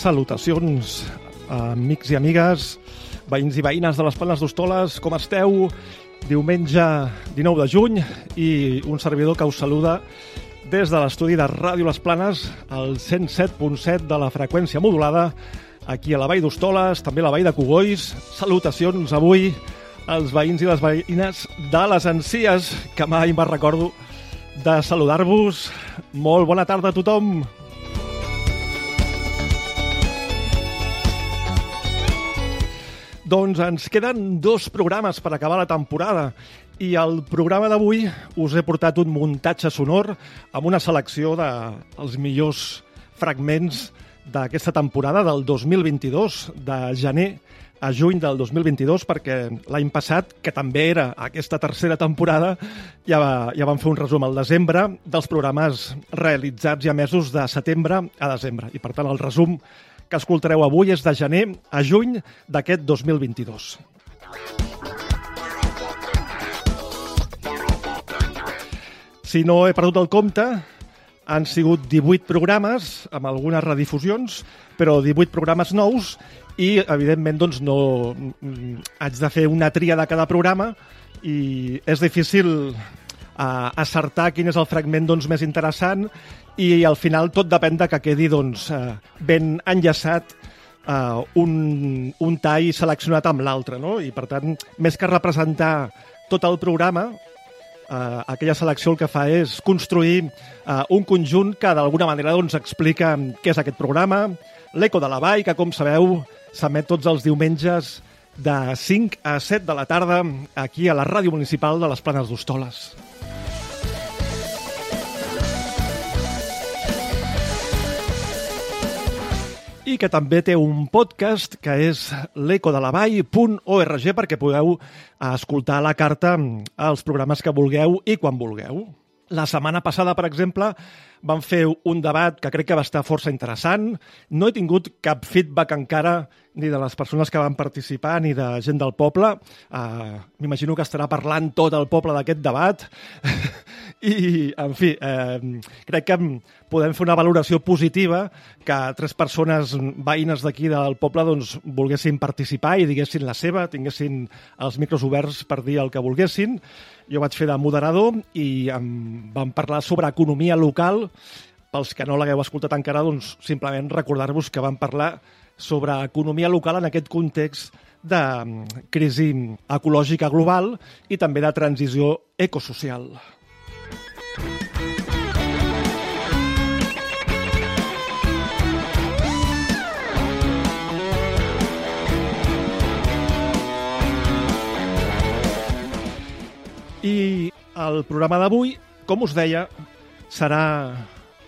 Salutacions amics i amigues, veïns i veïnes de les Planes d'Hostoles, com esteu? Diumenge 19 de juny i un servidor que us saluda des de l'estudi de Ràdio Les Planes, al 107.7 de la freqüència modulada, aquí a la Vall d'Hostoles, també a la Vall de Cogolls. Salutacions avui als veïns i les veïnes de les Encies, que mai me'n recordo de saludar-vos. Molt bona tarda a tothom. Doncs ens queden dos programes per acabar la temporada i al programa d'avui us he portat un muntatge sonor amb una selecció dels de millors fragments d'aquesta temporada del 2022, de gener a juny del 2022, perquè l'any passat, que també era aquesta tercera temporada, ja, va, ja vam fer un resum al desembre dels programes realitzats i emesos de setembre a desembre. I, per tant, el resum que escoltareu avui és de gener a juny d'aquest 2022. Si no he perdut el compte, han sigut 18 programes, amb algunes redifusions, però 18 programes nous i, evidentment, doncs, no mm, haig de fer una tria de cada programa i és difícil uh, acertar quin és el fragment doncs, més interessant i al final tot depèn de que quedi doncs, uh, ben enllaçat uh, un, un tall seleccionat amb l'altre. No? I per tant, més que representar tot el programa, uh, aquella selecció el que fa és construir uh, un conjunt que d'alguna manera doncs, explica què és aquest programa, l'Eco de la Vall, que com sabeu s'emet tots els diumenges de 5 a 7 de la tarda aquí a la Ràdio Municipal de les Planes d'Hostoles. I que també té un podcast que és l'ecodelavall.org perquè podeu escoltar la carta els programes que vulgueu i quan vulgueu. La setmana passada, per exemple, vam fer un debat que crec que va estar força interessant. No he tingut cap feedback encara ni de les persones que van participar ni de gent del poble. Uh, M'imagino que estarà parlant tot el poble d'aquest debat. I, en fi, eh, crec que podem fer una valoració positiva que tres persones veïnes d'aquí del poble doncs, volguessin participar i diguessin la seva, tinguessin els micros oberts per dir el que volguessin. Jo vaig fer de moderador i em vam parlar sobre economia local. Pels que no l'hagueu escoltat encara, doncs simplement recordar-vos que vam parlar sobre economia local en aquest context de crisi ecològica global i també de transició ecosocial. I el programa d'avui, com us deia, serà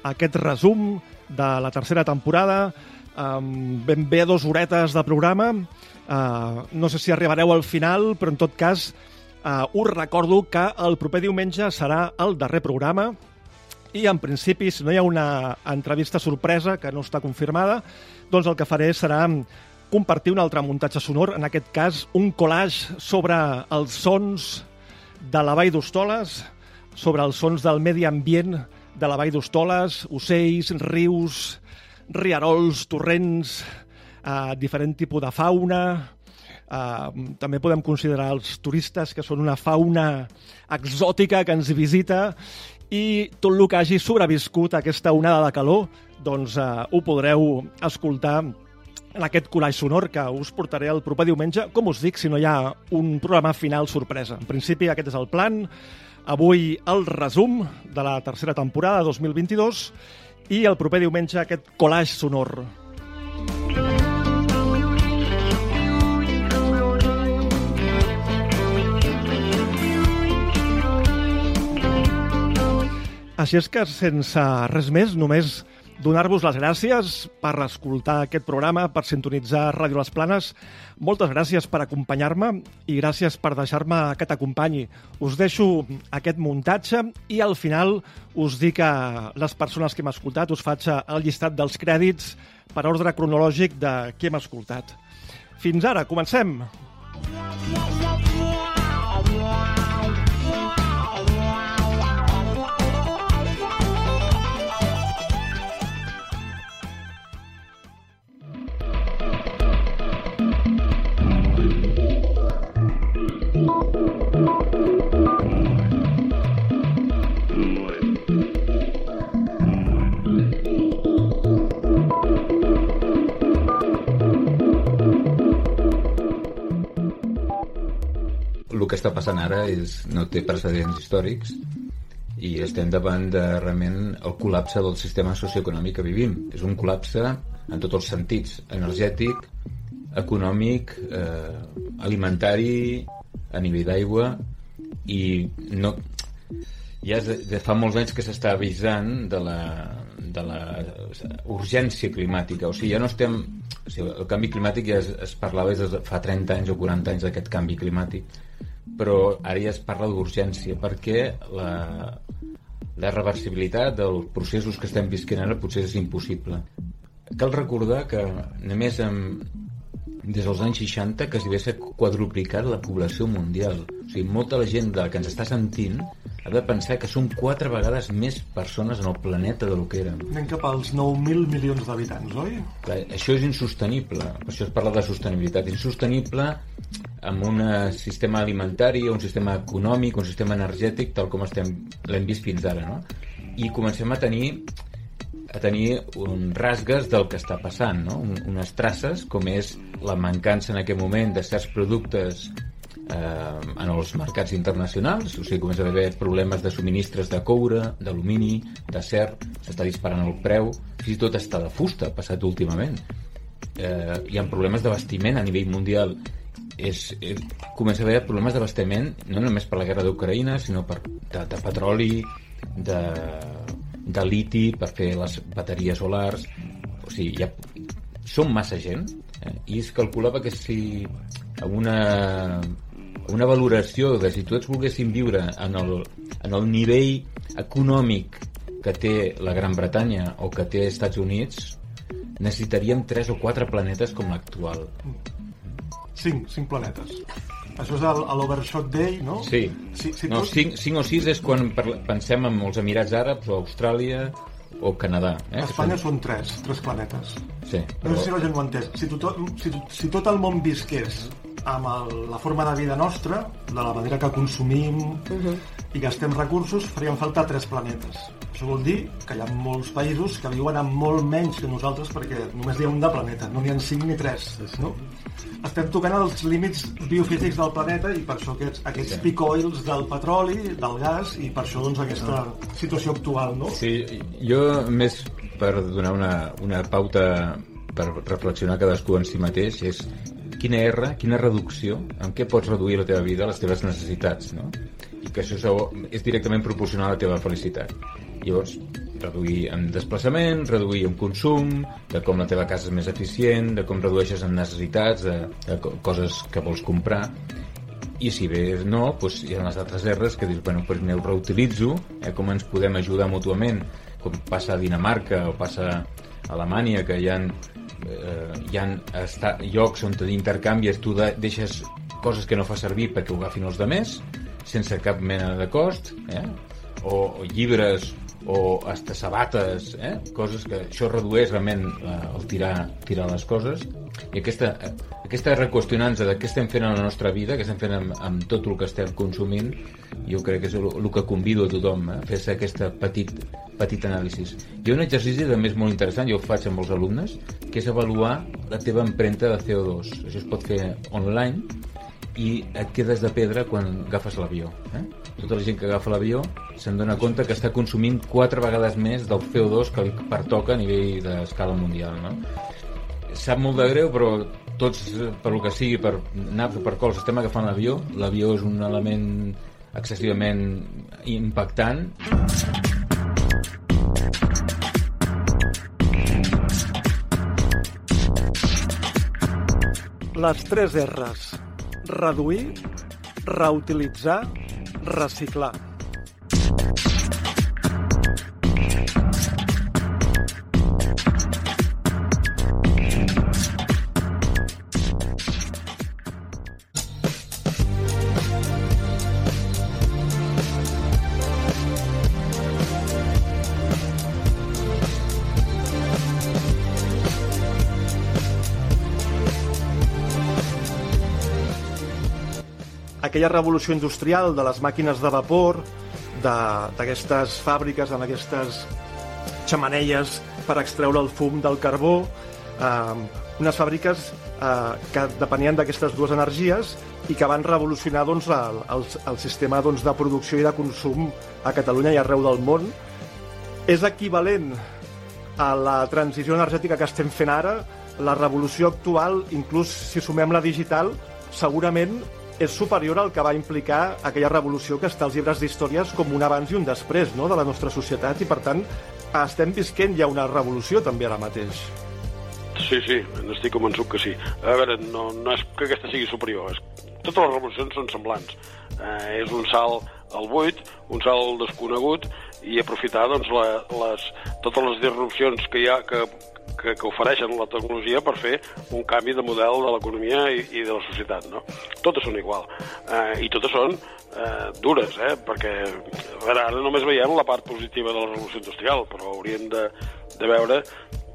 aquest resum de la tercera temporada, amb ben bé dues horetes de programa. Uh, no sé si arribareu al final, però en tot cas uh, us recordo que el proper diumenge serà el darrer programa i en principi, si no hi ha una entrevista sorpresa que no està confirmada, doncs el que faré serà compartir un altre muntatge sonor, en aquest cas un collage sobre els sons de la Vall d'Hostoles, sobre els sons del medi ambient de la Vall d'Hostoles, ocells, rius, riarols, torrents, eh, diferent tipus de fauna. Eh, també podem considerar els turistes que són una fauna exòtica que ens visita i tot el que hagi sobreviscut aquesta onada de calor, doncs eh, ho podreu escoltar en aquest collage sonor que us portaré el proper diumenge. Com us dic, si no hi ha un programa final sorpresa. En principi, aquest és el plan. Avui el resum de la tercera temporada 2022 i el proper diumenge aquest collage sonor. Així és que, sense res més, només donar-vos les gràcies per escoltar aquest programa, per sintonitzar Ràdio Les Planes. Moltes gràcies per acompanyar-me i gràcies per deixar-me que t'acompanyi. Us deixo aquest muntatge i al final us dic a les persones que hem escoltat, us faig el llistat dels crèdits per ordre cronològic de qui hem escoltat. Fins ara, comencem! Que està passant ara és, no té precedents històrics i estem davant de realment el col·lapse del sistema socioeconòmic que vivim. És un col·lapse en tots els sentits, energètic, econòmic, eh, alimentari, a nivell d'aigua i no, ja de, de fa molts anys que s'està avisant de la, de la urgència climàtica. O sigui, ja no estem... O sigui, el canvi climàtic ja es, es parlava des de fa 30 anys o 40 anys d'aquest canvi climàtic però ara ja es parla d'urgència perquè la, la reversibilitat dels processos que estem visquent ara potser és impossible. Cal recordar que només amb, des dels anys 60 que s'hi quadruplicat la població mundial. O sigui, molta la gent que ens està sentint ha de pensar que són quatre vegades més persones en el planeta del que érem. Anem cap als 9.000 milions d'habitants, oi? Clar, això és insostenible. Per això es parla de sostenibilitat. Insostenible amb un sistema alimentari, un sistema econòmic, un sistema energètic, tal com estem l'hem vist fins ara, no? I comencem a tenir a tenir un rasgues del que està passant, no? Un, unes traces, com és la mancança en aquest moment de certs productes eh, en els mercats internacionals, o sigui, comença a haver problemes de subministres de coure, d'alumini, d'acer, s'està disparant el preu, fins i tot està de fusta, passat últimament. Eh, hi ha problemes d'abastiment a nivell mundial. És, és, comença a haver problemes d'abastiment no només per la guerra d'Ucraïna, sinó per, de, de petroli, de, de liti per fer les bateries solars. O sigui, ja, som massa gent eh? i es calculava que si amb una una valoració de si tots volguéssim viure en el, en el nivell econòmic que té la Gran Bretanya o que té Estats Units, necessitaríem tres o quatre planetes com l'actual. Cinc, cinc planetes. Això és l'Overshot Day, no? Sí. Si, si no, tots... cinc, cinc o sis és quan pensem en els Emirats Àrabs o Austràlia o Canadà. Eh? A Espanya són... són tres, tres planetes. Sí. Però... No sé si la gent ho entès. Si tot, si, si tot el món visqués amb el, la forma de vida nostra, de la manera que consumim uh -huh. I gastem recursos, farien falta tres planetes. Això vol dir que hi ha molts països que viuen amb molt menys que nosaltres perquè només hi ha un de planeta, no n'hi ha cinc ni tres. No? Estem tocant els límits biofísics del planeta i per això aquests, aquests sí. peak oils del petroli, del gas i per això doncs, aquesta situació actual. No? Sí, jo més per donar una, una pauta per reflexionar cadascú en si mateix és quina R, quina reducció, en què pots reduir la teva vida, les teves necessitats, no? I que això és directament proporcional a la teva felicitat. Llavors, reduir en desplaçament, reduir en consum, de com la teva casa és més eficient, de com redueixes en necessitats, de, de coses que vols comprar, i si bé no, doncs hi ha les altres R's que dius, bueno, doncs ho reutilitzo, eh, com ens podem ajudar mútuament, com passa a Dinamarca o passa a Alemanya, que hi ha eh, hi ha està, llocs on t'intercanvies, tu de, deixes coses que no fa servir perquè ho agafin els demés, sense cap mena de cost, eh? o, o llibres o hasta sabates, eh? coses que això redueix realment eh, el tirar, tirar les coses i aquesta, aquesta reqüestionança de què estem fent a la nostra vida, què estem fent amb, amb tot el que estem consumint, jo crec que és el, el que convido a tothom eh, a fer aquesta petit, petit anàlisi. Hi ha un exercici també és molt interessant, jo ho faig amb els alumnes, que és avaluar la teva empremta de CO2. Això es pot fer online i et quedes de pedra quan agafes l'avió. Eh? Tota la gent que agafa l'avió se'n dona compte que està consumint quatre vegades més del CO2 que li pertoca a nivell d'escala mundial. No? sap molt de greu, però tots, eh, per lo que sigui, per anar per cols, estem agafant l'avió. L'avió és un element excessivament impactant. Les tres R's. Reduir, reutilitzar, reciclar. Aquella revolució industrial de les màquines de vapor, d'aquestes fàbriques amb aquestes xamanelles per extreure el fum del carbó, eh, unes fàbriques eh, que depenien d'aquestes dues energies i que van revolucionar doncs, el, el, el sistema doncs, de producció i de consum a Catalunya i arreu del món. És equivalent a la transició energètica que estem fent ara, la revolució actual, inclús si sumem la digital, segurament és superior al que va implicar aquella revolució que està als llibres d'històries com un abans i un després no? de la nostra societat i, per tant, estem visquent ja una revolució també ara mateix. Sí, sí, n'estic convençut que sí. A veure, no, no és que aquesta sigui superior, és... totes les revolucions són semblants. Eh, és un salt al buit, un salt al desconegut i aprofitar doncs, la, les, totes les disrupcions que hi ha que que, que ofereixen la tecnologia per fer un canvi de model de l'economia i, i de la societat. No? Totes són igual. Eh, I totes són eh, dures, eh? perquè veure, ara només veiem la part positiva de la revolució industrial, però hauríem de, de veure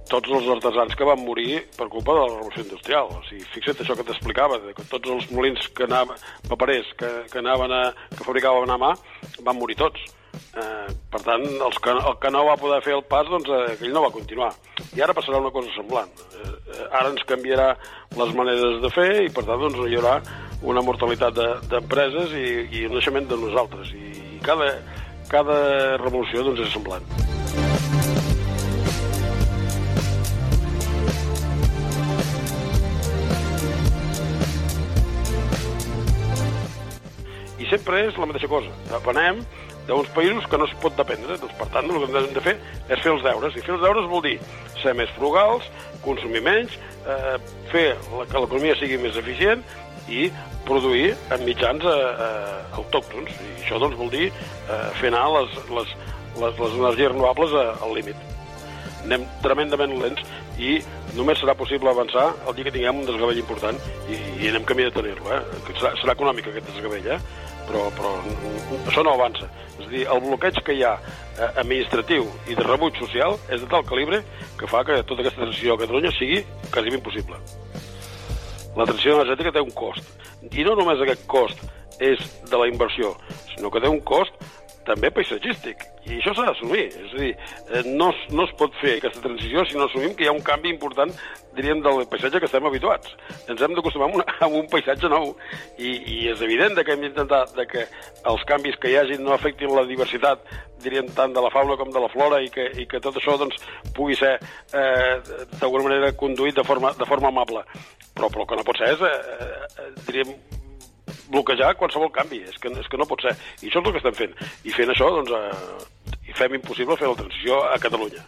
tots els artesans que van morir per culpa de la revolució industrial. O sigui, fixa't això que t'explicava, que tots els molins que anaven, paperers que, que, anaven a, que fabricaven a mà, van morir tots. Eh, per tant, els que, el que no va poder fer el pas, doncs eh, aquell no va continuar. I ara passarà una cosa semblant. Eh, eh ara ens canviarà les maneres de fer i, per tant, doncs, hi haurà una mortalitat d'empreses de, i, i un naixement de nosaltres. I, i cada, cada revolució doncs, és semblant. I sempre és la mateixa cosa. Aprenem d'uns països que no es pot dependre. Doncs, per tant, el que hem de fer és fer els deures. I fer els deures vol dir ser més frugals, consumir menys, eh, fer que l'economia sigui més eficient i produir en mitjans eh, eh, autòctons. I això doncs, vol dir eh, fer anar les, les, les, les energies renovables a, al límit. Anem tremendament lents i només serà possible avançar el dia que tinguem un desgavell important i, i anem camí de tenir-lo. Eh? Serà, serà econòmic aquest desgavell, eh? però, però això no avança. És a dir, el bloqueig que hi ha eh, administratiu i de rebuig social és de tal calibre que fa que tota aquesta transició a Catalunya sigui quasi impossible. La transició energètica té un cost. I no només aquest cost és de la inversió, sinó que té un cost també paisatgístic. I això s'ha d'assumir. És a dir, eh, no, no es pot fer aquesta transició si no assumim que hi ha un canvi important, diríem, del paisatge que estem habituats. Ens hem d'acostumar a, a un paisatge nou. I, I és evident que hem d'intentar que els canvis que hi hagin no afectin la diversitat, diríem, tant de la fauna com de la flora i que, i que tot això doncs, pugui ser eh, d'alguna manera conduït de forma, de forma amable. Però, però el que no pot ser és, eh, eh, diríem, bloquejar qualsevol canvi. És que, és que no pot ser. I això és el que estem fent. I fent això, doncs, eh, fem impossible fer la transició a Catalunya.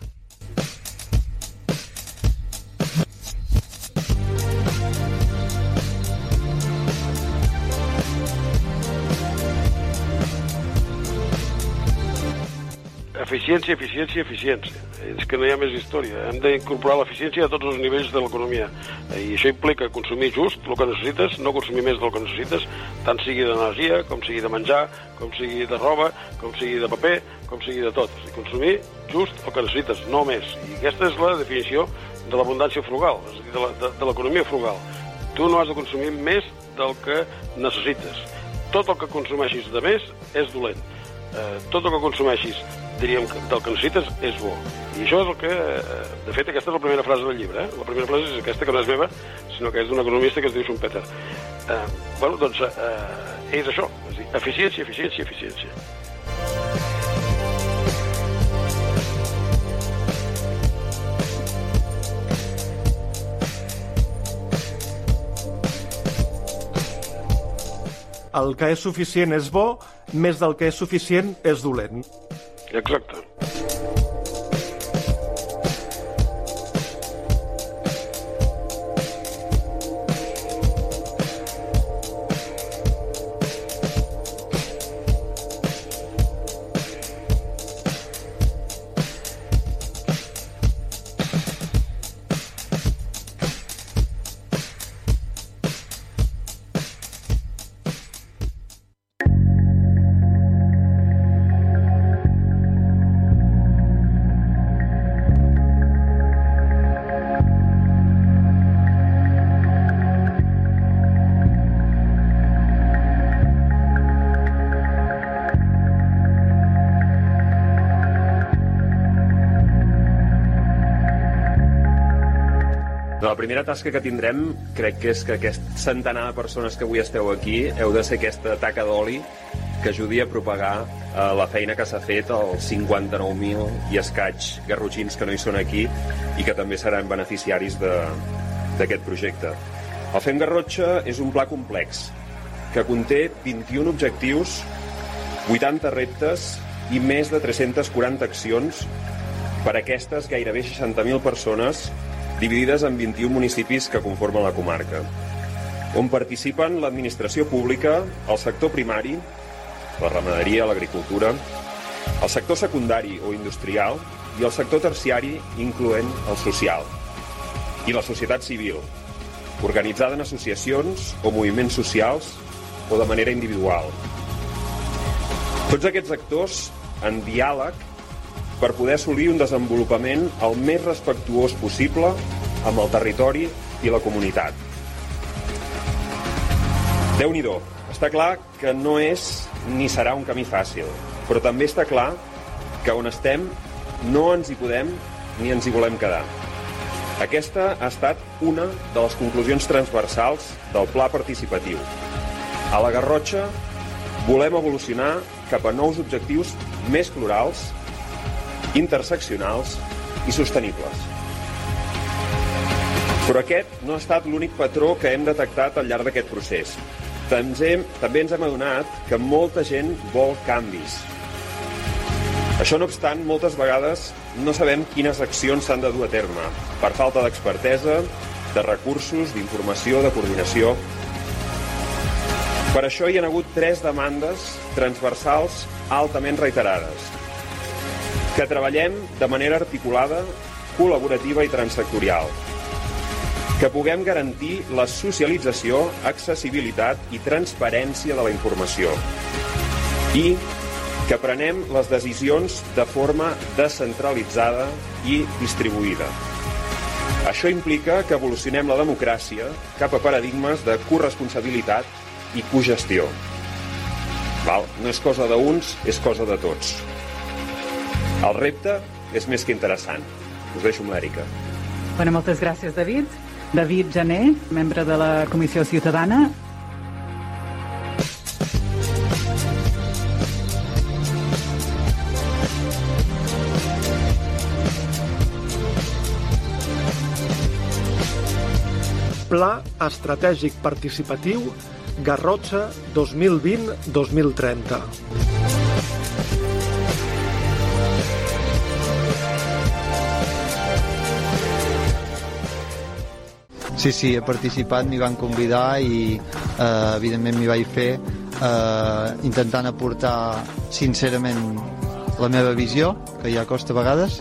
Eficiència, eficiència, eficiència. És que no hi ha més història. Hem d'incorporar l'eficiència a tots els nivells de l'economia. I això implica consumir just el que necessites, no consumir més del que necessites, tant sigui d'energia, com sigui de menjar, com sigui de roba, com sigui de paper, com sigui de tot. Dir, consumir just el que necessites, no més. I aquesta és la definició de l'abundància frugal, és a dir, de l'economia frugal. Tu no has de consumir més del que necessites. Tot el que consumeixis de més és dolent. Eh, tot el que consumeixis diríem que del que necessites és bo. I això és el que... Eh, de fet, aquesta és la primera frase del llibre. Eh? La primera frase és aquesta, que no és meva, sinó que és d'un economista que es diu Schumpeter. Eh, bueno, doncs eh, és això. És dir, eficiència, eficiència, eficiència. El que és suficient és bo, més del que és suficient és dolent. Exacte. Primera tasca que tindrem crec que és que aquest centenar de persones que avui esteu aquí heu de ser aquesta taca d'oli que ajudi a propagar eh, la feina que s'ha fet als 59.000 i escaig garrotxins que no hi són aquí i que també seran beneficiaris d'aquest projecte. El Fem Garrotxa és un pla complex que conté 21 objectius, 80 reptes i més de 340 accions per a aquestes gairebé 60.000 persones dividides en 21 municipis que conformen la comarca, on participen l'administració pública, el sector primari, la ramaderia, l'agricultura, el sector secundari o industrial i el sector terciari, incloent el social, i la societat civil, organitzada en associacions o moviments socials o de manera individual. Tots aquests actors en diàleg per poder assolir un desenvolupament el més respectuós possible amb el territori i la comunitat. déu nhi Està clar que no és ni serà un camí fàcil, però també està clar que on estem no ens hi podem ni ens hi volem quedar. Aquesta ha estat una de les conclusions transversals del pla participatiu. A la Garrotxa volem evolucionar cap a nous objectius més plurals, interseccionals i sostenibles. Però aquest no ha estat l'únic patró que hem detectat al llarg d'aquest procés. També, també ens hem adonat que molta gent vol canvis. Això no obstant, moltes vegades no sabem quines accions s'han de dur a terme, per falta d'expertesa, de recursos, d'informació, de coordinació. Per això hi ha hagut tres demandes transversals altament reiterades. Que treballem de manera articulada, col·laborativa i transsectorial que puguem garantir la socialització, accessibilitat i transparència de la informació i que prenem les decisions de forma descentralitzada i distribuïda. Això implica que evolucionem la democràcia cap a paradigmes de corresponsabilitat i cogestió. Val? No és cosa d'uns, és cosa de tots. El repte és més que interessant. Us deixo amb l'Èrica. Bueno, moltes gràcies, David. David Jané, membre de la Comissió Ciutadana. Pla Estratègic Participatiu Garrotxa 2020-2030. Sí, sí, he participat, m'hi van convidar i eh, evidentment m'hi vaig fer eh, intentant aportar sincerament la meva visió, que ja costa vegades,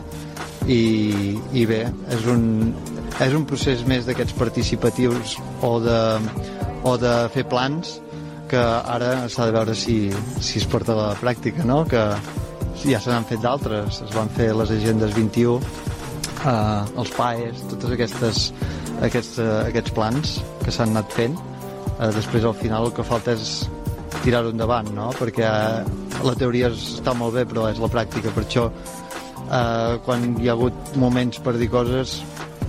i, i bé, és un, és un procés més d'aquests participatius o de, o de fer plans que ara s'ha de veure si, si es porta a la pràctica, no? que ja se n'han fet d'altres, es van fer les agendes 21, eh, els PAES, totes aquestes aquests, uh, aquests plans que s'han anat fent. Uh, després al final el que falta és tirar-ho endavant no? perquè uh, la teoria està molt bé però és la pràctica. Per això uh, quan hi ha hagut moments per dir coses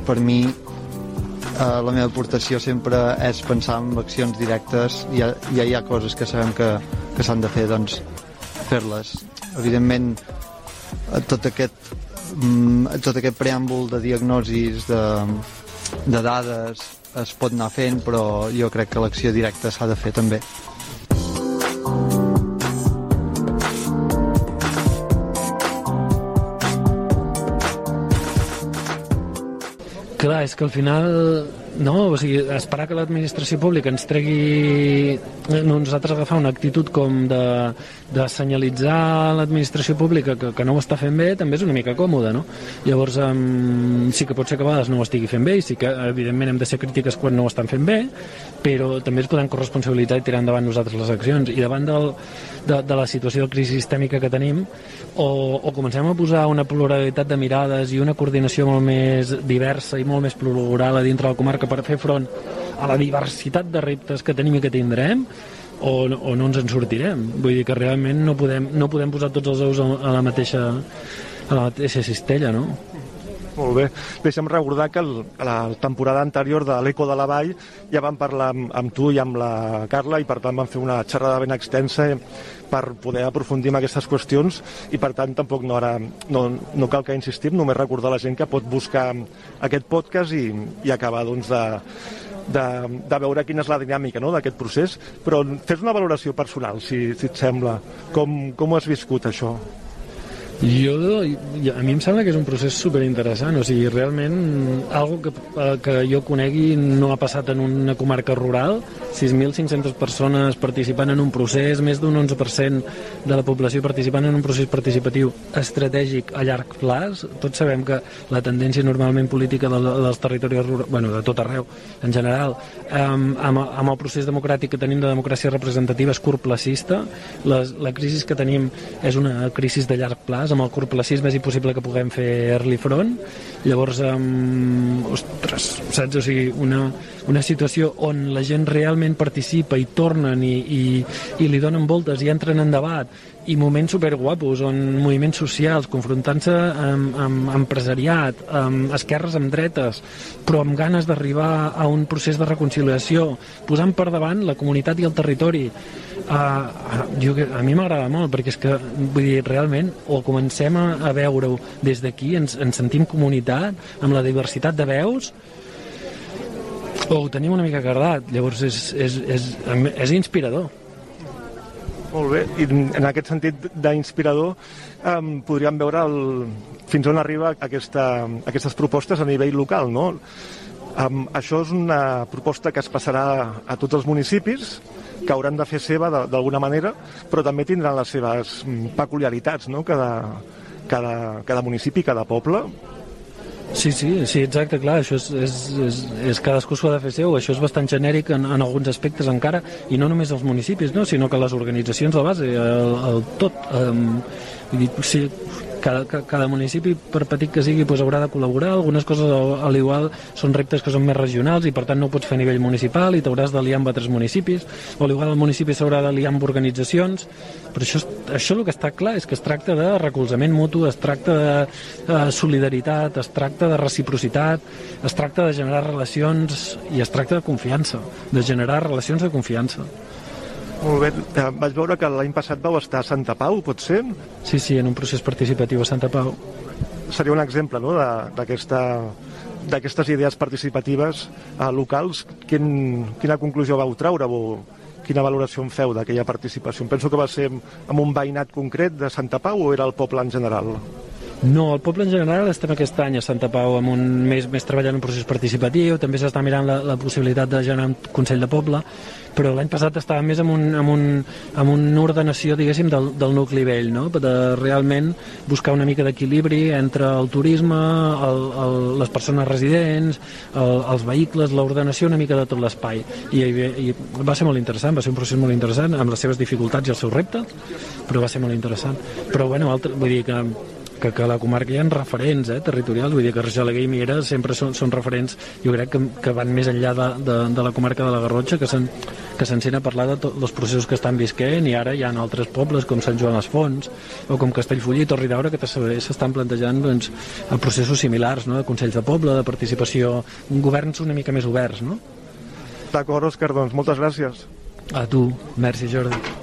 per mi uh, la meva aportació sempre és pensar en accions directes. I ja, ja hi ha coses que sabem que, que s'han de fer doncs fer-les. Evidentment tot aquest mm, tot aquest preàmbul de diagnosis de, de dades es pot anar fent, però jo crec que l'acció directa s'ha de fer també. Clar, és que al final no, o sigui, esperar que l'administració pública ens tregui nosaltres agafar una actitud com de, de senyalitzar l'administració pública que, que no ho està fent bé també és una mica còmode, no? Llavors um, sí que pot ser que a vegades no ho estigui fent bé i sí que evidentment hem de ser crítiques quan no ho estan fent bé però també ens podem corresponsabilitzar i tirar endavant nosaltres les accions i davant del, de, de la situació de crisi sistèmica que tenim o, o comencem a posar una pluralitat de mirades i una coordinació molt més diversa i molt més plural a dintre la comarca per fer front a la diversitat de reptes que tenim i que tindrem o, o no ens en sortirem vull dir que realment no podem, no podem posar tots els ous a la mateixa a la mateixa cistella no? Molt bé. Deixa'm recordar que el, la temporada anterior de l'Eco de la Vall ja vam parlar amb, amb tu i amb la Carla i per tant vam fer una xerrada ben extensa per poder aprofundir en aquestes qüestions i per tant tampoc no, ara, no, no cal que insistim, només recordar la gent que pot buscar aquest podcast i, i acabar doncs, de, de, de veure quina és la dinàmica no, d'aquest procés, però fes una valoració personal, si, si et sembla. Com, com ho has viscut, això? Jo, a mi em sembla que és un procés superinteressant, o sigui, realment algo que, eh, que jo conegui no ha passat en una comarca rural, 6.500 persones participant en un procés, més d'un 11% de la població participant en un procés participatiu estratègic a llarg plaç. Tots sabem que la tendència normalment política de, dels territoris rurals, bueno, de tot arreu, en general, amb, amb, amb el procés democràtic que tenim de democràcia representativa és curtplacista, les, la crisi que tenim és una crisi de llarg plaç, amb el curtplacisme és impossible que puguem fer early front llavors um, ostres, saps? O sigui, una, una situació on la gent realment participa i tornen i, i, i li donen voltes i entren en debat i moments superguapos on moviments socials confrontant-se amb, amb empresariat, amb esquerres amb dretes, però amb ganes d'arribar a un procés de reconciliació, posant per davant la comunitat i el territori. Uh, jo, a mi m'agrada molt perquè és que vull dir, realment o comencem a, a veure-ho des d'aquí ens, ens sentim comunitat amb la diversitat de veus o ho tenim una mica cardat. Llavors és, és, és, és inspirador. Molt bé, i en aquest sentit d'inspirador eh, podríem veure el, fins on arriba aquesta, aquestes propostes a nivell local, no? Um, això és una proposta que es passarà a tots els municipis, que hauran de fer seva d'alguna manera, però també tindran les seves mm, peculiaritats, no? Cada, cada, cada municipi, cada poble, Sí, sí, sí, exacte, clar, això és, és, és, és cadascú s'ho ha de fer seu, això és bastant genèric en, en alguns aspectes encara, i no només els municipis, no, sinó que les organitzacions de base, el, el tot, um, vull dir, sí, cada, cada municipi, per petit que sigui, doncs haurà de col·laborar. Algunes coses, a l'igual, són reptes que són més regionals i, per tant, no ho pots fer a nivell municipal i t'hauràs d'aliar amb altres municipis. O, a l'igual, el municipi s'haurà d'aliar amb organitzacions. Però això, això el que està clar és que es tracta de recolzament mutu, es tracta de eh, solidaritat, es tracta de reciprocitat, es tracta de generar relacions i es tracta de confiança, de generar relacions de confiança. Molt bé. Eh, vaig veure que l'any passat vau estar a Santa Pau, pot ser? Sí, sí, en un procés participatiu a Santa Pau. Seria un exemple no, d'aquestes idees participatives eh, locals. Quin, quina conclusió vau treure? O quina valoració en feu d'aquella participació? Penso que va ser amb un veïnat concret de Santa Pau o era el poble en general? No, el poble en general estem aquest any a Santa Pau amb un més, més treballant un procés participatiu, també s'està mirant la, la possibilitat de generar un Consell de Poble, però l'any passat estàvem més amb, un, amb, un, amb una ordenació, diguéssim, del, del nucli vell, no? de realment buscar una mica d'equilibri entre el turisme, el, el, les persones residents, el, els vehicles, l'ordenació una mica de tot l'espai. I, I va ser molt interessant, va ser un procés molt interessant, amb les seves dificultats i els seus reptes, però va ser molt interessant. Però, bueno, altre, vull dir que que, que a la comarca hi ha referents eh, territorials, vull dir que Argelaguer i Miera sempre són, són referents, jo crec que, que van més enllà de, de, de la comarca de la Garrotxa, que se'n que s'encén a parlar de tots els processos que estan visquent i ara hi ha altres pobles com Sant Joan les Fonts o com Castellfollit o Ridaura que s'estan plantejant doncs, processos similars no? de consells de poble, de participació governs una mica més oberts no? D'acord, Òscar, doncs moltes gràcies a tu, merci Jordi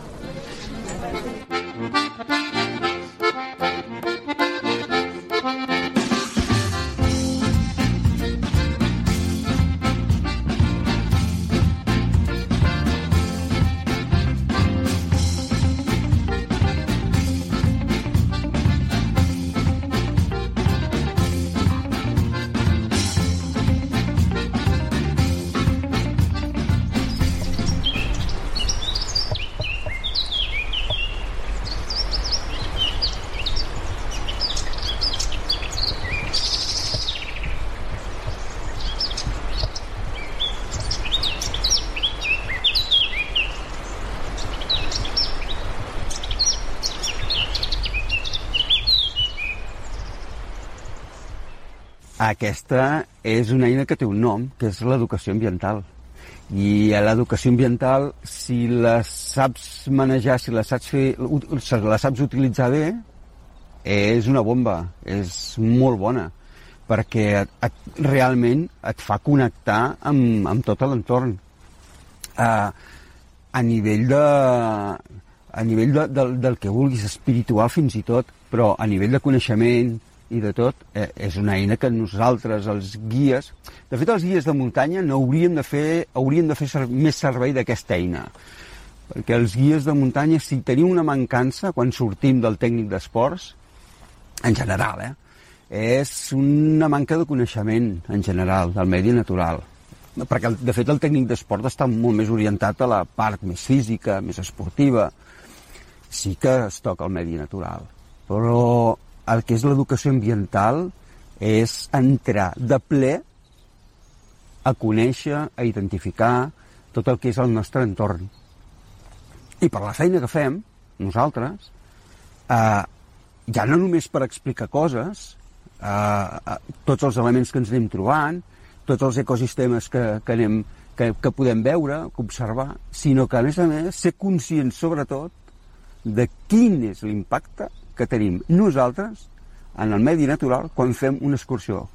Aquesta és una eina que té un nom, que és l'educació ambiental. I a l'educació ambiental, si la saps manejar, si la saps, fer, la saps utilitzar bé, és una bomba, és molt bona. perquè et, et, realment et fa connectar amb, amb tot l'entorn. Uh, a nivell de a nivell de, de, del que vulguis, espiritual fins i tot, però a nivell de coneixement i de tot, eh, és una eina que nosaltres, els guies... De fet, els guies de muntanya no hauríem de fer, hauríem de fer ser, més servei d'aquesta eina. Perquè els guies de muntanya, si tenim una mancança quan sortim del tècnic d'esports, en general, eh, és una manca de coneixement en general del medi natural perquè de fet el tècnic d'esport està molt més orientat a la part més física, més esportiva sí que es toca el medi natural però el que és l'educació ambiental és entrar de ple a conèixer, a identificar tot el que és el nostre entorn. I per la feina que fem nosaltres eh, ja no només per explicar coses eh, tots els elements que ens anem trobant, tots els ecosistemes que, que, anem, que, que podem veure, que observar, sinó que, a més a més, ser conscients, sobretot, de quin és l'impacte que tenim nosaltres en el medi natural quan fem una excursió,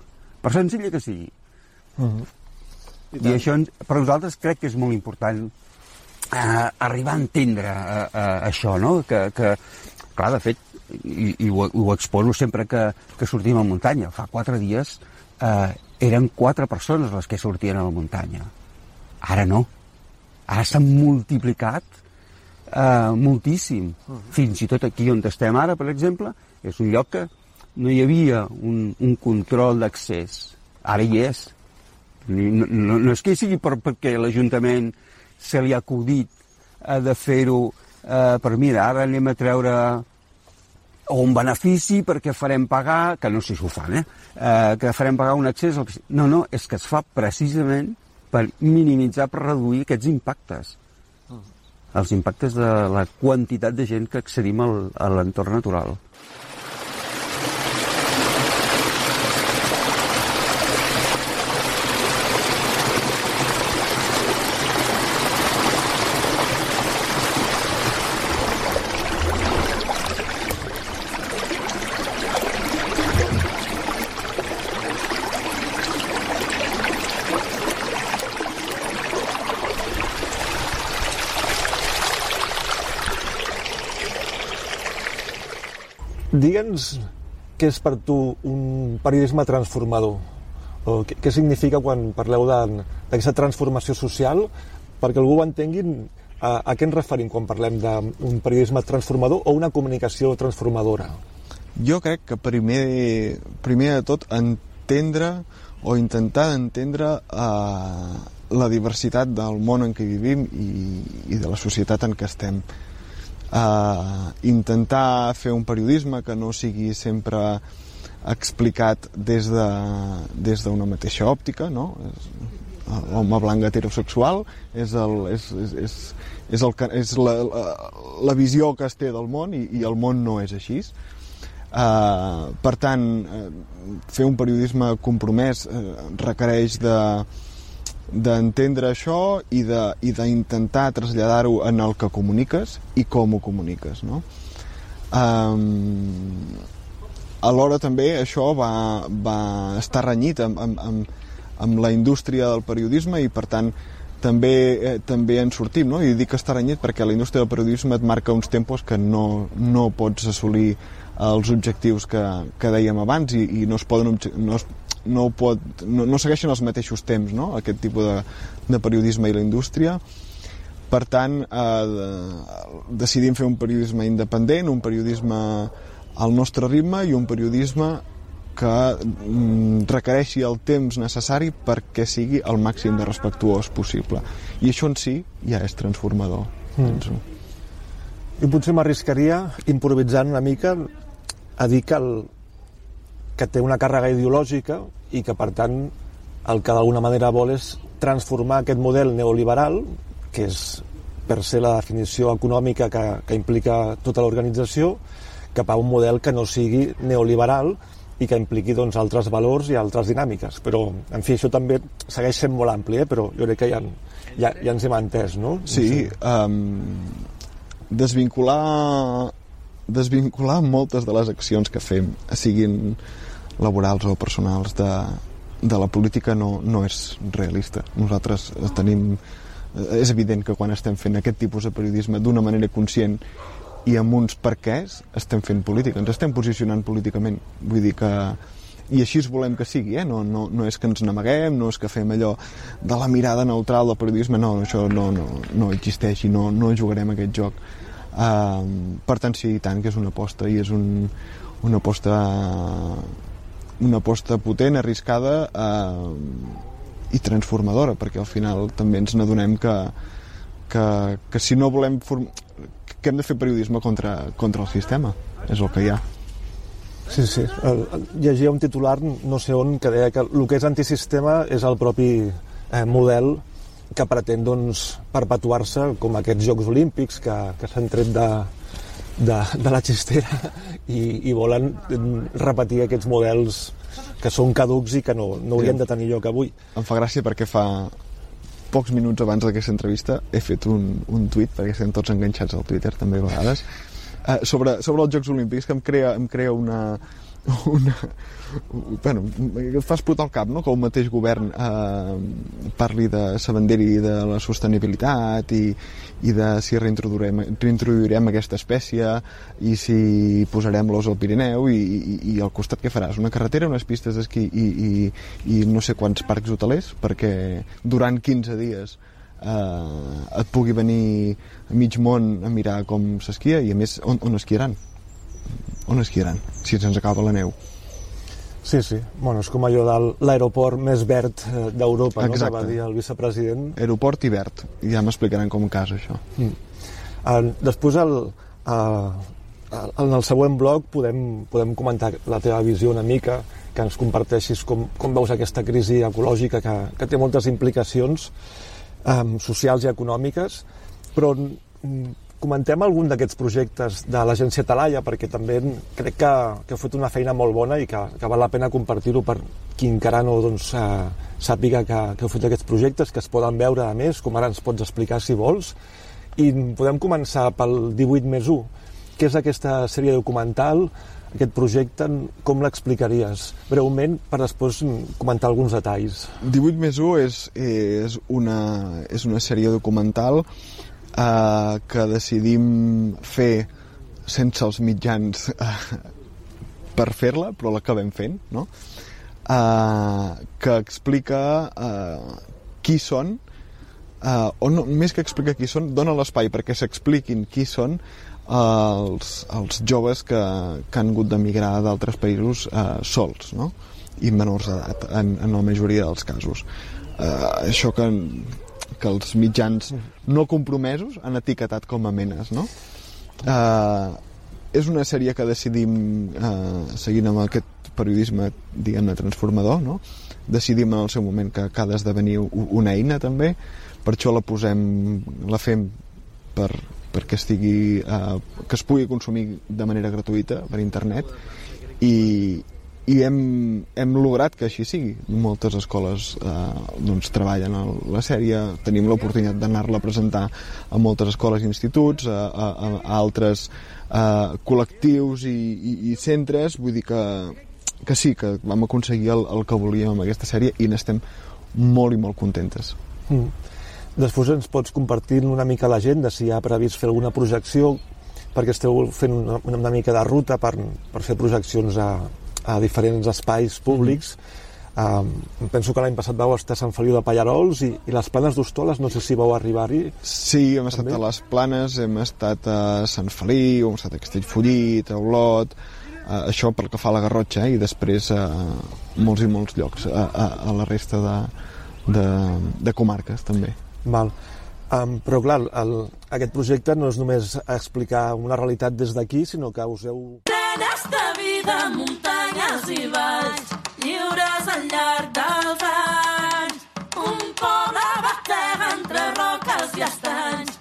per senzilla que sigui. Uh -huh. I, I això per nosaltres crec que és molt important eh, arribar a entendre eh, eh, això, no? Que, que, clar, de fet, i, i ho, ho exposo sempre que, que sortim a muntanya. Fa quatre dies eh, eren quatre persones les que sortien a la muntanya. Ara no. Ara s'han multiplicat eh, moltíssim. Uh -huh. Fins i tot aquí on estem ara, per exemple, és un lloc que no hi havia un, un control d'accés. Ara hi és. No, no, no és que sigui per, perquè l'Ajuntament se li ha acudit eh, de fer-ho eh, per mira, ara anem a treure o un benefici perquè farem pagar, que no sé si ho fan, eh? eh que farem pagar un accés al... No, no, és que es fa precisament per minimitzar, per reduir aquests impactes. Els impactes de la quantitat de gent que accedim al, a l'entorn natural. Digue'ns què és per tu un periodisme transformador? O què, què significa quan parleu d'aquesta transformació social? Perquè algú ho entengui a, a què ens referim quan parlem d'un periodisme transformador o una comunicació transformadora? Jo crec que primer, primer de tot entendre o intentar entendre eh, la diversitat del món en què vivim i, i de la societat en què estem eh, intentar fer un periodisme que no sigui sempre explicat des d'una de, des mateixa òptica, no? l'home blanc heterosexual és, el, és, és, és, és, el, és la, la, la visió que es té del món i, i el món no és així. Uh, per tant, uh, fer un periodisme compromès uh, requereix de, d'entendre això i d'intentar traslladar-ho en el que comuniques i com ho comuniques no? um, alhora també això va, va estar renyit amb, amb, amb, amb la indústria del periodisme i per tant també, eh, també en sortim, no? i dic que està renyit perquè la indústria del periodisme et marca uns tempos que no, no pots assolir els objectius que, que dèiem abans i, i no es poden no es, no, pot, no, no segueixen els mateixos temps, no?, aquest tipus de, de periodisme i la indústria. Per tant, eh, decidim fer un periodisme independent, un periodisme al nostre ritme i un periodisme que mm, requereixi el temps necessari perquè sigui el màxim de respectuós possible. I això en si ja és transformador. Mm. I potser m'arriscaria, improvisant una mica, a dir que el, que té una càrrega ideològica i que, per tant, el que d'alguna manera vol és transformar aquest model neoliberal, que és per ser la definició econòmica que, que implica tota l'organització, cap a un model que no sigui neoliberal i que impliqui doncs, altres valors i altres dinàmiques. Però, en fi, això també segueix sent molt ampli, eh? però jo crec que ja, ja, ja ens hem entès, no? Sí. Um, desvincular desvincular moltes de les accions que fem, siguin laborals o personals de, de la política no, no és realista. Nosaltres tenim... És evident que quan estem fent aquest tipus de periodisme d'una manera conscient i amb uns perquès estem fent política, ens estem posicionant políticament. Vull dir que i així volem que sigui, eh? no, no, no és que ens n'amaguem, no és que fem allò de la mirada neutral del periodisme, no, això no, no, no existeix i no, no jugarem aquest joc. Uh, per tant, sí, tant, que és una aposta i és un, una aposta una aposta potent, arriscada uh, i transformadora, perquè al final també ens n'adonem que, que, que si no volem form... que hem de fer periodisme contra, contra el sistema, és el que hi ha. Sí, sí. Llegia un titular, no sé on, que deia que el que és antisistema és el propi eh, model que pretén doncs, perpetuar-se com aquests Jocs Olímpics que, que s'han tret de, de, de la xistera i, i volen repetir aquests models que són caducs i que no, no haurien de tenir lloc avui. Em fa gràcia perquè fa pocs minuts abans d'aquesta entrevista he fet un, un tuit, perquè estem tots enganxats al Twitter també a vegades, eh, sobre, sobre els Jocs Olímpics que em crea, em crea una, una, bueno, fa explotar el cap no? que el mateix govern eh, parli de sa bandera i de la sostenibilitat i, i de si reintroduirem, reintroduirem aquesta espècie i si posarem l'os al Pirineu i, i, i al costat què faràs? Una carretera, unes pistes d'esquí i, i, i no sé quants parcs hotelers perquè durant 15 dies eh, et pugui venir a mig món a mirar com s'esquia i a més on, on esquiaran? On esquiaran si se'ns acaba la neu? Sí, sí. Bueno, és com allò de l'aeroport més verd eh, d'Europa, no? que va dir el vicepresident. Aeroport i verd. Ja m'explicaran com cas, això. Mm. Uh, després, el, uh, en el següent bloc, podem, podem comentar la teva visió una mica, que ens comparteixis com, com veus aquesta crisi ecològica que, que té moltes implicacions um, socials i econòmiques, però mm, comentem algun d'aquests projectes de l'agència Talaia, perquè també crec que, que heu fet una feina molt bona i que, que val la pena compartir-ho per qui encara no doncs, eh, sàpiga que, que heu fet aquests projectes, que es poden veure a més, com ara ens pots explicar si vols. I podem començar pel 18 més 1, que és aquesta sèrie documental, aquest projecte, com l'explicaries breument per després comentar alguns detalls? 18 més 1 és, és, una, és una sèrie documental eh, que decidim fer sense els mitjans eh, per fer-la, però l'acabem fent, no? Eh, que explica eh, qui són, eh, o no, més que explica qui són, dona l'espai perquè s'expliquin qui són eh, els, els joves que, que han hagut d'emigrar d'altres països eh, sols, no? i menors d'edat, en, en la majoria dels casos. Eh, això que que els mitjans no compromesos han etiquetat com a menes, no? Uh, és una sèrie que decidim, uh, seguint amb aquest periodisme, diguem-ne, transformador, no? Decidim en el seu moment que, que ha d'esdevenir una eina, també, per això la posem, la fem per, perquè estigui, uh, que es pugui consumir de manera gratuïta per internet i, i hem, hem lograt que així sigui. Moltes escoles eh, doncs, treballen a la sèrie, tenim l'oportunitat d'anar-la a presentar a moltes escoles i instituts, a, a, a altres eh, col·lectius i, i, i centres, vull dir que, que sí, que vam aconseguir el, el que volíem amb aquesta sèrie i n'estem molt i molt contentes. Mm. Després ens pots compartir una mica l'agenda, si hi ha previst fer alguna projecció, perquè esteu fent una, una mica de ruta per, per fer projeccions a, a diferents espais públics. Um, penso que l'any passat vau estar a Sant Feliu de Pallarols i, i les planes d'Hostoles, no sé si vau arribar-hi. Sí, hem estat també. a les planes, hem estat a Sant Feliu, hem estat a Castellfollit, a Olot, uh, això pel que fa a la Garrotxa, eh? i després a uh, molts i molts llocs, a, a, a la resta de, de, de comarques també. Val. Um, però clar, el, aquest projecte no és només explicar una realitat des d'aquí, sinó que us heu... Trenes de muntanyes i valls, lliures al llarg dels anys. Un poble batega entre roques i estanys,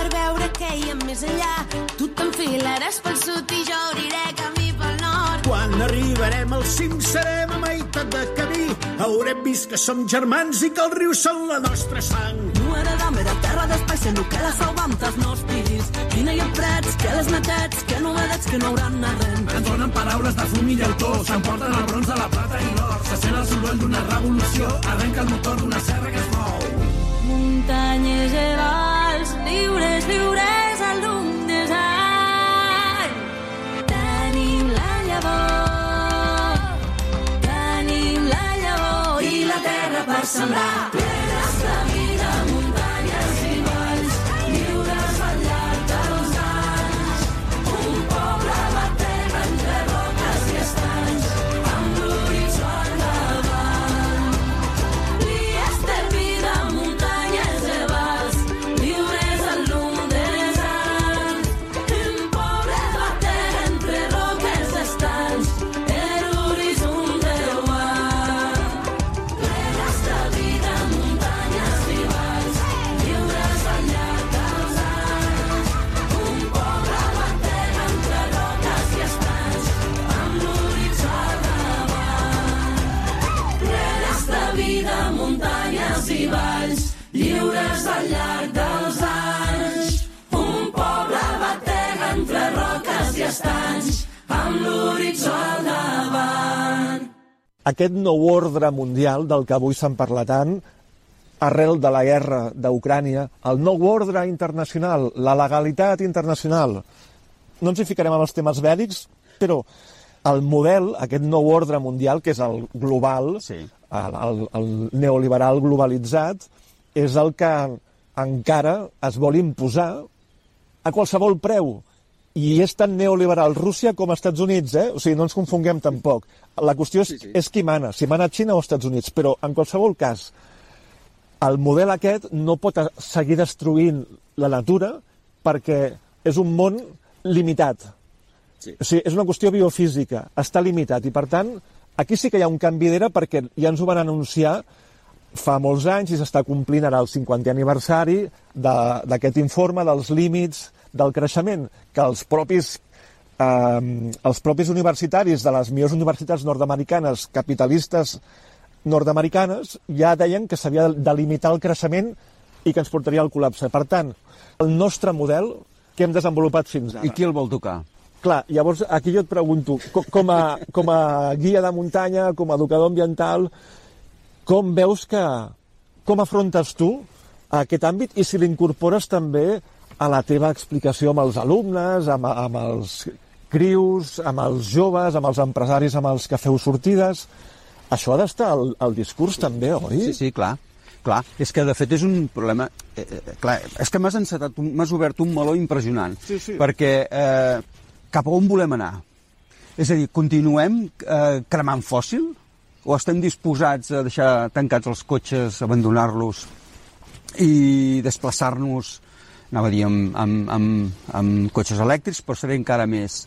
per veure què hi ha més enllà. Tu t'enfilaràs pel sud i jo obriré camí pel nord. Quan arribarem al cim serem a meitat de camí. Haurem vist que som germans i que els rius són la nostra sang. No heredam era terra d'espai, sent que la salvam dels nostres. Quina hi ha prats, que les netats, que novedats que no hauran arrent. Ens donen paraules de fum i llautó, s'emporten el bronze, la plata i l'or. Se sent el soroll d'una revolució, arrenca el motor d'una serra que es mou. Muntanyes i valls, lliures, lliures al llum dels anys. Tenim la llavor, tenim la llavor i la terra per sembrar. Aquest nou ordre mundial del que avui se'n parla tant, arrel de la guerra d'Ucrània, el nou ordre internacional, la legalitat internacional. No ens hi ficarem amb els temes bèl·lics, però el model, aquest nou ordre mundial, que és el global, sí. el, el, el neoliberal globalitzat, és el que encara es vol imposar a qualsevol preu. I és tan neoliberal Rússia com Estats Units, eh? O sigui, no ens confonguem tampoc. La qüestió és, sí, sí. és qui mana, si mana Xina o Estats Units, però en qualsevol cas, el model aquest no pot seguir destruint la natura perquè és un món limitat. Sí. O sigui, és una qüestió biofísica, està limitat, i per tant, aquí sí que hi ha un canvi d'era perquè ja ens ho van anunciar fa molts anys i s'està complint ara el 50è aniversari d'aquest informe dels límits del creixement, que els propis, eh, els propis universitaris de les millors universitats nord-americanes, capitalistes nord-americanes, ja deien que s'havia de limitar el creixement i que ens portaria al col·lapse. Per tant, el nostre model que hem desenvolupat fins ara. I qui el vol tocar? Clar, llavors aquí jo et pregunto, com a, com a guia de muntanya, com a educador ambiental, com veus que... com afrontes tu aquest àmbit i si l'incorpores també a la teva explicació amb els alumnes, amb, amb els crius, amb els joves, amb els empresaris amb els que feu sortides... Això ha d'estar al, al discurs també, oi? Sí, sí, clar. Clar, és que de fet és un problema... Eh, eh, clar, és que m'has encetat, m'has obert un meló impressionant. Sí, sí. Perquè eh, cap a on volem anar? És a dir, continuem eh, cremant fòssil? O estem disposats a deixar tancats els cotxes, abandonar-los i desplaçar-nos, anava a dir, amb, amb, amb, amb cotxes elèctrics, però seré encara més,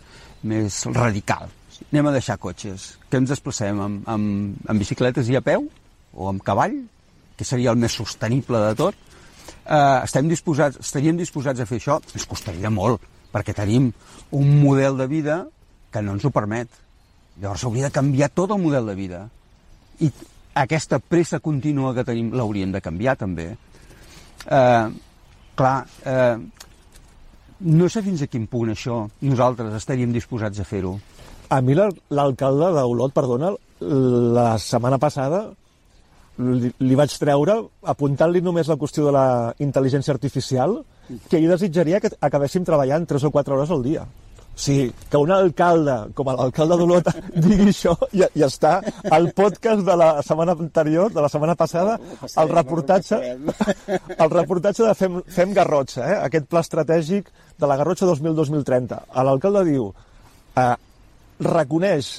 més radical. Anem a deixar cotxes. Que ens desplacem amb, amb, amb bicicletes i a peu o amb cavall, que seria el més sostenible de tot. Eh, estem disposats, estaríem disposats a fer això? Ens costaria molt, perquè tenim un model de vida que no ens ho permet. Llavors hauria de canviar tot el model de vida. I aquesta pressa contínua que tenim l'hauríem de canviar també. Eh, clar, eh, no sé fins a quin punt això nosaltres estaríem disposats a fer-ho. A mi l'al- l'alcalde d'Olot, perdona, la setmana passada li, li vaig treure, apuntant-li només la qüestió de la intel·ligència artificial, que ell desitjaria que acabéssim treballant 3 o 4 hores al dia. O sigui, que un alcalde, com l'alcalde d'Olot, digui això i, i està al podcast de la setmana anterior, de la setmana passada, el reportatge, el reportatge de Fem, Fem Garrotxa, eh? aquest pla estratègic de la Garrotxa 2000-2030. L'alcalde diu, eh, reconeix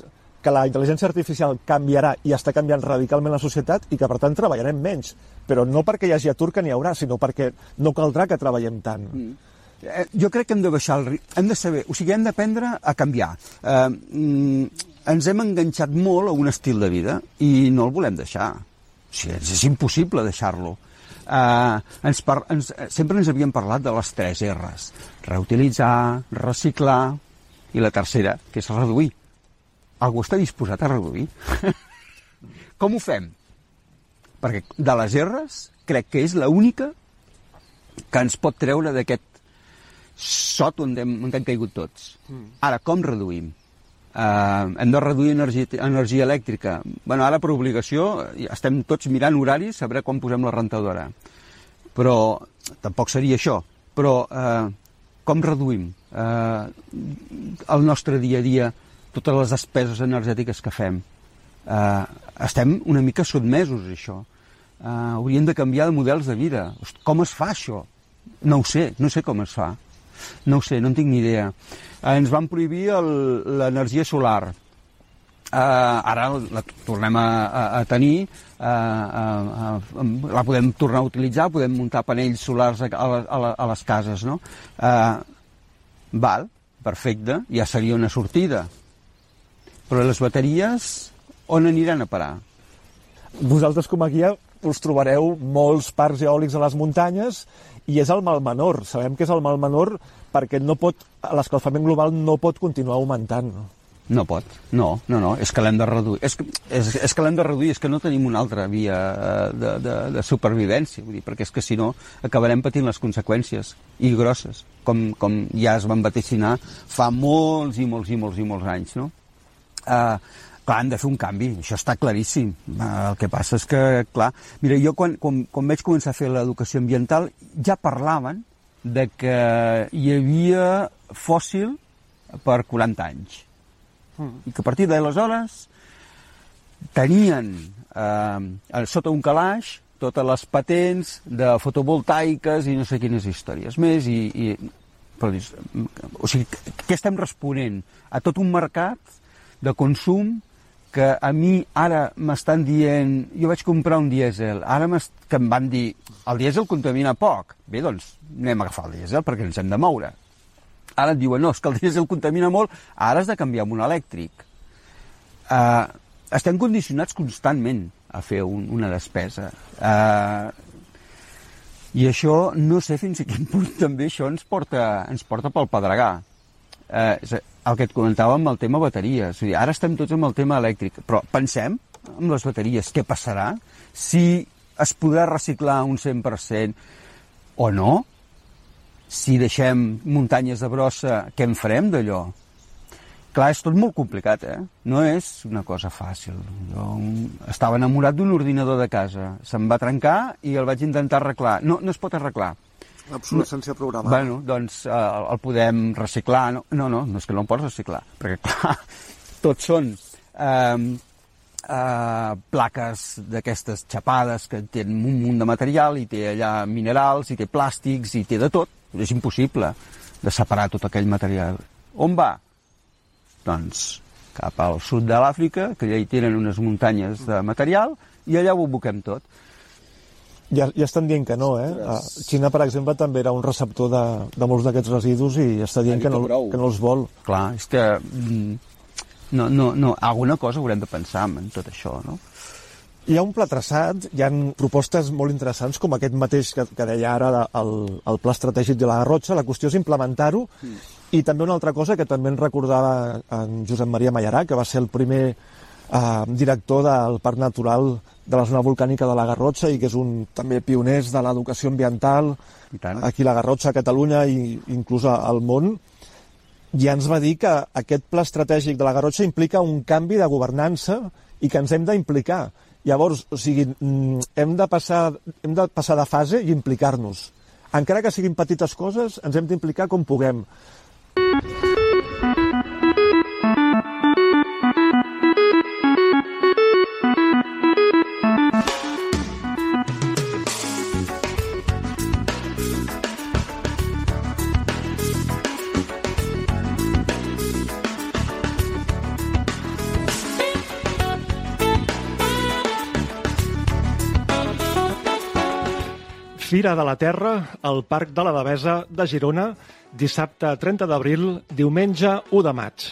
que la intel·ligència artificial canviarà i està canviant radicalment la societat i que, per tant, treballarem menys. Però no perquè hi hagi atur que n'hi haurà, sinó perquè no caldrà que treballem tant. Mm. Eh, jo crec que hem de baixar el ritme, hem de saber, o sigui, hem d'aprendre a canviar. Eh, mm, ens hem enganxat molt a un estil de vida i no el volem deixar. O sigui, és, impossible deixar-lo. Eh, ens par ens, eh, sempre ens havíem parlat de les tres R's. Reutilitzar, reciclar i la tercera, que és reduir. Algú està disposat a reduir? Com ho fem? Perquè de les R's crec que és l'única que ens pot treure d'aquest sot on hem, on hem caigut tots. Ara, com reduïm? Uh, hem de reduir energia, energia elèctrica. bueno, ara, per obligació, estem tots mirant horaris, saber quan posem la rentadora. Però tampoc seria això. Però uh, com reduïm uh, el nostre dia a dia, totes les despeses energètiques que fem? Uh, estem una mica sotmesos a això. Uh, hauríem de canviar de models de vida. Com es fa això? No ho sé, no sé com es fa. No ho sé, no en tinc ni idea. Eh, ens van prohibir l'energia solar. Eh, ara la tornem a, a, a tenir, eh, eh, eh, la podem tornar a utilitzar, podem muntar panells solars a, a, a, a les cases, no? Eh, val, perfecte, ja seria una sortida. Però les bateries, on aniran a parar? Vosaltres, com a guia, us trobareu molts parcs eòlics a les muntanyes i és el mal menor. Sabem que és el mal menor perquè no pot l'escalfament global no pot continuar augmentant. No? Pot, no, no, no, és que l'hem de reduir. És que, és, és que l'hem de reduir, és que no tenim una altra via eh, de, de, de supervivència, vull dir, perquè és que si no acabarem patint les conseqüències, i grosses, com, com ja es van vaticinar fa molts i molts i molts i molts anys, no? Eh, clar, han de fer un canvi, això està claríssim. Eh, el que passa és que, clar, mira, jo quan, quan, quan vaig començar a fer l'educació ambiental ja parlaven de que hi havia fòssil per 40 anys i que a partir d'aleshores tenien eh, sota un calaix totes les patents de fotovoltaiques i no sé quines històries més i, i però dius, o sigui, què estem responent a tot un mercat de consum que a mi ara m'estan dient jo vaig comprar un dièsel, ara que em van dir el dièsel contamina poc bé, doncs anem a agafar el dièsel perquè ens hem de moure ara et diuen, no, és que el dièsel contamina molt, ara has de canviar amb un elèctric. Uh, estem condicionats constantment a fer un, una despesa. Uh, I això, no sé fins a quin punt també això ens porta, ens porta pel pedregar. Uh, el que et comentava amb el tema bateries. O sigui, ara estem tots amb el tema elèctric, però pensem amb les bateries, què passarà? Si es podrà reciclar un 100% o no? si deixem muntanyes de brossa, què en farem d'allò? Clar, és tot molt complicat, eh? No és una cosa fàcil. Jo estava enamorat d'un ordinador de casa. Se'm va trencar i el vaig intentar arreglar. No, no es pot arreglar. L'obsolescència programada. Bueno, doncs eh, el, el podem reciclar. No, no, no, no és que no el pots reciclar, perquè clar, tots són eh, eh, plaques d'aquestes xapades que tenen un munt de material i té allà minerals, i té plàstics, i té de tot. És impossible de separar tot aquell material. On va? Doncs cap al sud de l'Àfrica, que allà hi tenen unes muntanyes de material, i allà ho aboquem tot. Ja, ja estan dient que no, eh? A Xina, per exemple, també era un receptor de, de molts d'aquests residus i està dient que no, que no els vol. Clar, és que... mm, No, no, no, alguna cosa haurem de pensar en tot això, no? Hi ha un pla traçat, hi ha propostes molt interessants, com aquest mateix que, que deia ara de- el, el pla estratègic de la Garrotxa. La qüestió és implementar-ho. I també una altra cosa que també ens recordava en Josep Maria Mallarà, que va ser el primer eh, director del Parc Natural de la zona volcànica de la Garrotxa i que és un també pioners de l'educació ambiental aquí a la Garrotxa, a Catalunya i inclús al món ja ens va dir que aquest pla estratègic de la Garrotxa implica un canvi de governança i que ens hem d'implicar. Llavors, o sigui, mm, hem de passar, hem de, passar de fase i implicar-nos. Encara que siguin petites coses, ens hem d'implicar com puguem. Fira de la Terra al Parc de la Devesa de Girona, dissabte 30 d'abril, diumenge 1 de maig.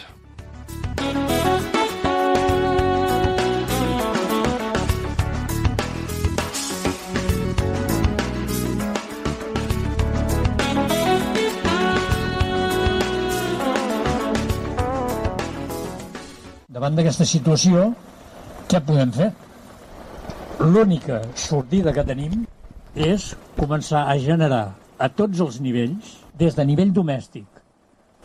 Davant d'aquesta situació, què podem fer? L'única sortida que tenim és començar a generar a tots els nivells, des de nivell domèstic,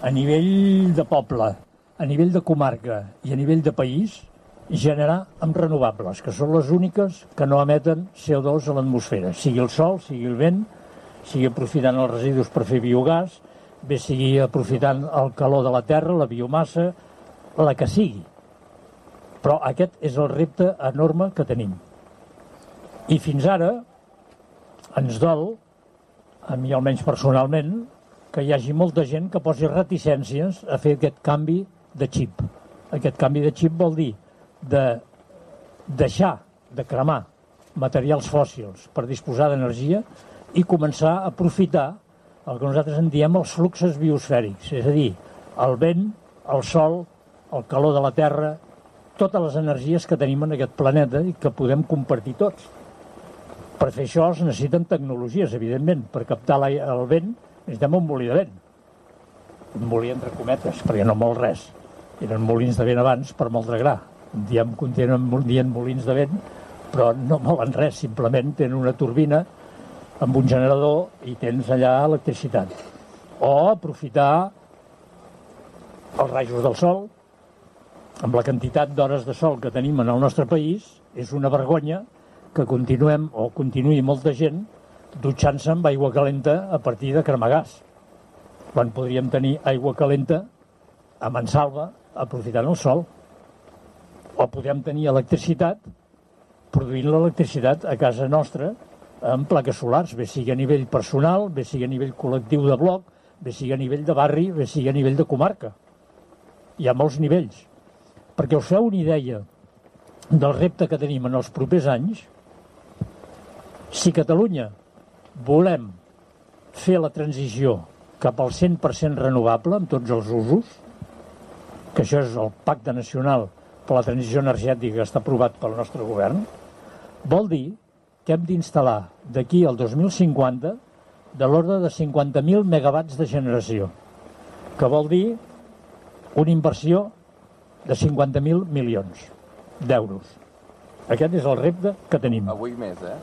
a nivell de poble, a nivell de comarca i a nivell de país, generar amb renovables, que són les úniques que no emeten CO2 a l'atmosfera, sigui el sol, sigui el vent, sigui aprofitant els residus per fer biogàs, bé sigui aprofitant el calor de la terra, la biomassa, la que sigui. Però aquest és el repte enorme que tenim. I fins ara ens dol, a mi almenys personalment, que hi hagi molta gent que posi reticències a fer aquest canvi de xip. Aquest canvi de xip vol dir de deixar de cremar materials fòssils per disposar d'energia i començar a aprofitar el que nosaltres en diem els fluxes biosfèrics, és a dir, el vent, el sol, el calor de la terra, totes les energies que tenim en aquest planeta i que podem compartir tots. Per fer això es necessiten tecnologies, evidentment. Per captar la, el vent necessitem un molí de vent. Un molí entre cometes, perquè no mol res. Eren molins de vent abans per moldre gra. Diem, continuen dient molins de vent, però no molen res, simplement tenen una turbina amb un generador i tens allà electricitat. O aprofitar els rajos del sol, amb la quantitat d'hores de sol que tenim en el nostre país, és una vergonya que continuem, o continuï molta gent, dutxant-se amb aigua calenta a partir de cremar gas. Quan podríem tenir aigua calenta a Mansalva, aprofitant el sol. O podem tenir electricitat produint l'electricitat a casa nostra amb plaques solars, bé sigui a nivell personal, bé sigui a nivell col·lectiu de bloc, bé sigui a nivell de barri, bé sigui a nivell de comarca. Hi ha molts nivells. Perquè us feu una idea del repte que tenim en els propers anys, si Catalunya volem fer la transició cap al 100% renovable amb tots els usos, que això és el Pacte Nacional per la Transició Energètica que està aprovat pel nostre govern, vol dir que hem d'instal·lar d'aquí al 2050 de l'ordre de 50.000 megawatts de generació, que vol dir una inversió de 50.000 milions d'euros. Aquest és el repte que tenim. Avui més, eh?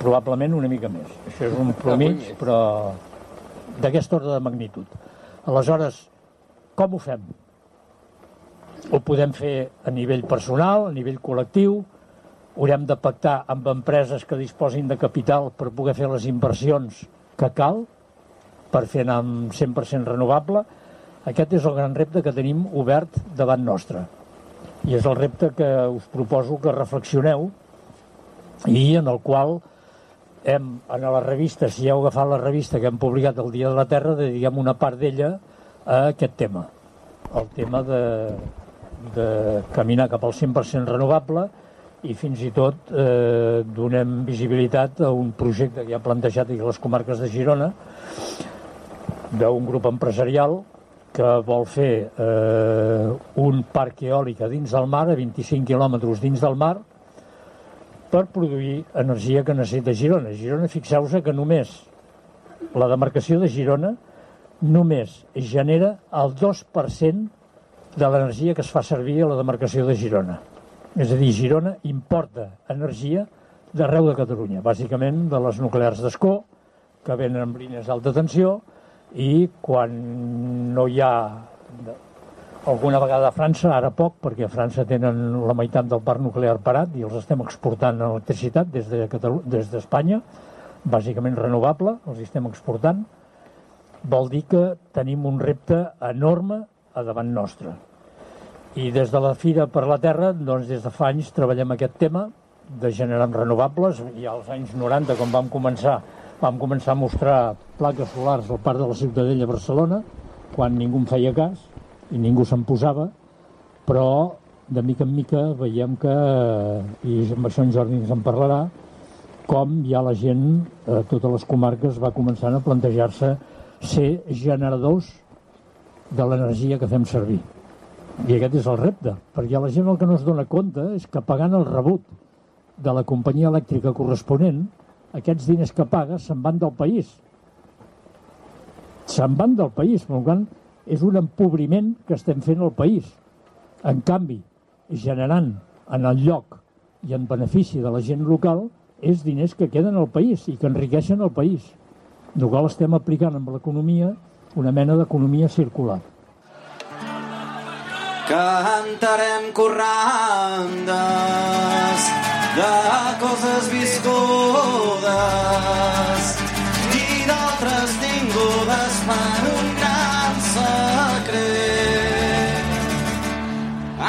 Probablement una mica més. Això és un promig, però d'aquest ordre de magnitud. Aleshores, com ho fem? Ho podem fer a nivell personal, a nivell col·lectiu, haurem de pactar amb empreses que disposin de capital per poder fer les inversions que cal per fer anar amb 100% renovable. Aquest és el gran repte que tenim obert davant nostre. I és el repte que us proposo que reflexioneu i en el qual hem, en la revista, si heu agafat la revista que hem publicat el Dia de la Terra, dediquem una part d'ella a aquest tema. El tema de, de caminar cap al 100% renovable i fins i tot eh, donem visibilitat a un projecte que ha plantejat a les comarques de Girona d'un grup empresarial que vol fer eh, un parc eòlic a dins del mar, a 25 quilòmetres dins del mar, per produir energia que necessita Girona. Girona, fixeu-vos que només la demarcació de Girona només genera el 2% de l'energia que es fa servir a la demarcació de Girona. És a dir, Girona importa energia d'arreu de Catalunya, bàsicament de les nuclears d'Escó, que venen amb línies d'alta tensió, i quan no hi ha alguna vegada a França, ara poc, perquè a França tenen la meitat del parc nuclear parat i els estem exportant electricitat des de Catalu des d'Espanya, bàsicament renovable, els estem exportant, vol dir que tenim un repte enorme a davant nostre. I des de la Fira per la Terra, doncs des de fa anys treballem aquest tema de generar renovables. I als anys 90, quan vam començar, vam començar a mostrar plaques solars al Parc de la Ciutadella a Barcelona, quan ningú en feia cas i ningú se'n posava, però de mica en mica veiem que, i amb això en Jordi ens en parlarà, com ja la gent, a totes les comarques, va començant a plantejar-se ser generadors de l'energia que fem servir. I aquest és el repte, perquè la gent el que no es dona compte és que pagant el rebut de la companyia elèctrica corresponent, aquests diners que paga se'n van del país. Se'n van del país, per tant, és un empobriment que estem fent al país. En canvi, generant en el lloc i en benefici de la gent local és diners que queden al país i que enriqueixen el país. El qual estem aplicant amb l'economia una mena d'economia circular. Cantarem corrandes de coses viscudes i d'altres tingudes per un secret.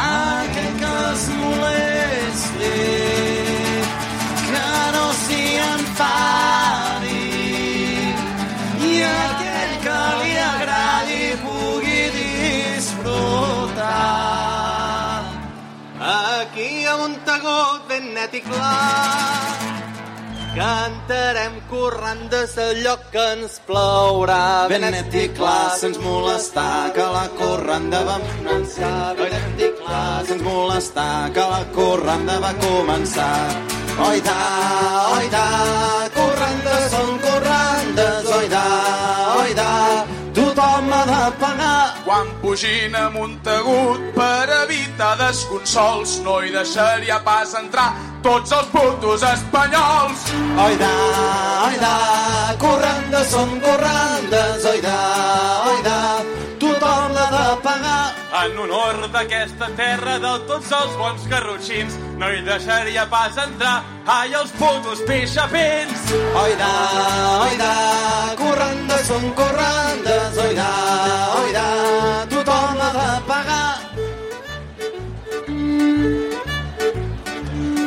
Aquell que es molesti, que no s'hi enfadi i aquell que li agradi pugui disfrutar. Aquí a Montagut ben net i clar Cantarem corrandes d'allò que ens plourà. Ben net i clar, sense molestar, que la corranda va començar. Ben net i clar, sense molestar, que la corranda va començar. Oida, oida, corrandes són Quan pugin a Montagut per evitar desconsols no hi deixaria pas entrar tots els putos espanyols. Oida, oida, corrandes són corrandes, oida, oida, tothom l'ha de pagar. En honor d'aquesta terra de tots els bons garrotxins no hi deixaria pas entrar ai els putos pixapins. Oida, oida, corrandes són corrandes, oida, oida, tothom l'ha de pagar.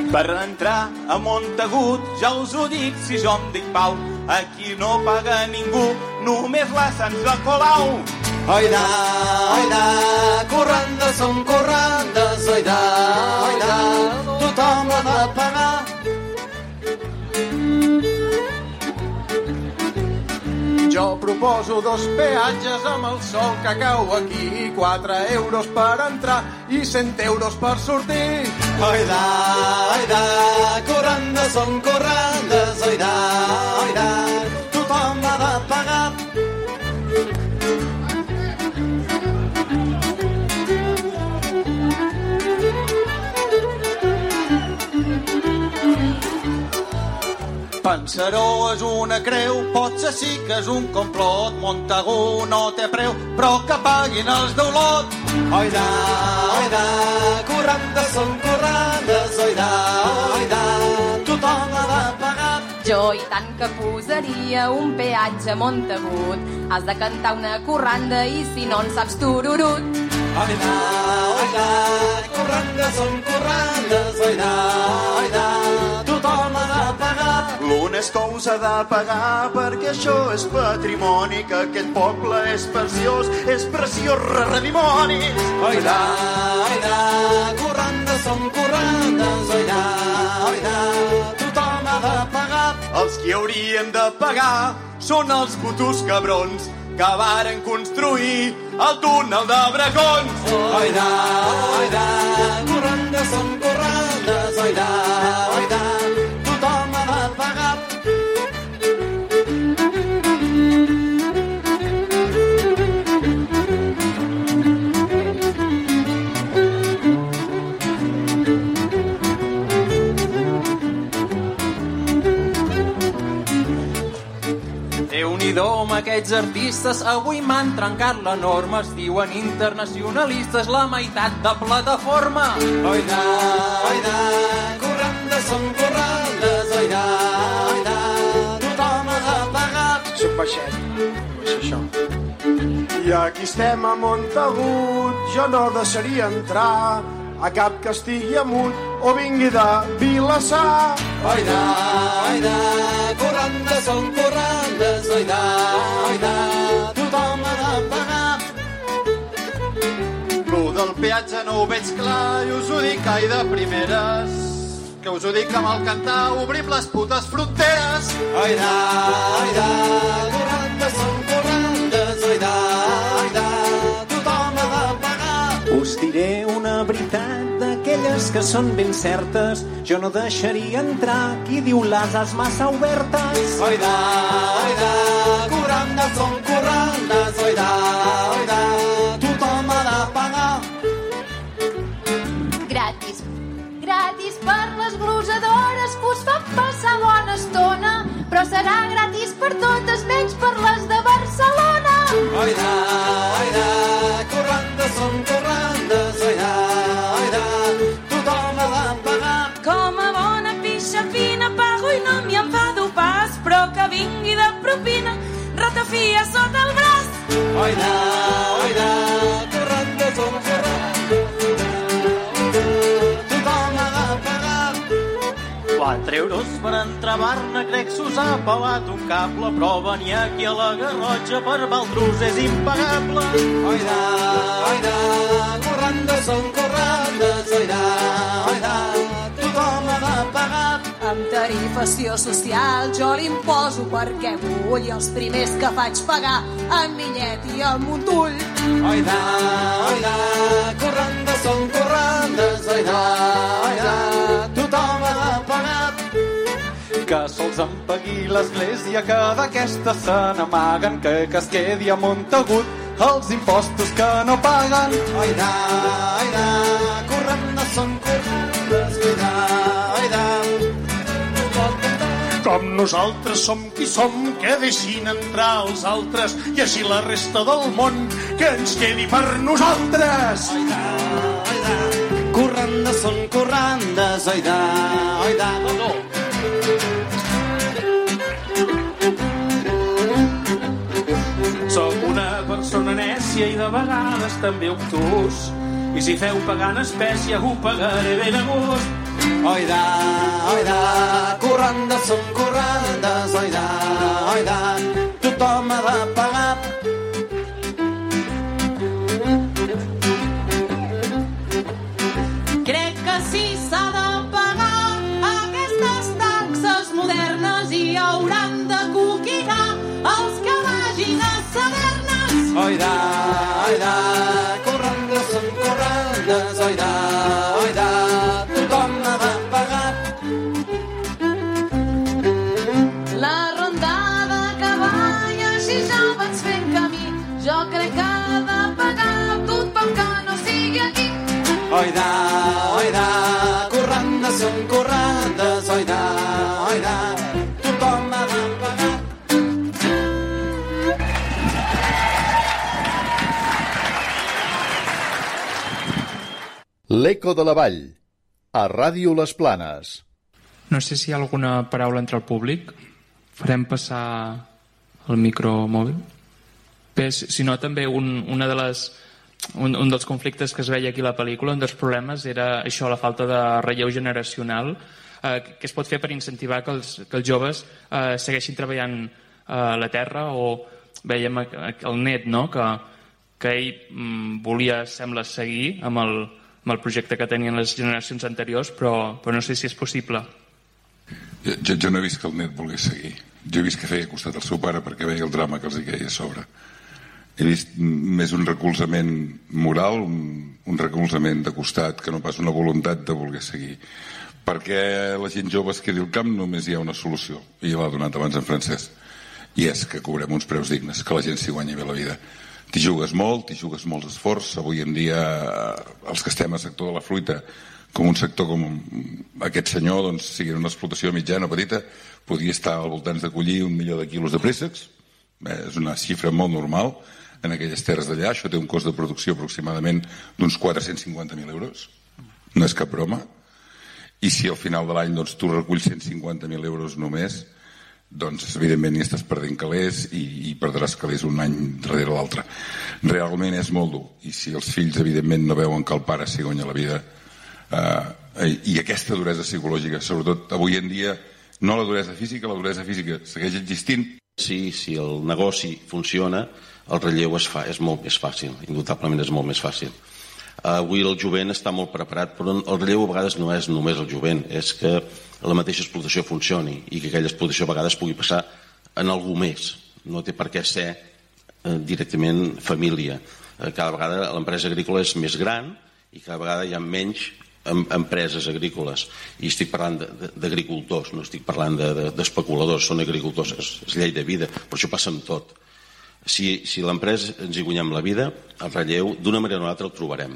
Per entrar a Montagut, ja us ho dic, si jo em dic Pau, aquí no paga ningú, només la Sants de Colau. Oida, oida, corrandes són corrandes, oida, oida, tothom l'ha de pagar. Jo proposo dos peatges amb el sol que cau aquí, 4 euros per entrar i 100 euros per sortir. Oida, oida, corrandes són corrandes, oida, oida, tothom l'ha de pagar. Pensaró és una creu, potser sí que és un complot. Montagu no té preu, però que paguin els d'Olot. Oida, oida, corrandes són corrandes, oida, oida, tothom l'ha de pagar. Jo i tant que posaria un peatge a Montagut. Has de cantar una corranda i si no en saps tururut. Oida, oida, corrandes són corrandes, oida, oida, més que us ha de pagar perquè això és patrimoni que aquest poble és preciós és preciós, redimoni oi da, oi da corrandes som corrandes Oi là, tothom ha de pagar Els qui haurien de pagar són els putos cabrons que varen construir el túnel de Bracons oi da corrandes som corrandes oi là. Amb aquests artistes, avui m'han trencat la norma, es diuen internacionalistes, la meitat de plataforma. Oida, oida, corrandes són corrandes, oida, oida, tothom ha de pagar. Soc baixet, és això. I aquí estem a Montagut, jo no deixaria entrar a cap que estigui amunt o vingui de Vilassar. Oida, oida, corrandes són corrandes, oida, oida, tothom ha de pagar. Lo del peatge no ho veig clar i us ho dic ai de primeres que us ho dic amb el cantar obrim les putes fronteres Oida, oida, corrandes són corrandes, oida, oida, tothom ha de pagar. Us diré una veritat d'aquelles que són ben certes. Jo no deixaria entrar qui diu les as massa obertes. Oida, oida, corrandes són corrandes, oida, oida, tothom ha de pagar. Gratis. Gratis per les glosadores que us fan passar bona estona, però serà gratis per totes menys per les de Barcelona. Oida, oida, corrandes que vingui de propina, ratafia sota el braç. Oida, oida, corrandes són corrandes, tothom ha de pagar. 4 euros per entrar a Barna, crec s'us ha pelat un cable, però venir aquí a la Garrotxa per Valdrus és impagable. Oida, oida, corrandes són corrandes, oida, oida, tothom ha de pagar. Amb tarifació social jo l'imposo perquè vull els primers que faig pagar en Millet i el Montull. Oida, oida, corrandes són corrandes, oida, oida, tothom ha de pagar. Que sols em pagui l'església que d'aquesta se n'amaguen que, que es quedi a Montagut els impostos que no paguen. Oida, oida, corrandes són corrandes, Com nosaltres som qui som, que deixin entrar els altres i així la resta del món que ens quedi per nosaltres. corrandes són corrandes, oida, oida, no. Soc una persona nècia i de vegades també obtús. I si feu pagar en espècie, ho pagaré ben a gust. Oida, oida, corrandes són corrandes, oida, oida, tothom ha de pagar. L'Eco de la Vall, a Ràdio Les Planes. No sé si hi ha alguna paraula entre el públic. Farem passar el micro mòbil. Bé, si no, també un, una de les, un, un dels conflictes que es veia aquí a la pel·lícula, un dels problemes era això, la falta de relleu generacional, eh, que es pot fer per incentivar que els, que els joves eh, segueixin treballant eh, la terra o veiem el net, no?, que, que ell mm, volia, sembla, seguir amb el, amb el projecte que tenien les generacions anteriors, però, però no sé si és possible. Jo, jo, jo no he vist que el net volgués seguir. Jo he vist que feia costat al seu pare perquè veia el drama que els hi queia a sobre. He vist més un recolzament moral, un, un recolzament de costat, que no pas una voluntat de voler seguir. Perquè la gent jove es quedi al camp només hi ha una solució, i l'ha donat abans en francès, i és que cobrem uns preus dignes, que la gent s'hi guanyi bé la vida. T'hi jugues molt, t'hi jugues molts esforç. Avui en dia, eh, els que estem al sector de la fruita, com un sector com aquest senyor, doncs, sigui una explotació mitjana o petita, podria estar al voltant de collir un milió de quilos de préssecs, eh, és una xifra molt normal en aquelles terres d'allà, això té un cost de producció aproximadament d'uns 450.000 euros, no és cap broma, i si al final de l'any doncs, tu reculls 150.000 euros només, doncs evidentment hi estàs perdent calés i, i perdràs calés un any darrere l'altre. Realment és molt dur i si els fills evidentment no veuen que el pare s'hi guanya la vida eh, i aquesta duresa psicològica, sobretot avui en dia, no la duresa física, la duresa física segueix existint. Sí, si el negoci funciona, el relleu es fa, és molt més fàcil, indubtablement és molt més fàcil. Avui el jovent està molt preparat, però el relleu a vegades no és només el jovent, és que la mateixa explotació funcioni i que aquella explotació a vegades pugui passar en algú més. No té per què ser eh, directament família. Eh, cada vegada l'empresa agrícola és més gran i cada vegada hi ha menys em, empreses agrícoles. I estic parlant d'agricultors, no estic parlant d'especuladors, de, de, són agricultors, és, és llei de vida, però això passa amb tot. Si, si l'empresa ens hi guanyem la vida, el relleu, d'una manera o una altra, el trobarem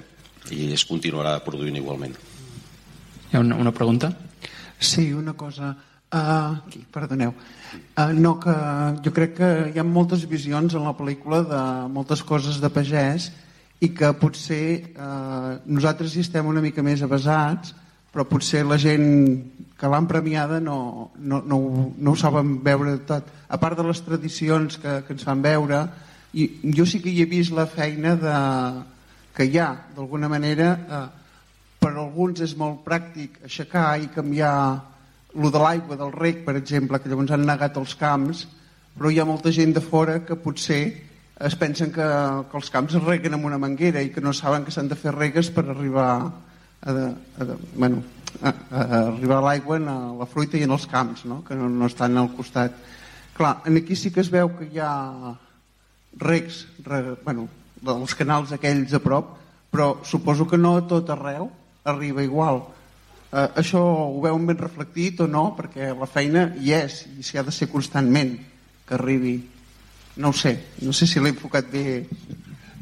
i es continuarà produint igualment. Hi ha una, una pregunta? Sí, una cosa. Uh, aquí, perdoneu. Uh, no, que jo crec que hi ha moltes visions en la pel·lícula de moltes coses de pagès i que potser uh, nosaltres hi estem una mica més avasats, però potser la gent que l'han premiada no, no, no, ho- no ho saben veure tot. A part de les tradicions que, que ens fan veure, i jo sí que hi he vist la feina de, que hi ha, d'alguna manera, eh, per alguns és molt pràctic aixecar i canviar lo de l'aigua del rec, per exemple, que llavors han negat els camps, però hi ha molta gent de fora que potser es pensen que, que els camps es reguen amb una manguera i que no saben que s'han de fer regues per arribar a, de, a, de, bueno, a, a arribar a l'aigua en la fruita i en els camps, no? que no, no estan al costat. Clar, en aquí sí que es veu que hi ha recs, re, bueno, dels canals aquells a prop, però suposo que no a tot arreu arriba igual. Eh, això ho veuen ben reflectit o no? Perquè la feina hi és i s'hi ha de ser constantment que arribi. No ho sé, no sé si l'he enfocat bé.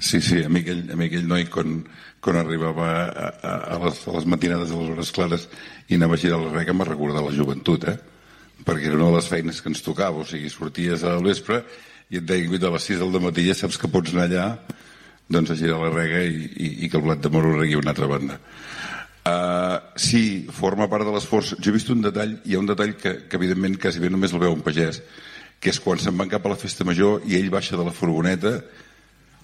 Sí, sí, a mi aquell, a mi aquell noi quan, quan arribava a, a, a, les, a les matinades de les hores clares i anava a girar la rega m'ha recordat la joventut, eh? perquè era una de les feines que ens tocava, o sigui, sorties al vespre i et deien a les 6 del matí ja saps que pots anar allà doncs a girar la rega i, i, i que el blat de moro regui una altra banda. Uh, sí, forma part de l'esforç. Jo he vist un detall, hi ha un detall que, que evidentment quasi bé només el veu un pagès, que és quan se'n van cap a la festa major i ell baixa de la furgoneta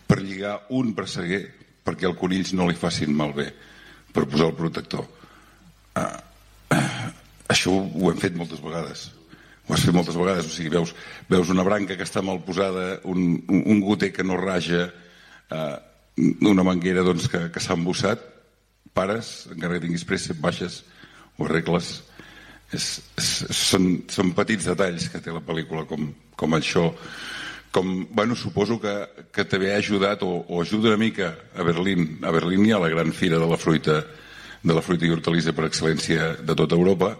per lligar un presseguer perquè els conills no li facin malbé per posar el protector. Uh, uh, això ho hem fet moltes vegades. Ho has fet moltes vegades, o sigui, veus, veus una branca que està mal posada, un, un, un goter que no raja, una manguera doncs, que, que s'ha embossat, pares, encara que tinguis pressa, baixes, ho arregles. És, és, són, són petits detalls que té la pel·lícula com, com això. Com, bueno, suposo que, que també ha ajudat o, o ajuda una mica a Berlín. A Berlín hi ha la gran fira de la fruita de la fruita i hortalissa per excel·lència de tota Europa,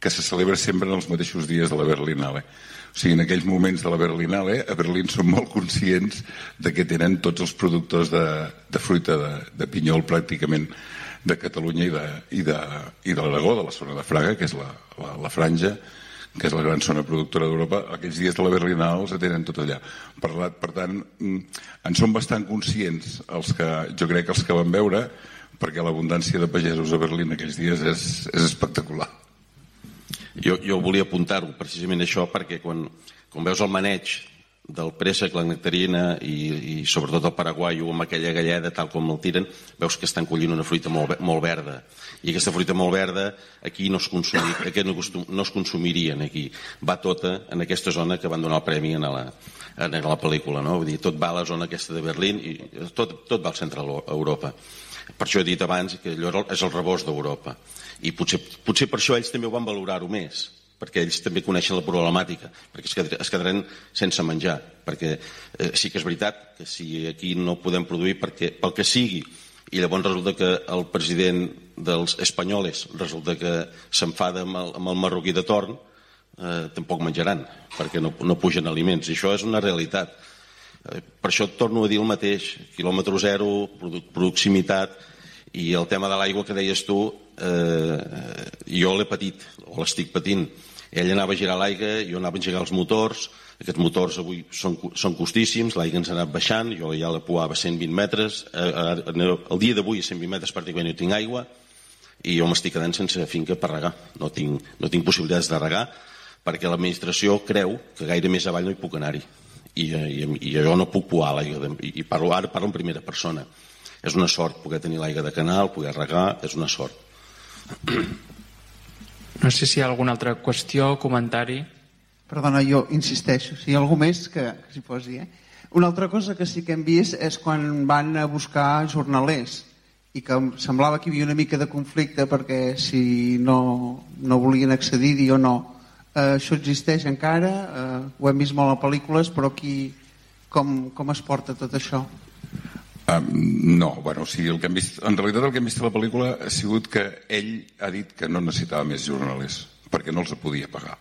que se celebra sempre en els mateixos dies de la Berlinale. O sigui, en aquells moments de la Berlinale, a Berlín són molt conscients de que tenen tots els productors de, de fruita de, de pinyol pràcticament de Catalunya i de, i de, i de l'Aragó, de la zona de Fraga, que és la, la, la franja, que és la gran zona productora d'Europa, aquells dies de la Berlinale els tenen tot allà. Per, la- per tant, mm, en són bastant conscients els que, jo crec que els que van veure, perquè l'abundància de pagesos a Berlín aquells dies és, és espectacular. Jo, jo volia apuntar-ho, precisament això, perquè quan, quan veus el maneig del préssec, la nectarina i, i sobretot el paraguaio amb aquella galleda tal com el tiren, veus que estan collint una fruita molt, molt verda. I aquesta fruita molt verda aquí no es, consumi, aquí no, no es consumirien aquí. Va tota en aquesta zona que van donar el premi en la, en la pel·lícula. No? Vull dir, tot va a la zona aquesta de Berlín i tot, tot va al centre d'Europa. Per això he dit abans que allò és el rebost d'Europa. I potser, potser per això ells també ho van valorar-ho més, perquè ells també coneixen la problemàtica, perquè es quedar- es quedaran sense menjar, perquè eh, sí que és veritat que si aquí no podem produir perquè, pel que sigui, i llavors resulta que el president dels espanyoles resulta que s'enfada amb, el, amb el marroquí de torn, eh, tampoc menjaran, perquè no, no pugen aliments, i això és una realitat. Eh, Per això torno a dir el mateix, quilòmetre zero, proximitat, i el tema de l'aigua que deies tu, eh, jo l'he patit, o l'estic patint. Ell anava a girar l'aigua, jo anava a engegar els motors, aquests motors avui són, són costíssims, l'aigua ens ha anat baixant, jo ja la poava a 120 metres, eh, el dia d'avui a 120 metres pràcticament no tinc aigua, i jo m'estic quedant sense finca per regar. No tinc, no tinc possibilitats de regar, perquè l'administració creu que gaire més avall no hi puc anar-hi. I, eh, i, I jo no puc poar l'aigua, i parlo, ara parlo en primera persona. És una sort poder tenir l'aigua de canal, poder regar, és una sort. No sé si hi ha alguna altra qüestió, comentari. Perdona, jo insisteixo, si hi ha algú més que, que s'hi posi, eh? Una altra cosa que sí que hem vist és quan van a buscar jornalers i que em semblava que hi havia una mica de conflicte perquè si no, no volien accedir-hi o no. Eh, això existeix encara, eh, ho hem vist molt a pel·lícules, però aquí com, com es porta tot això? Um, no, bueno, o sigui, el que hem vist, en realitat el que hem vist a la pel·lícula ha sigut que ell ha dit que no necessitava més jornalers, perquè no els podia pagar.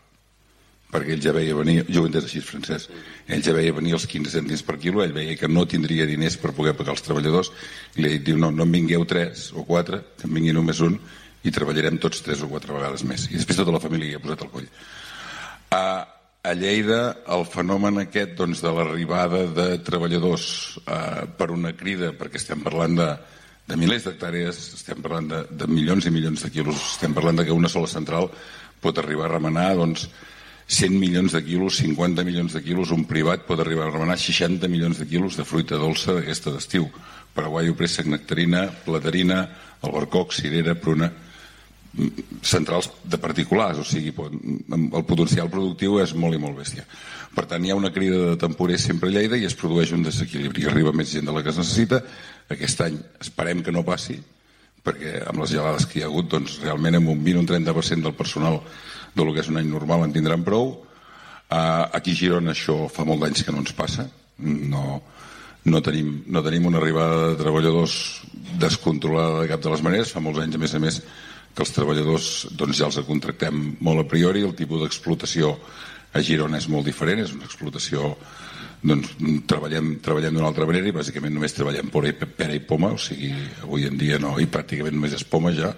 Perquè ell ja veia venir, jo ho entès així francès, ell ja veia venir els 15 cèntims per quilo, ell veia que no tindria diners per poder pagar els treballadors, i li diu, no, no en vingueu tres o quatre, que en vingui només un, i treballarem tots tres o quatre vegades més. I després tota la família hi ha posat el coll. A, a Lleida el fenomen aquest doncs, de l'arribada de treballadors eh, per una crida, perquè estem parlant de, de milers d'hectàrees, estem parlant de, de milions i milions de quilos, estem parlant de que una sola central pot arribar a remenar doncs, 100 milions de quilos, 50 milions de quilos, un privat pot arribar a remenar 60 milions de quilos de fruita dolça d'aquesta d'estiu. Paraguaio, préssec, nectarina, platerina, albercoc, cirera, pruna centrals de particulars, o sigui, el potencial productiu és molt i molt bèstia. Per tant, hi ha una crida de temporers sempre a Lleida i es produeix un desequilibri. Arriba més gent de la que es necessita. Aquest any esperem que no passi, perquè amb les gelades que hi ha hagut, doncs, realment amb un 20 o un 30% del personal del que és un any normal en tindran prou. Uh, aquí a Girona això fa molt d'anys que no ens passa. No, no, tenim, no tenim una arribada de treballadors descontrolada de cap de les maneres. Fa molts anys, a més a més, que els treballadors doncs, ja els contractem molt a priori. El tipus d'explotació a Girona és molt diferent, és una explotació doncs, treballem, treballem d'una altra manera i bàsicament només treballem pera i, pera i poma, o sigui, avui en dia no, i pràcticament només és poma ja.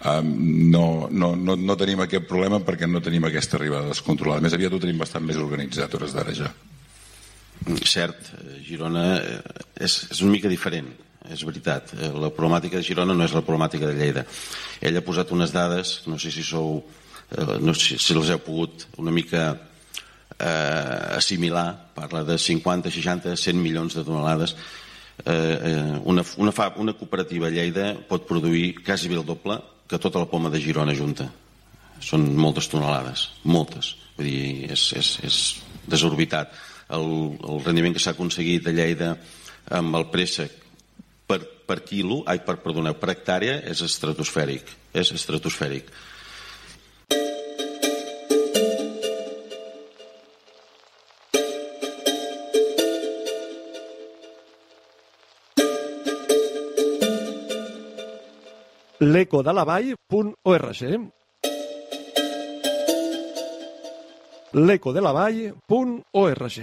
Um, no, no, no, no tenim aquest problema perquè no tenim aquesta arribada descontrolada. Més aviat ho tenim bastant més organitzat hores d'ara ja. Cert, eh, Girona eh, és, és una mica diferent, és veritat. Eh, La problemàtica de Girona no és la problemàtica de Lleida. Ell ha posat unes dades, no sé si sou, eh, no sé si les heu pogut una mica eh, assimilar, parla de 50, 60, 100 milions de tonelades. Eh, eh, una, una, una cooperativa a Lleida pot produir quasi bé el doble que tota la poma de Girona junta. Són moltes tonelades, moltes. Vull dir, és, és, és desorbitat. El, el rendiment que s'ha aconseguit a Lleida amb el préssec per, per quilo, ai, per, perdoneu, per hectàrea és estratosfèric. És estratosfèric. l'ecodelavall.org l'ecodelavall.org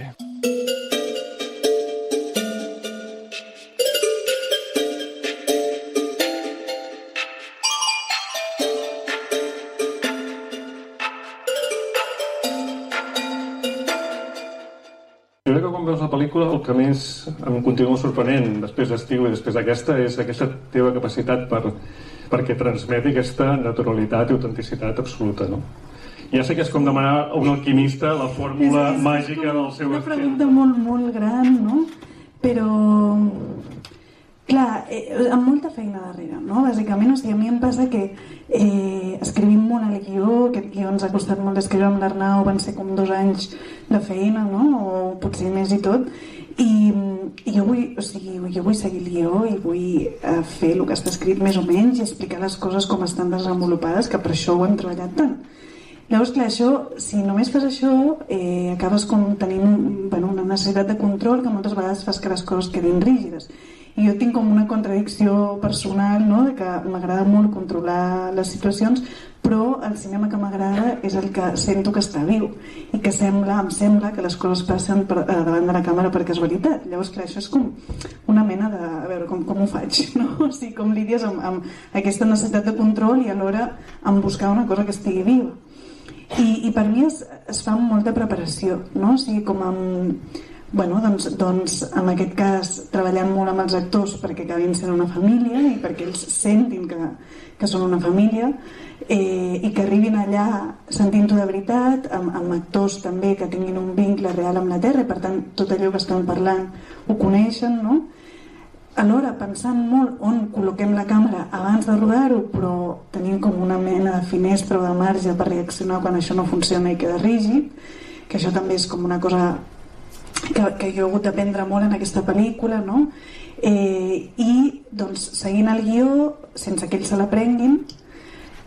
veus la pel·lícula el que més em continua sorprenent després d'Estiu i després d'aquesta és aquesta teva capacitat per, perquè transmeti aquesta naturalitat i autenticitat absoluta, no? Ja sé que és com demanar a un alquimista la fórmula És- és màgica del seu una estil. pregunta molt, molt gran, no? Però, clar, eh, amb molta feina darrere, no? Bàsicament, o sigui, a mi em passa que eh, escrivim molt el guió, aquest guió ens ha costat molt d'escriure amb l'Arnau, van ser com dos anys de feina, no? O potser més i tot. I, i jo, vull, o sigui, jo vull seguir el guió i vull eh, fer el que està escrit més o menys i explicar les coses com estan desenvolupades, que per això ho hem treballat tant. Llavors, clar, això, si només fas això, eh, acabes com tenint bueno, una necessitat de control que moltes vegades fas que les coses quedin rígides. I jo tinc com una contradicció personal, no?, de que m'agrada molt controlar les situacions, però el cinema que m'agrada és el que sento que està viu i que sembla, em sembla que les coses passen per, eh, davant de la càmera perquè és veritat. Llavors, clar, això és com una mena de... a veure, com, com ho faig, no? O sigui, com lidies amb, amb aquesta necessitat de control i alhora amb buscar una cosa que estigui viva. I, i per mi es, es fa amb molta preparació, no? O sigui, com amb... Bueno, doncs, doncs en aquest cas treballant molt amb els actors perquè acabin sent una família i perquè ells sentin que, que són una família eh, i que arribin allà sentint-ho de veritat, amb, amb actors també que tinguin un vincle real amb la Terra i per tant tot allò que estan parlant ho coneixen, no? alhora pensant molt on col·loquem la càmera abans de rodar-ho, però tenint com una mena de finestra o de marge per reaccionar quan això no funciona i queda rígid, que això també és com una cosa que, que jo he hagut d'aprendre molt en aquesta pel·lícula, no? Eh, I doncs seguint el guió, sense que ells se l'aprenguin,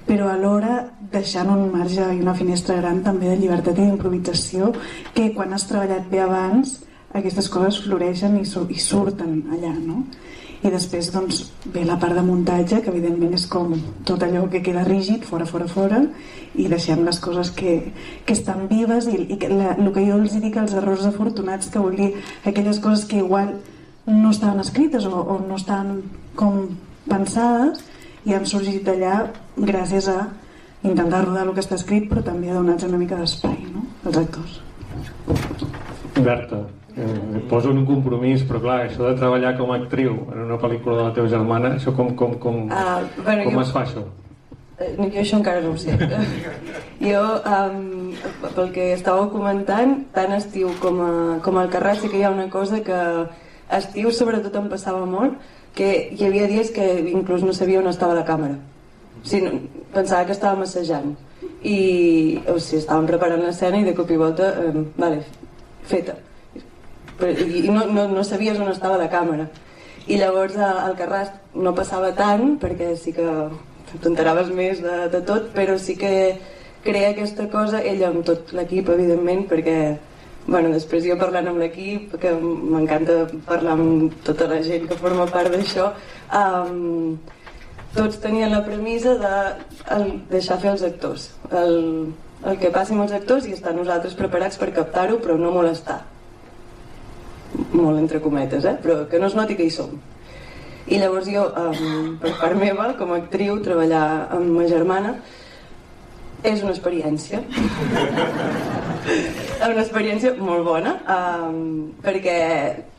però alhora deixant un marge i una finestra gran també de llibertat i d'improvisació que quan has treballat bé abans aquestes coses floreixen i, i surten allà, no? I després doncs, ve la part de muntatge, que evidentment és com tot allò que queda rígid, fora, fora, fora, i deixem les coses que, que estan vives i, i que la, el que jo els dic els errors afortunats, que vol dir aquelles coses que igual no estaven escrites o, o no estan com pensades i han sorgit d'allà gràcies a intentar rodar el que està escrit però també a donar-los una mica d'espai no? als actors Berta, et poso en un compromís, però clar, això de treballar com a actriu en una pel·lícula de la teva germana, això com, com, com, Ah, bueno, com jo- es fa això? Eh, Jo això encara no ho sé. jo, um, pel que estàveu comentant, tant estiu com, a, com al Carràs, sí que hi ha una cosa que estiu sobretot em passava molt, que hi havia dies que inclús no sabia on estava la càmera. O sigui, pensava que estava massejant. I o sigui, estàvem preparant l'escena i de cop i volta, eh, vale, feta. Però, I no, no, no sabies on estava la càmera. I llavors al Carràs no passava tant, perquè sí que t'enteraves més de, de tot, però sí que crea aquesta cosa, ella amb tot l'equip, evidentment, perquè bueno, després jo parlant amb l'equip, que m'encanta parlar amb tota la gent que forma part d'això, um, tots tenien la premissa de el, deixar fer els actors. El, el que passi amb els actors i estar nosaltres preparats per captar-ho, però no molestar. Molt entre cometes, eh? però que no es noti que hi som. I llavors jo, um, per part meva, com a actriu, treballar amb ma germana és una experiència. una experiència molt bona, um, perquè,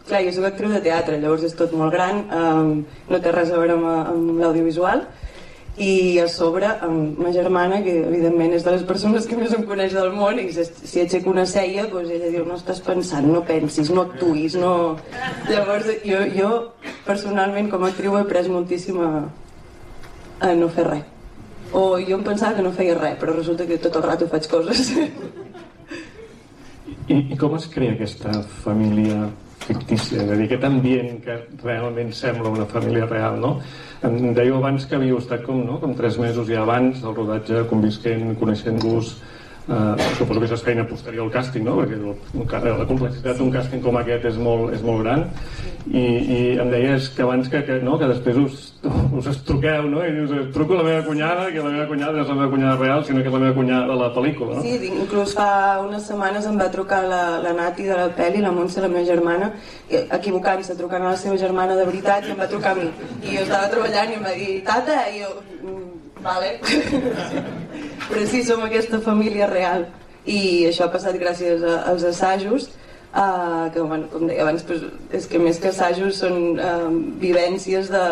clar, jo soc actriu de teatre, llavors és tot molt gran, um, no té res a veure amb, amb l'audiovisual, i a sobre amb ma germana que evidentment és de les persones que més em coneix del món i si, aixeco una ceia doncs ella diu no estàs pensant, no pensis, no actuïs no... llavors jo, jo personalment com a actriu he après moltíssim a, a no fer res. O jo em pensava que no feia res però resulta que tot el rato faig coses. I, I com es crea aquesta família fictícia? És a dir, aquest ambient que realment sembla una família real, no? Em dèieu abans que havíeu estat com, no? com tres mesos ja abans del rodatge, convisquent, coneixent-vos, eh, suposo que és feina posterior al càsting, no? perquè el, ca- la complexitat d'un càsting com aquest és molt, és molt gran i, i em deies que abans que, que, no? que després us, us estruqueu no? i dius, truco la meva cunyada que la meva cunyada no és la meva cunyada real sinó que és la meva cunyada de la pel·lícula no? Sí, inclús fa unes setmanes em va trucar la, la Nati de la pel·li, la Montse, la meva germana, equivocant-se, trucant a la seva germana de veritat, i em va trucar a mi. I jo estava treballant i em va dir, tata, i jo, "Mm, vale. Però sí, som aquesta família real. I això ha passat gràcies a, als assajos, uh, que, bueno, com deia abans, pues, és que més que assajos són uh, vivències de,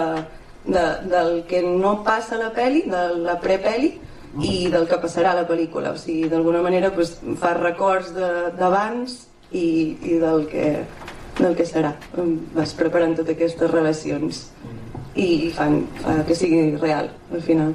de, del que no passa a la pel·li, de la prepeli, i del que passarà a la pel·lícula. O sigui, d'alguna manera pues, fa records d'abans i, i del, que, del que serà. Vas preparant totes aquestes relacions i fan, fa que sigui real al final.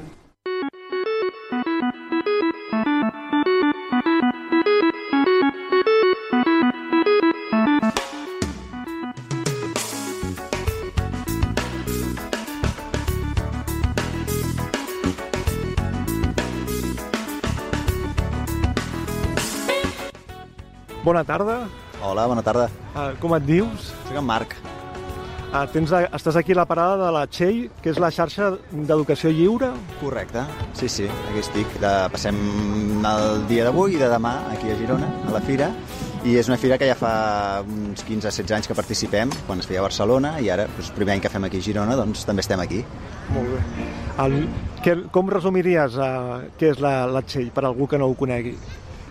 Bona tarda. Hola, bona tarda. Uh, com et dius? Soc en Marc. Uh, tens a, estàs aquí a la parada de la Txell, que és la xarxa d'educació lliure? Correcte, sí, sí, aquí estic. De, passem el dia d'avui i de demà aquí a Girona, a la Fira, i és una fira que ja fa uns 15-16 anys que participem, quan es feia a Barcelona, i ara, doncs, el primer any que fem aquí a Girona, doncs també estem aquí. Molt bé. El, que, com resumiries uh, què és la, la Txell, per algú que no ho conegui?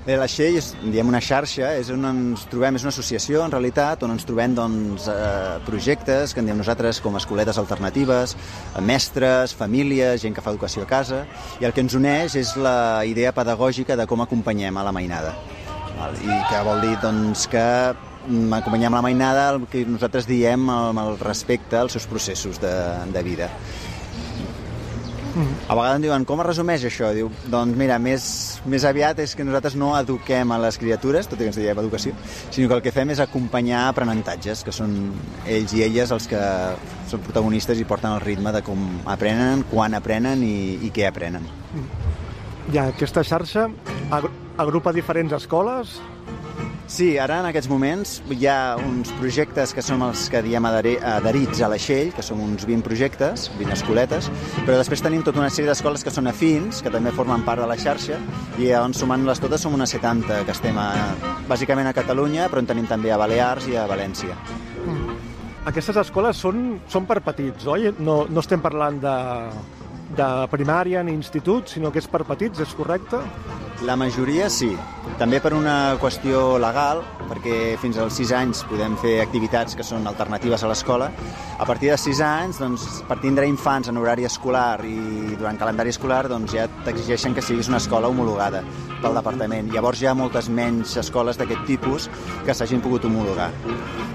La Xell és, diem, una xarxa, és on ens trobem, és una associació, en realitat, on ens trobem doncs, eh, projectes que en diem nosaltres com escoletes alternatives, eh, mestres, famílies, gent que fa educació a casa, i el que ens uneix és la idea pedagògica de com acompanyem a la mainada. I que vol dir doncs, que mm, acompanyem la mainada el que nosaltres diem amb el respecte als seus processos de, de vida. A vegades em diuen, com es resumeix això? Diu, doncs mira, més, més aviat és que nosaltres no eduquem a les criatures, tot i que ens diem educació, sinó que el que fem és acompanyar aprenentatges, que són ells i elles els que són protagonistes i porten el ritme de com aprenen, quan aprenen i, i què aprenen. Ja, aquesta xarxa agru agrupa diferents escoles, Sí, ara en aquests moments hi ha uns projectes que són els que diem adherits a la Xell, que són uns 20 projectes, 20 escoletes, però després tenim tota una sèrie d'escoles que són afins, que també formen part de la xarxa, i on sumant-les totes som unes 70, que estem a, bàsicament a Catalunya, però en tenim també a Balears i a València. Aquestes escoles són, són per petits, oi? No, no estem parlant de, de primària ni institut, sinó que és per petits, és correcte? La majoria sí, també per una qüestió legal, perquè fins als 6 anys podem fer activitats que són alternatives a l'escola. A partir de 6 anys, doncs, per tindre infants en horari escolar i durant calendari escolar, doncs ja t'exigeixen que siguis una escola homologada pel departament. Llavors hi ha moltes menys escoles d'aquest tipus que s'hagin pogut homologar.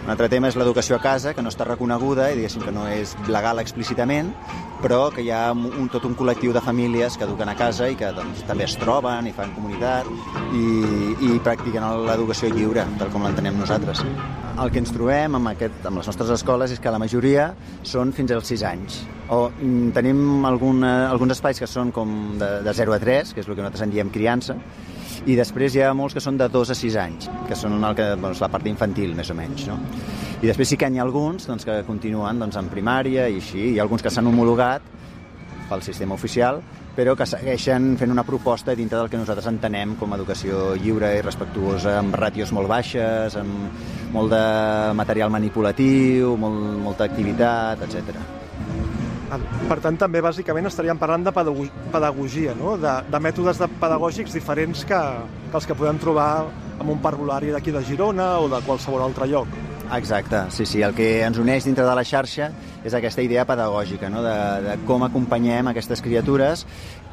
Un altre tema és l'educació a casa, que no està reconeguda i diguéssim que no és legal explícitament, però que hi ha un, tot un col·lectiu de famílies que eduquen a casa i que doncs, també es troben i fan comunitat i, i practiquen l'educació lliure, tal com l'entenem nosaltres. El que ens trobem amb, aquest, amb les nostres escoles és que la majoria són fins als 6 anys. O mm, tenim alguna, alguns espais que són com de, de 0 a 3, que és el que nosaltres en diem criança, i després hi ha molts que són de 2 a 6 anys, que són el que, doncs, la part infantil, més o menys. No? I després sí que n'hi ha alguns doncs, que continuen doncs, en primària i així, hi ha alguns que s'han homologat pel sistema oficial, però que segueixen fent una proposta dintre del que nosaltres entenem com a educació lliure i respectuosa, amb ràtios molt baixes, amb molt de material manipulatiu, molt, molta activitat, etc. Per tant, també bàsicament estaríem parlant de pedago- pedagogia, no? de, de mètodes de pedagògics diferents que, que els que podem trobar en un parvulari d'aquí de Girona o de qualsevol altre lloc. Exacte, sí, sí. El que ens uneix dintre de la xarxa és aquesta idea pedagògica, no? de, de com acompanyem aquestes criatures,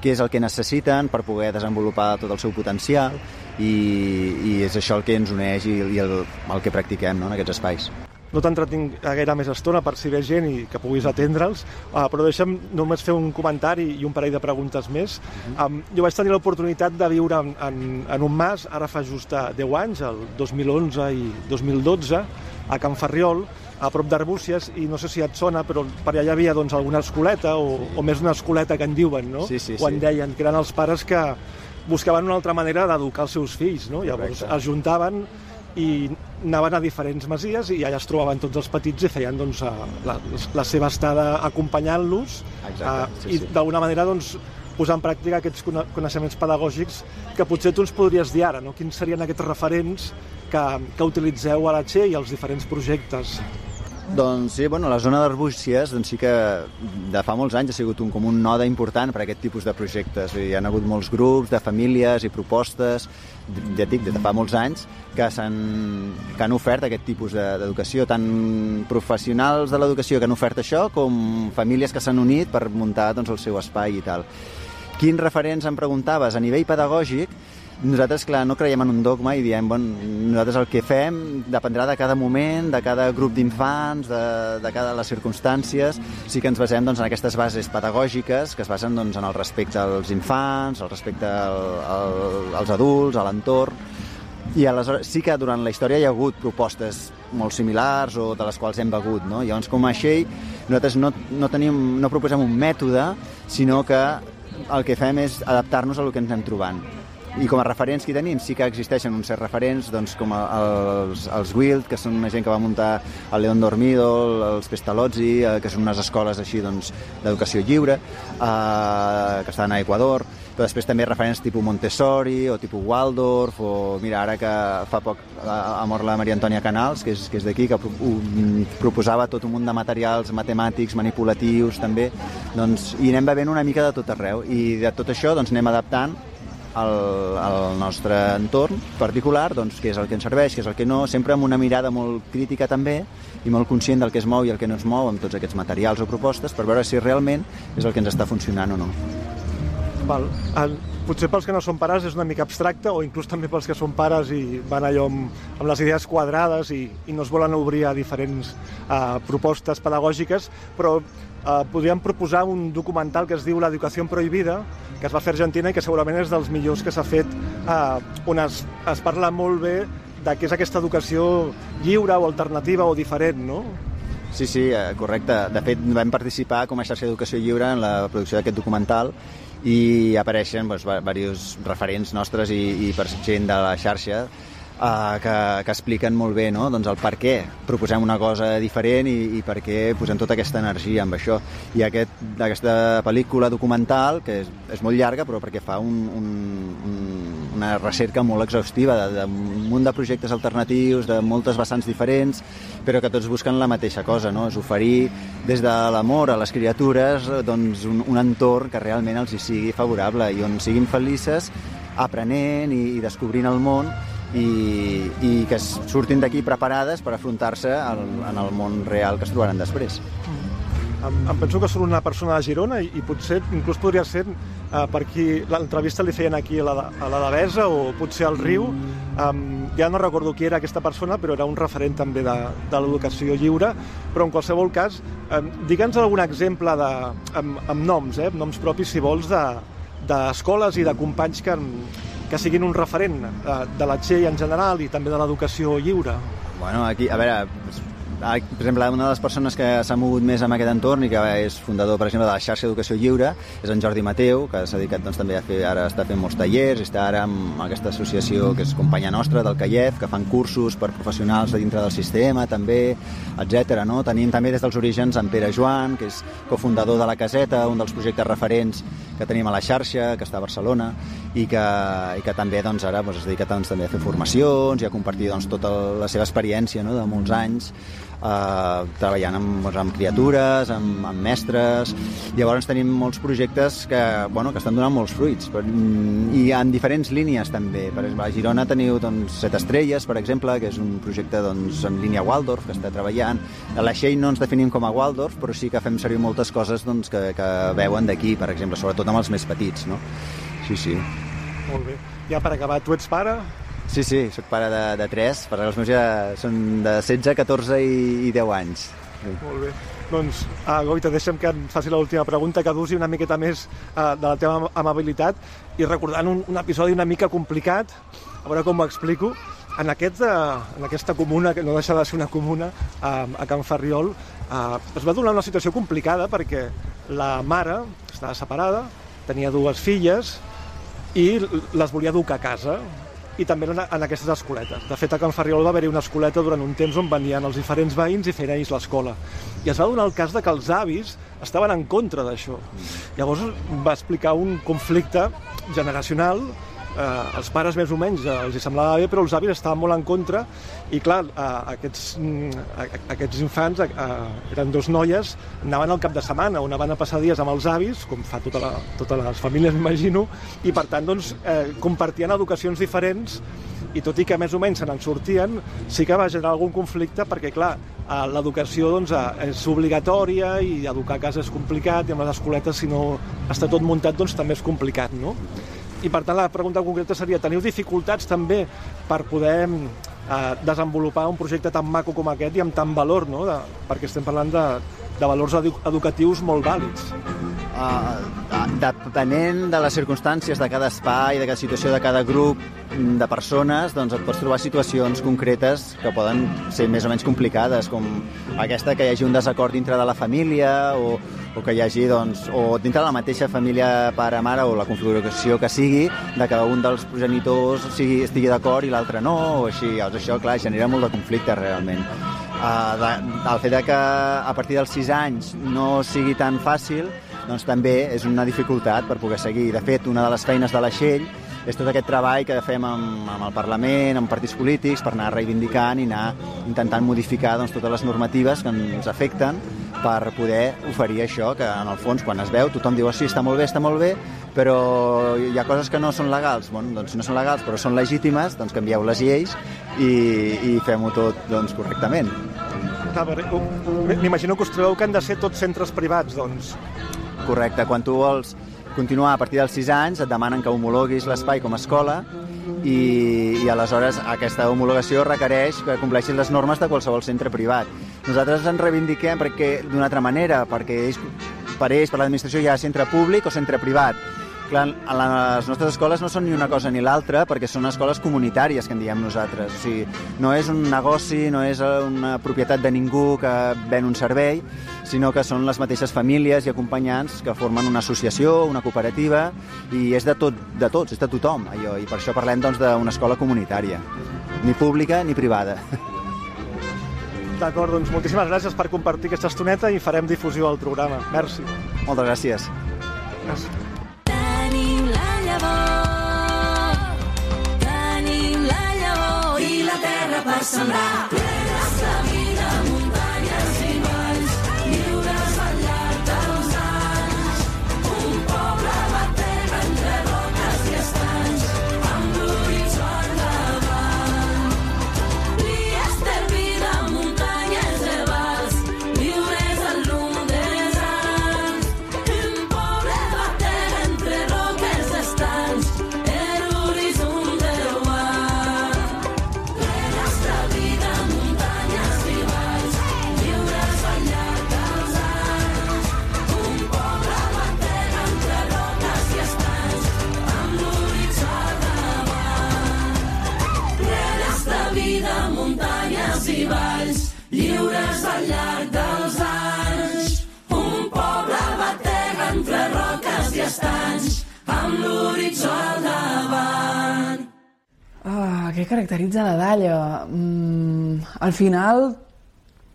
què és el que necessiten per poder desenvolupar tot el seu potencial i, i és això el que ens uneix i, i el, el que practiquem no? en aquests espais. No t'entretinc gaire més estona per si ve gent i que puguis atendre'ls, uh, però deixa'm només fer un comentari i un parell de preguntes més. Um, jo vaig tenir l'oportunitat de viure en, en, en un mas, ara fa just eh, 10 anys, el 2011 i 2012, a Can Ferriol, a prop d'Arbúcies, i no sé si et sona, però per allà hi havia doncs, alguna escoleta, o, o més una escoleta que en diuen, no? Sí, sí, en sí. deien, que eren els pares que buscaven una altra manera d'educar els seus fills, no? Llavors es juntaven i anaven a diferents masies i allà es trobaven tots els petits i feien doncs, eh, la, la seva estada acompanyant-los sí, i sí. d'alguna manera doncs, posar en pràctica aquests cone- coneixements pedagògics que potser tu ens podries dir ara, no? quins serien aquests referents que, que utilitzeu a la Che i als diferents projectes. Doncs sí, bueno, la zona d'Arbúcies doncs sí que de fa molts anys ha sigut un, com un node important per a aquest tipus de projectes. Hi ha hagut molts grups de famílies i propostes, ja dic, de fa molts anys, que, s'han que han ofert aquest tipus de- d'educació, tant professionals de l'educació que han ofert això, com famílies que s'han unit per muntar doncs, el seu espai i tal. Quins referents em preguntaves? A nivell pedagògic, nosaltres, clar, no creiem en un dogma i diem, bon, nosaltres el que fem dependrà de cada moment, de cada grup d'infants, de, de cada les circumstàncies. Sí que ens basem doncs, en aquestes bases pedagògiques que es basen doncs, en el respecte als infants, el respecte al, al, als adults, a l'entorn, i aleshores sí que durant la història hi ha hagut propostes molt similars o de les quals hem begut, no? Llavors, com a Xell, nosaltres no, no, tenim, no proposem un mètode, sinó que el que fem és adaptar-nos a el que ens anem trobant. I com a referents que tenim, sí que existeixen uns certs referents, doncs, com els, els Wild, que són una gent que va muntar el León Dormido, els Pestalozzi, eh, que són unes escoles així doncs, d'educació lliure, eh, que estan a Equador, però després també referents tipus Montessori o tipus Waldorf o mira, ara que fa poc ha, mort la Maria Antònia Canals que és, que és d'aquí, que un, proposava tot un munt de materials matemàtics, manipulatius també, doncs, i anem bevent una mica de tot arreu i de tot això doncs, anem adaptant al, al nostre entorn particular, doncs, què és el que ens serveix, què és el que no, sempre amb una mirada molt crítica també i molt conscient del que es mou i el que no es mou amb tots aquests materials o propostes per veure si realment és el que ens està funcionant o no. Val. El, potser pels que no són pares és una mica abstracte, o inclús també pels que són pares i van allò amb, amb les idees quadrades i, i no es volen obrir a diferents uh, propostes pedagògiques, però uh, podríem proposar un documental que es diu L'educació prohibida, que es va fer a Argentina i que segurament és dels millors que s'ha fet, uh, on es, es parla molt bé de què és aquesta educació lliure o alternativa o diferent, no? Sí, sí, eh, correcte. De fet, vam participar com a xarxa d'educació lliure en la producció d'aquest documental i apareixen doncs, diversos referents nostres i, i per gent de la xarxa eh, que, que expliquen molt bé no? doncs el per què proposem una cosa diferent i, i per què posem tota aquesta energia amb això. I aquest, aquesta pel·lícula documental, que és, és molt llarga, però perquè fa un, un, un, una recerca molt exhaustiva de, de un munt de projectes alternatius, de moltes vessants diferents, però que tots busquen la mateixa cosa, no? és oferir des de l'amor a les criatures doncs, un, un entorn que realment els hi sigui favorable i on siguin felices aprenent i, i descobrint el món i, i que surtin d'aquí preparades per afrontar-se en el món real que es trobaran després. Em, em penso que són una persona de Girona i, i potser inclús podria ser eh, per qui l'entrevista li feien aquí a la, a la Devesa o potser al Riu. Um, ja no recordo qui era aquesta persona, però era un referent també de, de l'educació lliure. Però en qualsevol cas, um, digue'ns algun exemple de, amb, amb noms, eh, amb noms propis, si vols, de d'escoles i de companys que, que siguin un referent eh, de la Txell en general i també de l'educació lliure. Bueno, aquí, a veure, per exemple, una de les persones que s'ha mogut més amb aquest entorn i que és fundador, per exemple, de la xarxa d'educació lliure és en Jordi Mateu, que s'ha dedicat doncs, també a fer, ara està fent molts tallers, està ara amb aquesta associació que és companya nostra del CAIEF, que fan cursos per professionals de dintre del sistema també, etc. No? Tenim també des dels orígens en Pere Joan, que és cofundador de la Caseta, un dels projectes referents que tenim a la xarxa, que està a Barcelona, i que, i que també doncs, ara doncs, es dedica doncs, també a fer formacions i a compartir doncs, tota la seva experiència no? de molts anys eh, treballant amb, doncs, amb criatures, amb, amb mestres... Llavors tenim molts projectes que, bueno, que estan donant molts fruits, però, mm, i en diferents línies també. Per exemple, a Girona teniu doncs, Set Estrelles, per exemple, que és un projecte doncs, en línia Waldorf, que està treballant. A la Xei no ens definim com a Waldorf, però sí que fem servir moltes coses doncs, que, que veuen d'aquí, per exemple, sobretot amb els més petits. No? Sí, sí. Molt bé. Ja per acabar, tu ets pare? Sí, sí, sóc pare de, de tres, perquè els meus ja són de 16, 14 i, i 10 anys. Sí. Molt bé. Doncs, uh, Goita, deixa'm que em faci l'última pregunta, que d'usi una miqueta més uh, de la teva amabilitat i recordant un, un episodi una mica complicat, a veure com ho explico. En, aquest, uh, en aquesta comuna, que no deixa de ser una comuna, a Can Ferriol, es va donar una situació complicada perquè la mare estava separada, tenia dues filles i les volia dur a casa i també en, en aquestes escoletes. De fet, a Can Ferriol va haver-hi una escoleta durant un temps on venien els diferents veïns i feien ells l'escola. I es va donar el cas de que els avis estaven en contra d'això. Llavors va explicar un conflicte generacional eh, els pares més o menys eh, els hi semblava bé, però els avis estaven molt en contra i clar, eh, aquests, a- aquests infants eh, eren dos noies, anaven al cap de setmana on anaven a passar dies amb els avis, com fa tota la, totes les famílies m'imagino, i per tant doncs, eh, compartien educacions diferents i tot i que més o menys se n'en sortien, sí que va generar algun conflicte perquè, clar, eh, l'educació doncs, eh, és obligatòria i educar a casa és complicat i amb les escoletes, si no està tot muntat, doncs també és complicat, no? I per tant la pregunta concreta seria, teniu dificultats també per poder eh, desenvolupar un projecte tan maco com aquest i amb tant valor, no? De, perquè estem parlant de, de valors edu educatius molt vàlids. uh, depenent de les circumstàncies de cada espai, de cada situació de cada grup mm, de persones, doncs et pots trobar situacions concretes que poden ser més o menys complicades, com aquesta que hi hagi un desacord dintre de la família o, o que hi hagi, doncs, o dintre de la mateixa família pare-mare o la configuració que sigui, de que un dels progenitors sigui, estigui d'acord i l'altre no, o així. Llavors això, clar, genera molt de conflicte realment. Uh, de, el fet de que a partir dels 6 anys no sigui tan fàcil, doncs també és una dificultat per poder seguir. De fet, una de les feines de la Xell és tot aquest treball que fem amb, amb el Parlament, amb partits polítics, per anar reivindicant i anar intentant modificar doncs, totes les normatives que ens afecten per poder oferir això, que en el fons quan es veu tothom diu oh, sí, està molt bé, està molt bé, però hi ha coses que no són legals. Bueno, doncs no són legals però són legítimes, doncs canvieu les lleis i, i fem-ho tot doncs, correctament. M'imagino que us trobeu que han de ser tots centres privats, doncs. Correcte, quan tu vols continuar a partir dels 6 anys et demanen que homologuis l'espai com a escola i, i aleshores aquesta homologació requereix que compleixis les normes de qualsevol centre privat. Nosaltres ens reivindiquem perquè d'una altra manera, perquè ells, per ells, per l'administració, hi ha centre públic o centre privat. Clar, les nostres escoles no són ni una cosa ni l'altra perquè són escoles comunitàries, que en diem nosaltres. O sigui, no és un negoci, no és una propietat de ningú que ven un servei, sinó que són les mateixes famílies i acompanyants que formen una associació, una cooperativa, i és de, tot, de tots, és de tothom, allò, i per això parlem doncs, d'una escola comunitària, ni pública ni privada. D'acord, doncs moltíssimes gràcies per compartir aquesta estoneta i farem difusió al programa. Merci. Moltes gràcies. Gràcies. Tenim la llavor, tenim la llavor i la terra per sembrar. Plenes de vida, amb l'horitzó al davant. Ah, què caracteritza la Dalla? Mm, al final,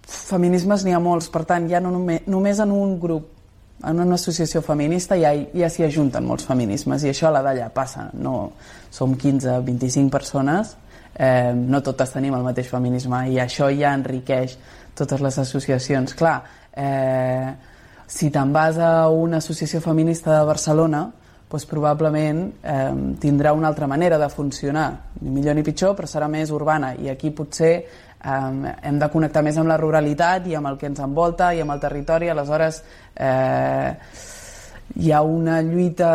feminismes n'hi ha molts, per tant, ja no només, només en un grup, en una associació feminista ja, ja s'hi ajunten molts feminismes, i això a la Dalla passa. No, som 15, 25 persones, eh, no totes tenim el mateix feminisme, i això ja enriqueix totes les associacions. Clar, eh, si te'n vas a una associació feminista de Barcelona, doncs probablement eh, tindrà una altra manera de funcionar, ni millor ni pitjor, però serà més urbana. I aquí potser eh, hem de connectar més amb la ruralitat i amb el que ens envolta i amb el territori, aleshores eh, hi ha una lluita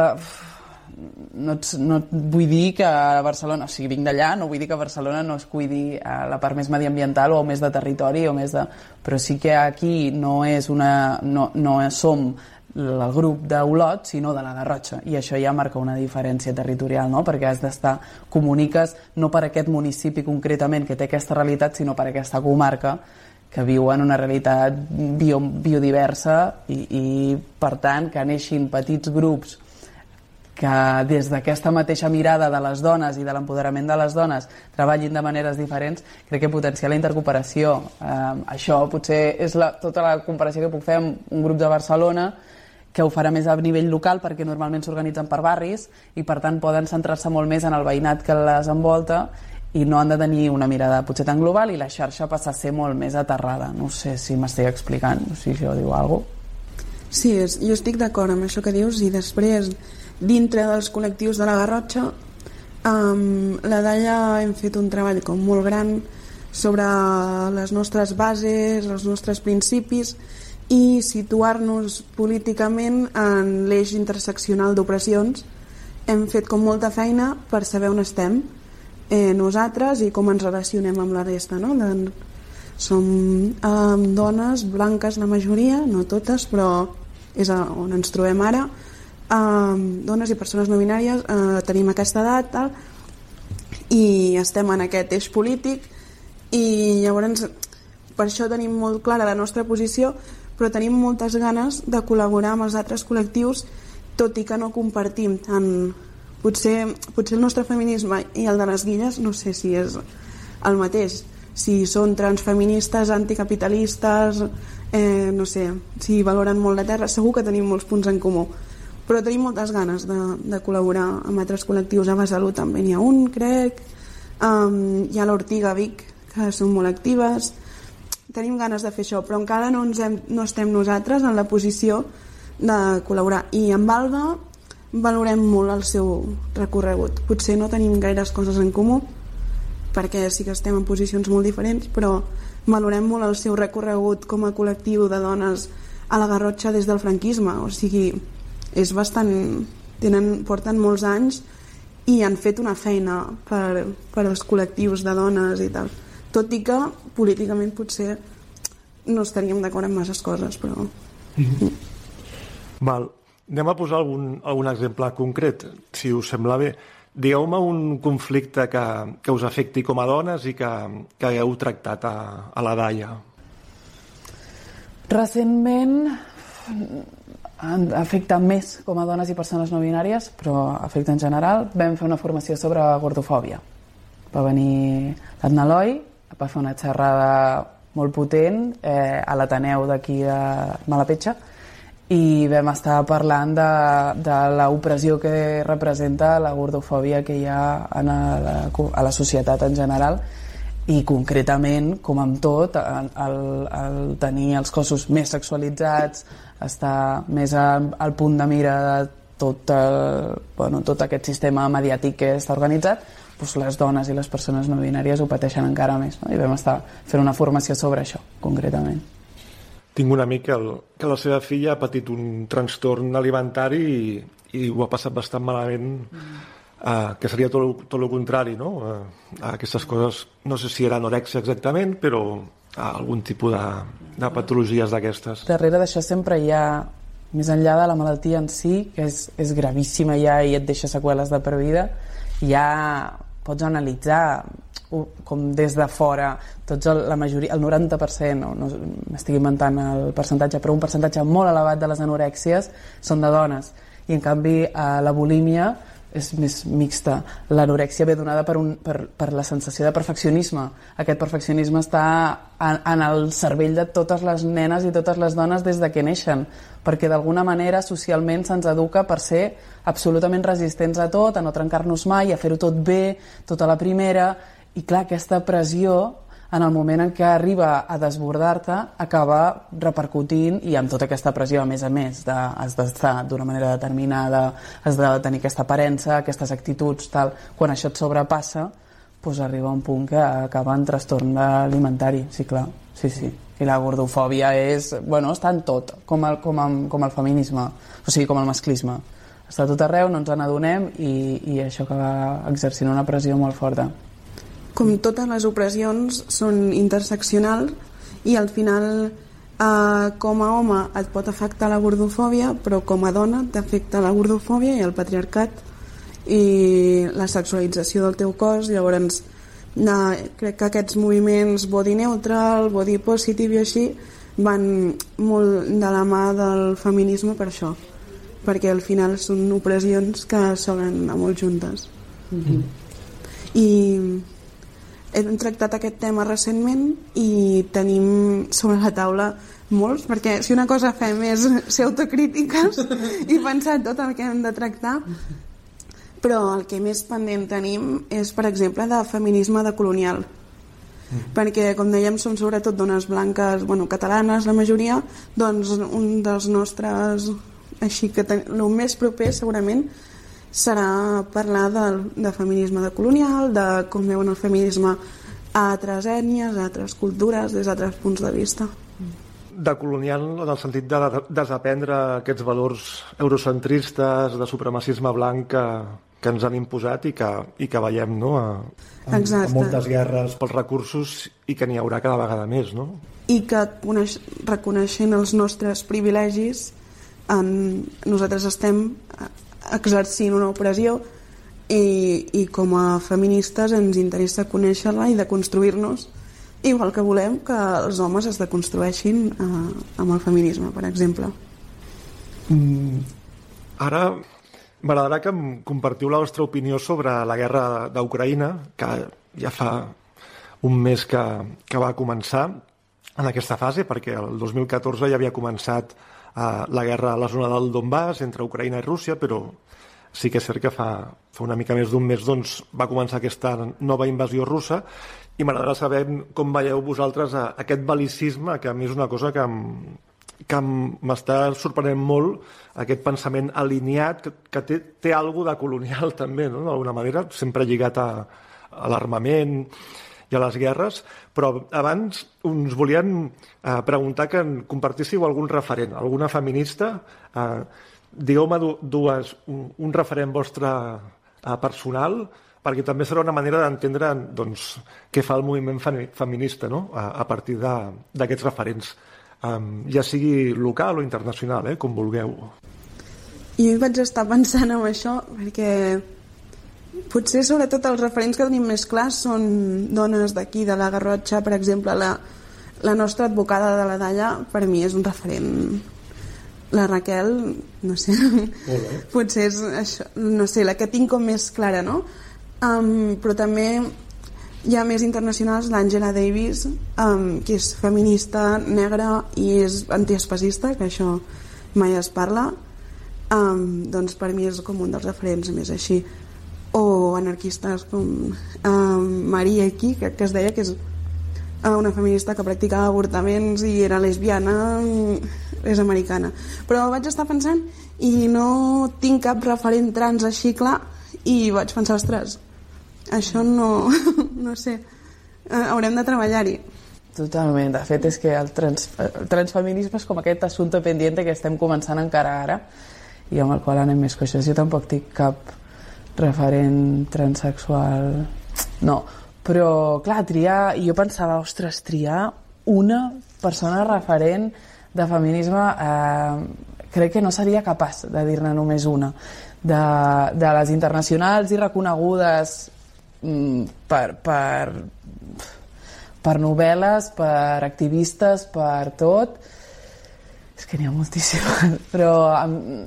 no, no vull dir que a Barcelona, o sigui, vinc d'allà, no vull dir que a Barcelona no es cuidi eh, la part més mediambiental o més de territori, o més de... però sí que aquí no és una... no, no som el grup d'Olot, sinó de la Garrotxa, i això ja marca una diferència territorial, no? perquè has d'estar, comuniques no per aquest municipi concretament que té aquesta realitat, sinó per aquesta comarca que viu en una realitat bio, biodiversa i, i, per tant, que neixin petits grups que des d'aquesta mateixa mirada de les dones i de l'empoderament de les dones treballin de maneres diferents, crec que potenciar la intercooperació. Eh, això potser és la, tota la comparació que puc fer amb un grup de Barcelona que ho farà més a nivell local perquè normalment s'organitzen per barris i per tant poden centrar-se molt més en el veïnat que les envolta i no han de tenir una mirada potser tan global i la xarxa passa a ser molt més aterrada. No sé si m'estic explicant, si això diu alguna cosa. Sí, jo estic d'acord amb això que dius i després dintre dels col·lectius de la Garrotxa um, la Dalla hem fet un treball com molt gran sobre les nostres bases, els nostres principis i situar-nos políticament en l'eix interseccional d'opressions hem fet com molta feina per saber on estem eh, nosaltres i com ens relacionem amb la resta no? de, som eh, dones blanques la majoria, no totes però és on ens trobem ara, eh, dones i persones no binàries, eh, tenim aquesta edat, tal, i estem en aquest eix polític i llavors per això tenim molt clara la nostra posició però tenim moltes ganes de col·laborar amb els altres col·lectius tot i que no compartim tant. Potser, potser el nostre feminisme i el de les guilles no sé si és el mateix. Si són transfeministes, anticapitalistes eh, no sé si valoren molt la terra, segur que tenim molts punts en comú. Però tenim moltes ganes de, de col·laborar amb altres col·lectius. A Besalú també n'hi ha un, crec. Um, hi ha l'Ortiga Vic que són molt actives tenim ganes de fer això però encara no, ens hem, no estem nosaltres en la posició de col·laborar. I amb Alba valorem molt el seu recorregut. Potser no tenim gaires coses en comú perquè sí que estem en posicions molt diferents però valorem molt el seu recorregut com a col·lectiu de dones a la Garrotxa des del franquisme. O sigui, és bastant tenen, porten molts anys i han fet una feina per, per als col·lectius de dones i tal tot i que políticament potser no estaríem d'acord en masses coses però Val. Anem a posar algun, algun exemple concret, si us sembla bé. Digueu-me un conflicte que, que us afecti com a dones i que, que hagueu tractat a, a la Daia. Recentment en- afecta més com a dones i persones no binàries, però afecta en general. Vam fer una formació sobre gordofòbia. Va venir l'Adna Eloi, va fer una xerrada molt potent eh, a l'Ateneu d'aquí de Malapetxa i vam estar parlant de, de l'opressió que representa la gordofòbia que hi ha en la, a la societat en general i concretament, com amb tot, el, el, el tenir els cossos més sexualitzats, estar més al, al punt de mira de tot, el, bueno, tot aquest sistema mediàtic que està organitzat, doncs les dones i les persones no binàries ho pateixen encara més. No? I vam estar fent una formació sobre això, concretament. Tinc un amic que, el, que la seva filla ha patit un trastorn alimentari i, i ho ha passat bastant malament, mm. uh, que seria tot, tot el contrari, no? Uh, aquestes coses, no sé si era anorèxia exactament, però algun tipus de, de patologies d'aquestes. Darrere d'això sempre hi ha, més enllà de la malaltia en si, que és, és gravíssima ja i et deixa seqüeles de per vida, ja pots analitzar ho- com des de fora tots el, la majoria, el 90% no, no m'estic inventant el percentatge però un percentatge molt elevat de les anorèxies són de dones i en canvi eh, la bulímia és més mixta. L'anorèxia ve donada per, un, per, per la sensació de perfeccionisme. Aquest perfeccionisme està en, en el cervell de totes les nenes i totes les dones des de que neixen, perquè d'alguna manera socialment se'ns educa per ser absolutament resistents a tot, a no trencar-nos mai, a fer-ho tot bé, tota la primera, i clar, aquesta pressió en el moment en què arriba a desbordar-te acaba repercutint i amb tota aquesta pressió a més a més de, has d'estar d'una manera determinada has de tenir aquesta aparença, aquestes actituds tal, quan això et sobrepassa doncs arriba un punt que acaba en trastorn alimentari, sí clar. Sí, sí, i la gordofòbia és bueno, està en tot, com el, com, el, com el feminisme, o sigui, com el masclisme. Està tot arreu, no ens n'adonem i, i això acaba exercint una pressió molt forta. Com totes les opressions són interseccionals i al final eh, com a home et pot afectar la gordofòbia però com a dona t'afecta la gordofòbia i el patriarcat i la sexualització del teu cos. Llavors na, crec que aquests moviments body neutral, body positive i així van molt de la mà del feminisme per això. Perquè al final són opressions que solen anar molt juntes. Mm -hmm. i hem tractat aquest tema recentment i tenim sobre la taula molts, perquè si una cosa fem és ser autocrítiques i pensar tot el que hem de tractar però el que més pendent tenim és, per exemple, de feminisme de colonial. Perquè, com dèiem, som sobretot dones blanques, bueno, catalanes, la majoria, doncs un dels nostres així que ten... el més proper segurament serà parlar de, de feminisme de colonial, de com veuen el feminisme a altres ètnies, a altres cultures, des d'altres punts de vista. De colonial, en el sentit de desaprendre aquests valors eurocentristes, de supremacisme blanc que, que ens han imposat i que, i que veiem no? a, a, a moltes guerres pels recursos i que n'hi haurà cada vegada més, no? I que coneix, reconeixent els nostres privilegis en, nosaltres estem eh, exercint una opressió i, i com a feministes ens interessa conèixer-la i de construir-nos igual que volem que els homes es deconstrueixin eh, amb el feminisme, per exemple. Mm, ara m'agradarà que em compartiu la vostra opinió sobre la guerra d'Ucraïna, que ja fa un mes que, que va començar en aquesta fase, perquè el 2014 ja havia començat eh, la guerra a la zona del Donbass entre Ucraïna i Rússia, però sí que és cert que fa, fa una mica més d'un mes doncs, va començar aquesta nova invasió russa. I m'agradarà saber com veieu vosaltres a, aquest bal·licisme, que a mi és una cosa que em, que m'està sorprenent molt aquest pensament alineat que, que té, té alguna de colonial també, no? d'alguna manera, sempre lligat a, a l'armament i a les guerres, però abans uns volien eh, preguntar que en compartíssiu algun referent, alguna feminista, eh, digueu-me dues, un, un referent vostre eh, personal, perquè també serà una manera d'entendre doncs, què fa el moviment feminista no? a, a partir d'aquests referents, ja sigui local o internacional, eh, com vulgueu. Jo vaig estar pensant en això perquè potser sobretot els referents que tenim més clars són dones d'aquí, de la Garrotxa, per exemple, la, la nostra advocada de la Dalla per mi és un referent la Raquel, no sé, potser és això, no sé, la que tinc com més clara, no? Um, però també hi ha més internacionals l'Angela Davis um, que és feminista negra i és antiespacista que això mai es parla. Um, doncs per mi és com un dels referents més així. O anarquistes com um, Maria Iki que, que es deia que és uh, una feminista que practicava avortaments i era lesbiana és americana. Però vaig estar pensant i no tinc cap referent trans així clar i vaig pensar, ostres, això no, no sé, eh, haurem de treballar-hi. Totalment, de fet és que el, trans, el transfeminisme és com aquest assumpte pendiente que estem començant encara ara i amb el qual anem més coixes. Jo tampoc tinc cap referent transexual, no, però clar, triar, jo pensava, ostres, triar una persona referent de feminisme eh, crec que no seria capaç de dir-ne només una de, de les internacionals i reconegudes per, per, per novel·les, per activistes, per tot. És que n'hi ha moltíssimes, però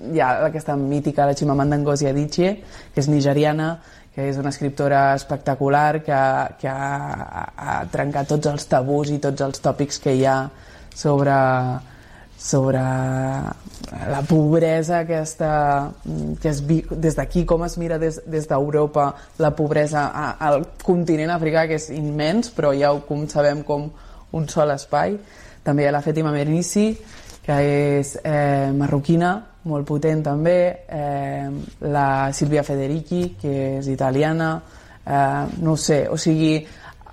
hi ha aquesta mítica, la Chimamanda Ngozi Adichie, que és nigeriana, que és una escriptora espectacular, que, que ha, ha trencat tots els tabús i tots els tòpics que hi ha sobre, sobre la pobresa aquesta, que es, des d'aquí, com es mira des, des d'Europa la pobresa al continent africà, que és immens, però ja ho com sabem com un sol espai. També hi ha la Fètima Mernissi, que és eh, marroquina, molt potent també, eh, la Silvia Federici, que és italiana, eh, no sé, o sigui,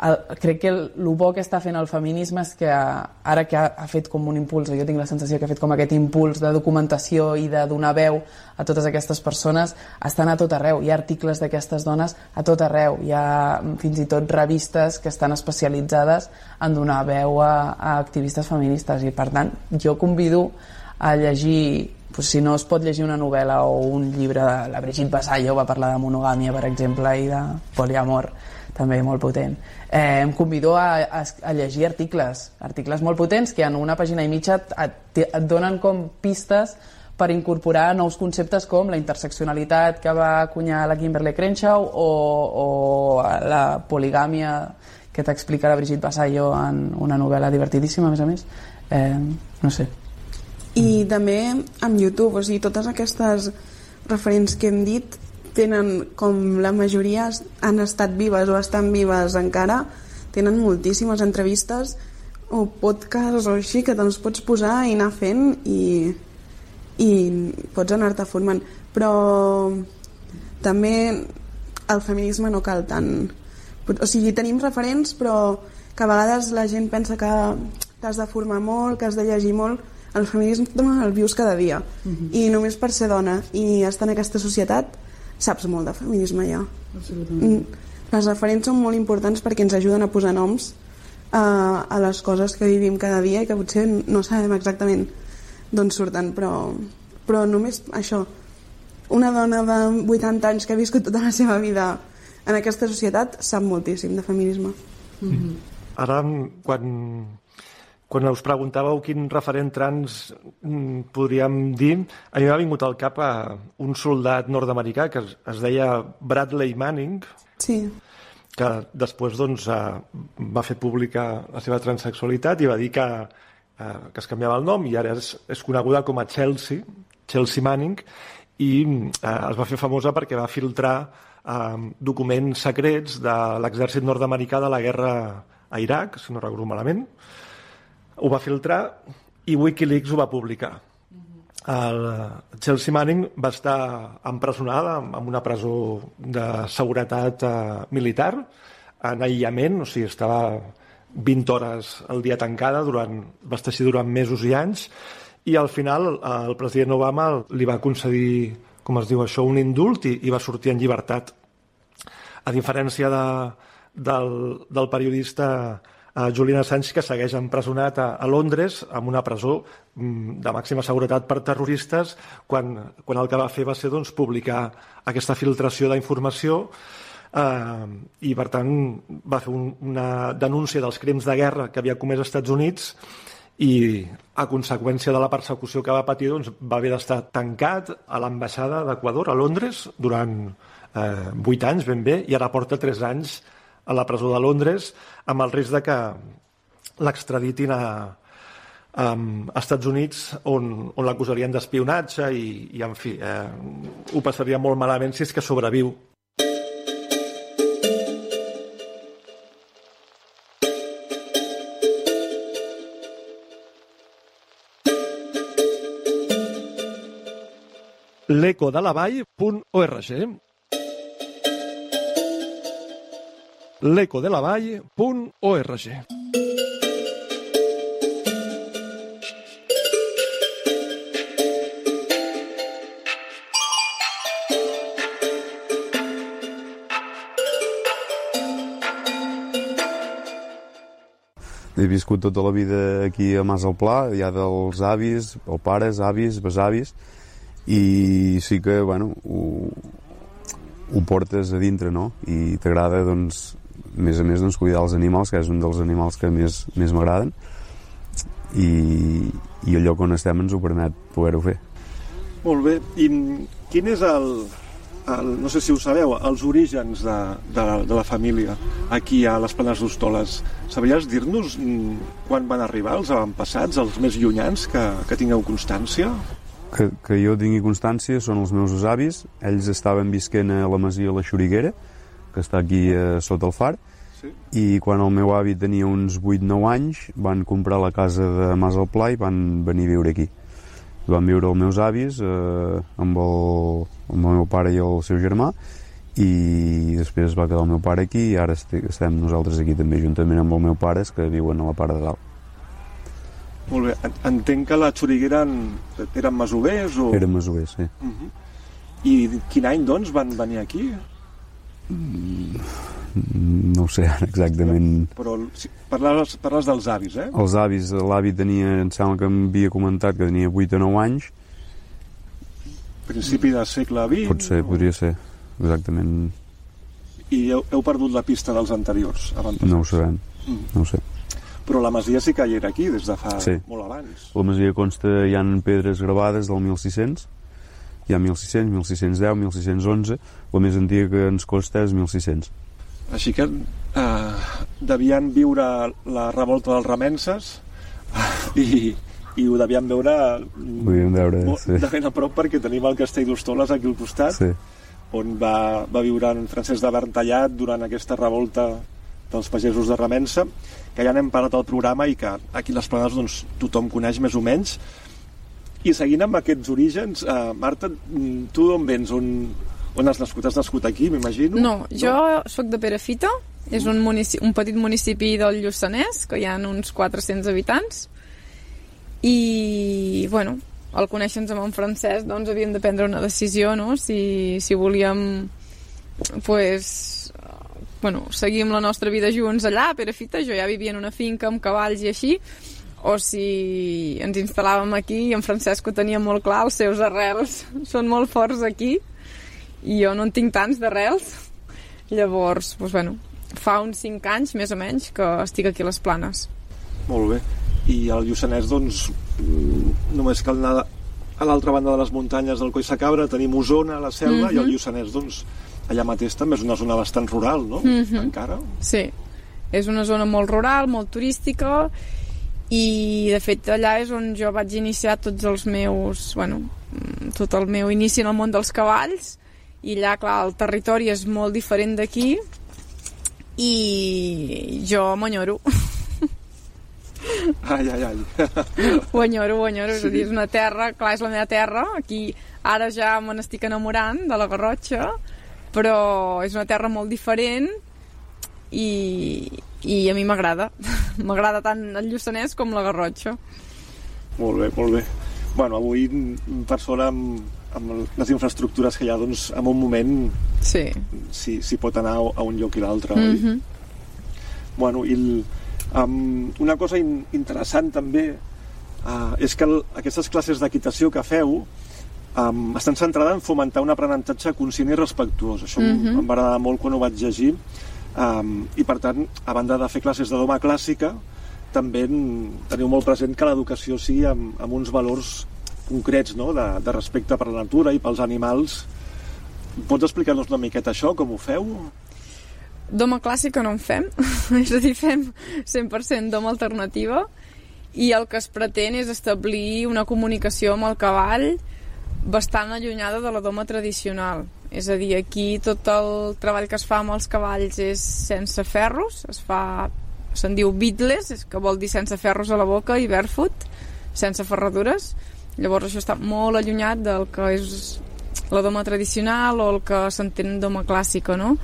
el, crec que el, el bo que està fent el feminisme és que ara que ha, ha fet com un impuls, jo tinc la sensació que ha fet com aquest impuls de documentació i de donar veu a totes aquestes persones, estan a tot arreu. Hi ha articles d'aquestes dones a tot arreu. Hi ha fins i tot revistes que estan especialitzades en donar veu a, a activistes feministes i per tant jo convido a llegir pues, si no es pot llegir una novel·la o un llibre la Brigitte Basallo va parlar de monogàmia per exemple i de poliamor també molt potent eh, em convido a, a, a llegir articles, articles molt potents que en una pàgina i mitja et, et donen com pistes per incorporar nous conceptes com la interseccionalitat que va acunyar la Kimberly Crenshaw o, o la poligàmia que t'explica la Brigitte Basallo en una novel·la divertidíssima, a més a més. Eh, no sé. I també amb YouTube, o sigui, totes aquestes referents que hem dit tenen, com la majoria han estat vives o estan vives encara, tenen moltíssimes entrevistes o podcasts o així que te'ls pots posar i anar fent i, i pots anar-te formant. Però també el feminisme no cal tant... O sigui, tenim referents, però que a vegades la gent pensa que t'has de formar molt, que has de llegir molt, el feminisme el vius cada dia uh -huh. i només per ser dona i estar en aquesta societat saps molt de feminisme ja. Absolutament. Mm. Les referents són molt importants perquè ens ajuden a posar noms a, a les coses que vivim cada dia i que potser no sabem exactament d'on surten, però però només això, una dona de 80 anys que ha viscut tota la seva vida en aquesta societat sap moltíssim de feminisme. Ara, quan, quan us preguntàveu quin referent trans mm, podríem dir, a mi m'ha vingut al cap a un soldat nord-americà que es, es deia Bradley Manning, Sí. que després doncs, eh, va fer pública la seva transexualitat i va dir que, eh, que es canviava el nom i ara és, és coneguda com a Chelsea, Chelsea Manning, i eh, es va fer famosa perquè va filtrar eh, documents secrets de l'exèrcit nord-americà de la guerra a Iraq, si no recordo malament. Ho va filtrar i Wikileaks ho va publicar. El Chelsea Manning va estar empresonada en una presó de seguretat eh, militar en aïllament, o sigui, estava 20 hores al dia tancada, durant, va estar així durant mesos i anys, i al final el president Obama li va concedir, com es diu això, un indult i, i va sortir en llibertat. A diferència de, del, del periodista eh, Julian Assange, que segueix empresonat a, a Londres, en una presó mm, de màxima seguretat per terroristes, quan, quan el que va fer va ser doncs, publicar aquesta filtració d'informació eh, i, per tant, va fer un, una denúncia dels crims de guerra que havia comès als Estats Units i, a conseqüència de la persecució que va patir, doncs, va haver d'estar tancat a l'ambaixada d'Equador, a Londres, durant eh, 8 anys ben bé, i ara porta 3 anys a la presó de Londres amb el risc de que l'extraditin a, a Estats Units on, on l'acusarien d'espionatge i, i, en fi, eh, ho passaria molt malament si és que sobreviu. l'ecodelavall.org l'ecodelavall.org He viscut tota la vida aquí a Mas al Pla, ja dels avis, o pares, avis, besavis, i sí que, bueno, ho, ho portes a dintre, no? I t'agrada, doncs, a més a més, doncs, cuidar els animals, que és un dels animals que més, més m'agraden, i, i el lloc on estem ens ho permet poder-ho fer. Molt bé. I quin és el, el, no sé si ho sabeu, els orígens de, de, de la família aquí a les Planes d'Hostoles? Sabries dir-nos mm, quan van arribar els avantpassats, els més llunyans, que, que tingueu constància? Que, que jo tingui constància són els meus avis. Ells estaven visquent a la masia La Xuriguera, que està aquí eh, sota el far, Sí. i quan el meu avi tenia uns 8-9 anys van comprar la casa de Mas al Pla i van venir a viure aquí. Van viure els meus avis eh, amb, el, amb el meu pare i el seu germà i després va quedar el meu pare aquí i ara este- estem nosaltres aquí també juntament amb els meus pares que viuen a la part de dalt. Molt bé. En- Entenc que la Xuriguera en- eren masovers o... Eren masovers, sí. Uh -huh. I quin any, doncs, van venir aquí? No ho sé exactament. Però si, parles, parles dels avis, eh? Els avis, l'avi tenia, em sembla que m'havia comentat que tenia 8 o 9 anys, Principi del segle XX? potser, podria ser, exactament, I heu, heu perdut la pista dels anteriors, avantpassats. no ho sabem, Mm. no ho sé. Però la masia sí que hi era aquí, des de fa Sí. molt abans. La masia consta, hi ha pedres gravades del 1600, hi ha 1600, 1610, 1611, la més antiga que ens costa és 1600. Així que eh, devien viure la revolta dels remenses i, i ho devien veure mm, Podríem veure, molt sí. de ben a prop perquè tenim el castell d'Hostoles aquí al costat Sí. on va, va viure en Francesc de Verntallat durant aquesta revolta dels pagesos de Remensa que ja n'hem parlat al programa i que aquí les Planes doncs, tothom coneix més o menys i seguint amb aquests orígens eh, Marta, mm, tu d'on vens? On, on has nascut? Has nascut aquí, m'imagino? No, jo sóc de Perafita, és un, munici un petit municipi del Lluçanès, que hi ha uns 400 habitants, i, bueno, al conèixer-nos amb en Francesc, doncs havíem de prendre una decisió, no?, si, si volíem, pues, bueno, seguir amb la nostra vida junts allà, a Perafita, jo ja vivia en una finca amb cavalls i així, o si ens instal·làvem aquí i en Francesc ho tenia molt clar, els seus arrels són molt forts aquí i jo no en tinc tants d'arrels. Llavors, doncs, bueno, fa uns 5 anys, més o menys, que estic aquí a les Planes. Molt bé. I al Lluçanès, doncs, mm, només cal anar a l'altra banda de les muntanyes del Coll Cabra, tenim Osona, la Selva, Mhm. i el Lluçanès, doncs, allà mateix també és una zona bastant rural, no? Mhm. Encara. Sí, és una zona molt rural, molt turística i de fet allà és on jo vaig iniciar tots els meus, bueno, mm, tot el meu inici en el món dels cavalls i allà, clar, el territori és molt diferent d'aquí i jo m'enyoro. Ai, ai, ai. ho enyoro, ho enyoro, és a Sí. dir, és una terra, clar, és la meva terra, aquí ara ja me n'estic enamorant de la Garrotxa, però és una terra molt diferent i, i a mi m'agrada. m'agrada tant el Lluçanès com la Garrotxa. Molt bé, molt bé. Bueno, avui, mm, per sort, amb, amb les infraestructures que hi ha, doncs, en un moment sí. s'hi si pot anar a un lloc i l'altre, oi? Mhm. Bueno, i el, um, una cosa in, interessant també uh, és que el, aquestes classes d'equitació que feu um, estan centrades en fomentar un aprenentatge conscient i respectuós. Això mm Mhm. em va agradar molt quan ho vaig llegir. Um, I, per tant, a banda de fer classes de doma clàssica, també en- teniu molt present que l'educació sigui amb, amb uns valors concrets no? de, de respecte per la natura i pels animals. Pots explicar-nos una miqueta això, com ho feu? Doma clàssica no en fem, és a dir, fem 100% doma alternativa i el que es pretén és establir una comunicació amb el cavall bastant allunyada de la doma tradicional. És a dir, aquí tot el treball que es fa amb els cavalls és sense ferros, es fa, se'n diu beatless, és que vol dir sense ferros a la boca i barefoot, sense ferradures. Llavors això està molt allunyat del que és la doma tradicional o el que s'entén doma clàssica, no?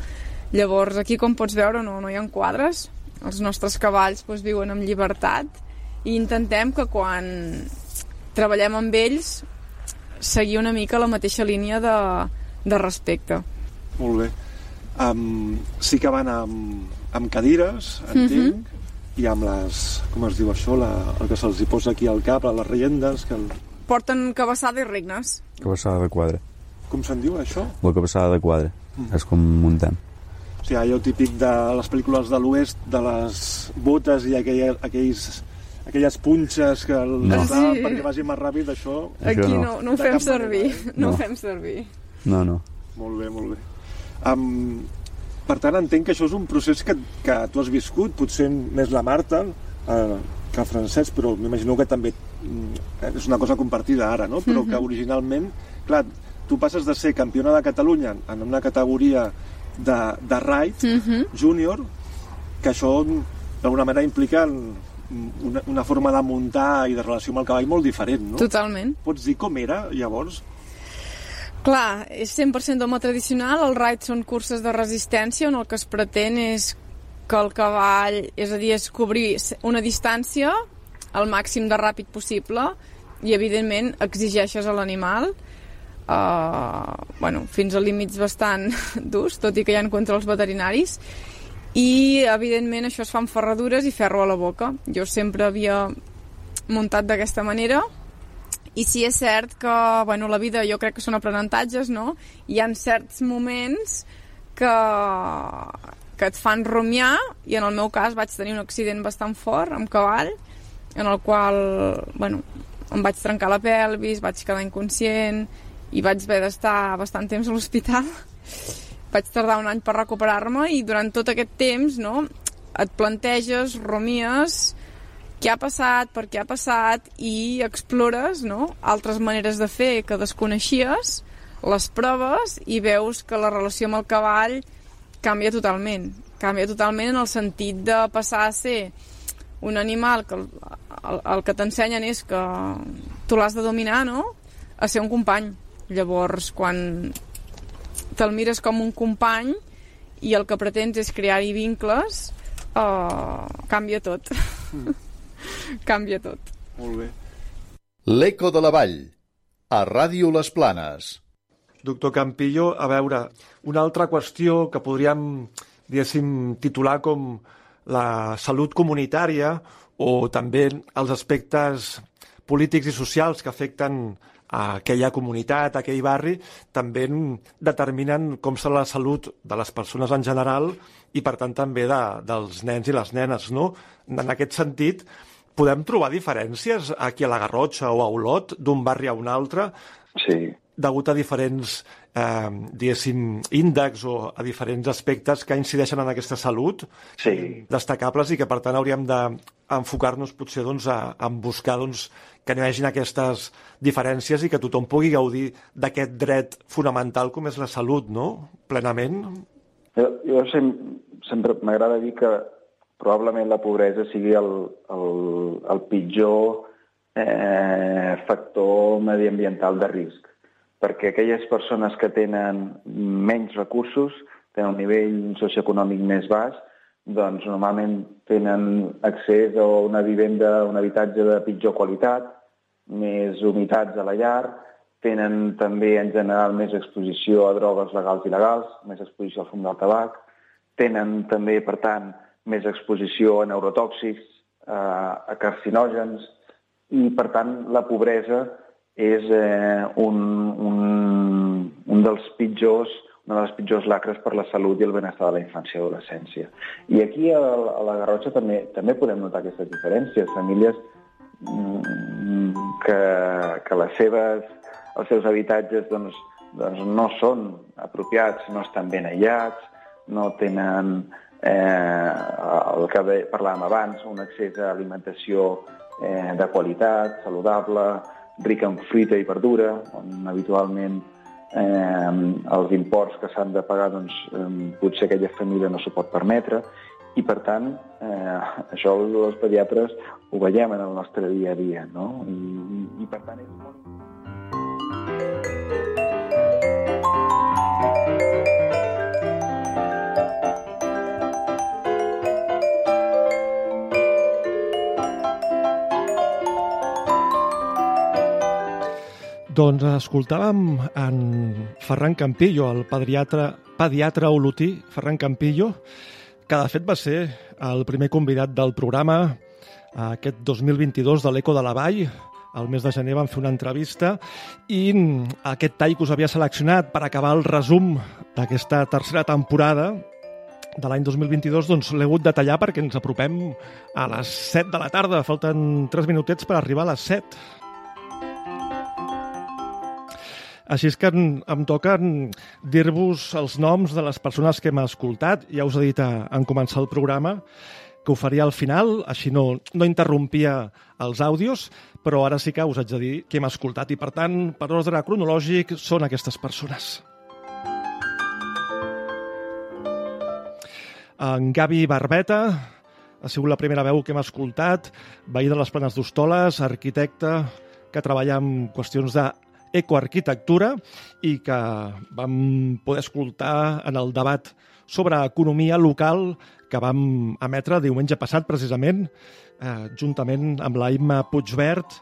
Llavors, aquí, com pots veure, no, no hi ha quadres. Els nostres cavalls doncs, viuen amb llibertat i intentem que quan treballem amb ells seguir una mica la mateixa línia de, de respecte. Molt bé. Um, sí que van amb, amb cadires, entenc, Mhm. i amb les... Com es diu això? La, el que se'ls hi posa aquí al cap, a les reiendes, que el, Porten cabassada i regnes. Cabassada de quadre. com se'n diu, això? La cabassada de quadre. Mm. És com muntem. O sigui, allò típic de les pel·lícules de l'oest, de les botes i aquella, aquells, aquelles punxes que el No. tal, Sí. perquè vagi més ràpid, això... Aquí no. no, no ho De fem servir. eh? No ho No. fem servir. No, no. Molt bé, molt bé. Um, per tant, entenc que això és un procés que, que tu has viscut, potser més la Marta uh, que el Francesc, però m'imagino que també mm, és una cosa compartida ara, no? Però que Mhm. originalment, clar, tu passes de ser campiona de Catalunya en una categoria de, de ride Mhm. júnior, que això d'alguna manera implica una, una forma de muntar i de relació amb el cavall molt diferent, no? Totalment. Pots dir com era, llavors? Clar, és 100% d'home tradicional, els rides són curses de resistència on el que es pretén és que el cavall, és a dir, és cobrir una distància el màxim de ràpid possible i, evidentment, exigeixes a l'animal uh, bueno, fins a límits bastant durs, tot i que hi ha contra els veterinaris, i, evidentment, això es fa amb ferradures i ferro a la boca. Jo sempre havia muntat d'aquesta manera, i sí és cert que bueno, la vida jo crec que són aprenentatges, no? Hi ha certs moments que, que et fan rumiar i en el meu cas vaig tenir un accident bastant fort amb cavall en el qual bueno, em vaig trencar la pelvis, vaig quedar inconscient i vaig haver d'estar bastant temps a l'hospital vaig tardar un any per recuperar-me i durant tot aquest temps no, et planteges, rumies què ha passat, per què ha passat i explores no? altres maneres de fer que desconeixies, les proves i veus que la relació amb el cavall canvia totalment. Canvia totalment en el sentit de passar a ser un animal que el, el, el que t'ensenyen és que tu l'has de dominar, no? A ser un company. Llavors, quan te'l mires com un company i el que pretens és crear-hi vincles, uh, canvia tot. canvia tot. Molt bé. L'Eco de la Vall, a Ràdio Les Planes. Doctor Campillo, a veure, una altra qüestió que podríem, diguéssim, titular com la salut comunitària o també els aspectes polítics i socials que afecten a aquella comunitat, a aquell barri, també determinen com serà la salut de les persones en general i, per tant, també de, dels nens i les nenes, no? En aquest sentit, podem trobar diferències aquí a la Garrotxa o a Olot, d'un barri a un altre, sí. degut a diferents, eh, diguéssim, índexs o a diferents aspectes que incideixen en aquesta salut sí. destacables i que, per tant, hauríem d'enfocar-nos potser doncs, a, a buscar doncs, que no hi hagin aquestes diferències i que tothom pugui gaudir d'aquest dret fonamental com és la salut, no? Plenament. Jo, jo sem sempre m'agrada dir que probablement la pobresa sigui el, el, el pitjor eh, factor mediambiental de risc, perquè aquelles persones que tenen menys recursos, tenen un nivell socioeconòmic més baix, doncs normalment tenen accés a una vivenda, un habitatge de pitjor qualitat, més humitats a la llar, tenen també en general més exposició a drogues legals i il·legals, més exposició al fum del tabac, tenen també, per tant, més exposició a neurotòxics, a, carcinògens, i, per tant, la pobresa és eh, un, un, un dels pitjors una de les pitjors lacres per la salut i el benestar de la infància i adolescència. I aquí a, a la Garrotxa també, també podem notar aquestes diferències. Famílies mm, que, que les seves, els seus habitatges doncs, doncs no són apropiats, no estan ben aïllats, no tenen eh, el que parlàvem abans, un accés a alimentació eh, de qualitat, saludable, rica en fruita i verdura, on habitualment eh, els imports que s'han de pagar doncs, eh, potser aquella família no s'ho pot permetre i per tant eh, això els pediatres ho veiem en el nostre dia a dia no? I, i per tant és molt Doncs escoltàvem en Ferran Campillo, el pediatre, pediatre olotí Ferran Campillo, que de fet va ser el primer convidat del programa aquest 2022 de l'Eco de la Vall. Al mes de gener vam fer una entrevista i aquest tall que us havia seleccionat per acabar el resum d'aquesta tercera temporada de l'any 2022 doncs l'he hagut de tallar perquè ens apropem a les 7 de la tarda. Falten 3 minutets per arribar a les 7. Així és que em, em toca dir-vos els noms de les persones que hem escoltat. Ja us he dit en començar el programa que ho faria al final, així no, no interrompia els àudios, però ara sí que us haig de dir que hem escoltat i, per tant, per ordre cronològic, són aquestes persones. En Gavi Barbeta ha sigut la primera veu que hem escoltat, veí de les Planes d'Hostoles, arquitecte que treballa en qüestions de ecoarquitectura i que vam poder escoltar en el debat sobre economia local que vam emetre diumenge passat precisament, eh, juntament amb la Imma Puigverd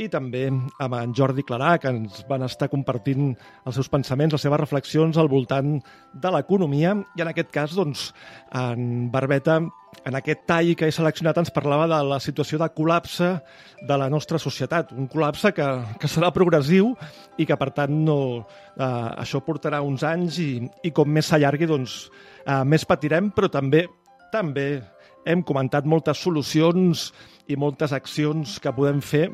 i també amb en Jordi Clarà, que ens van estar compartint els seus pensaments, les seves reflexions al voltant de l'economia. I en aquest cas, doncs, en Barbeta, en aquest tall que he seleccionat, ens parlava de la situació de col·lapse de la nostra societat. Un col·lapse que, que serà progressiu i que, per tant, no, eh, això portarà uns anys i, i com més s'allargui, doncs, eh, més patirem, però també també hem comentat moltes solucions i moltes accions que podem fer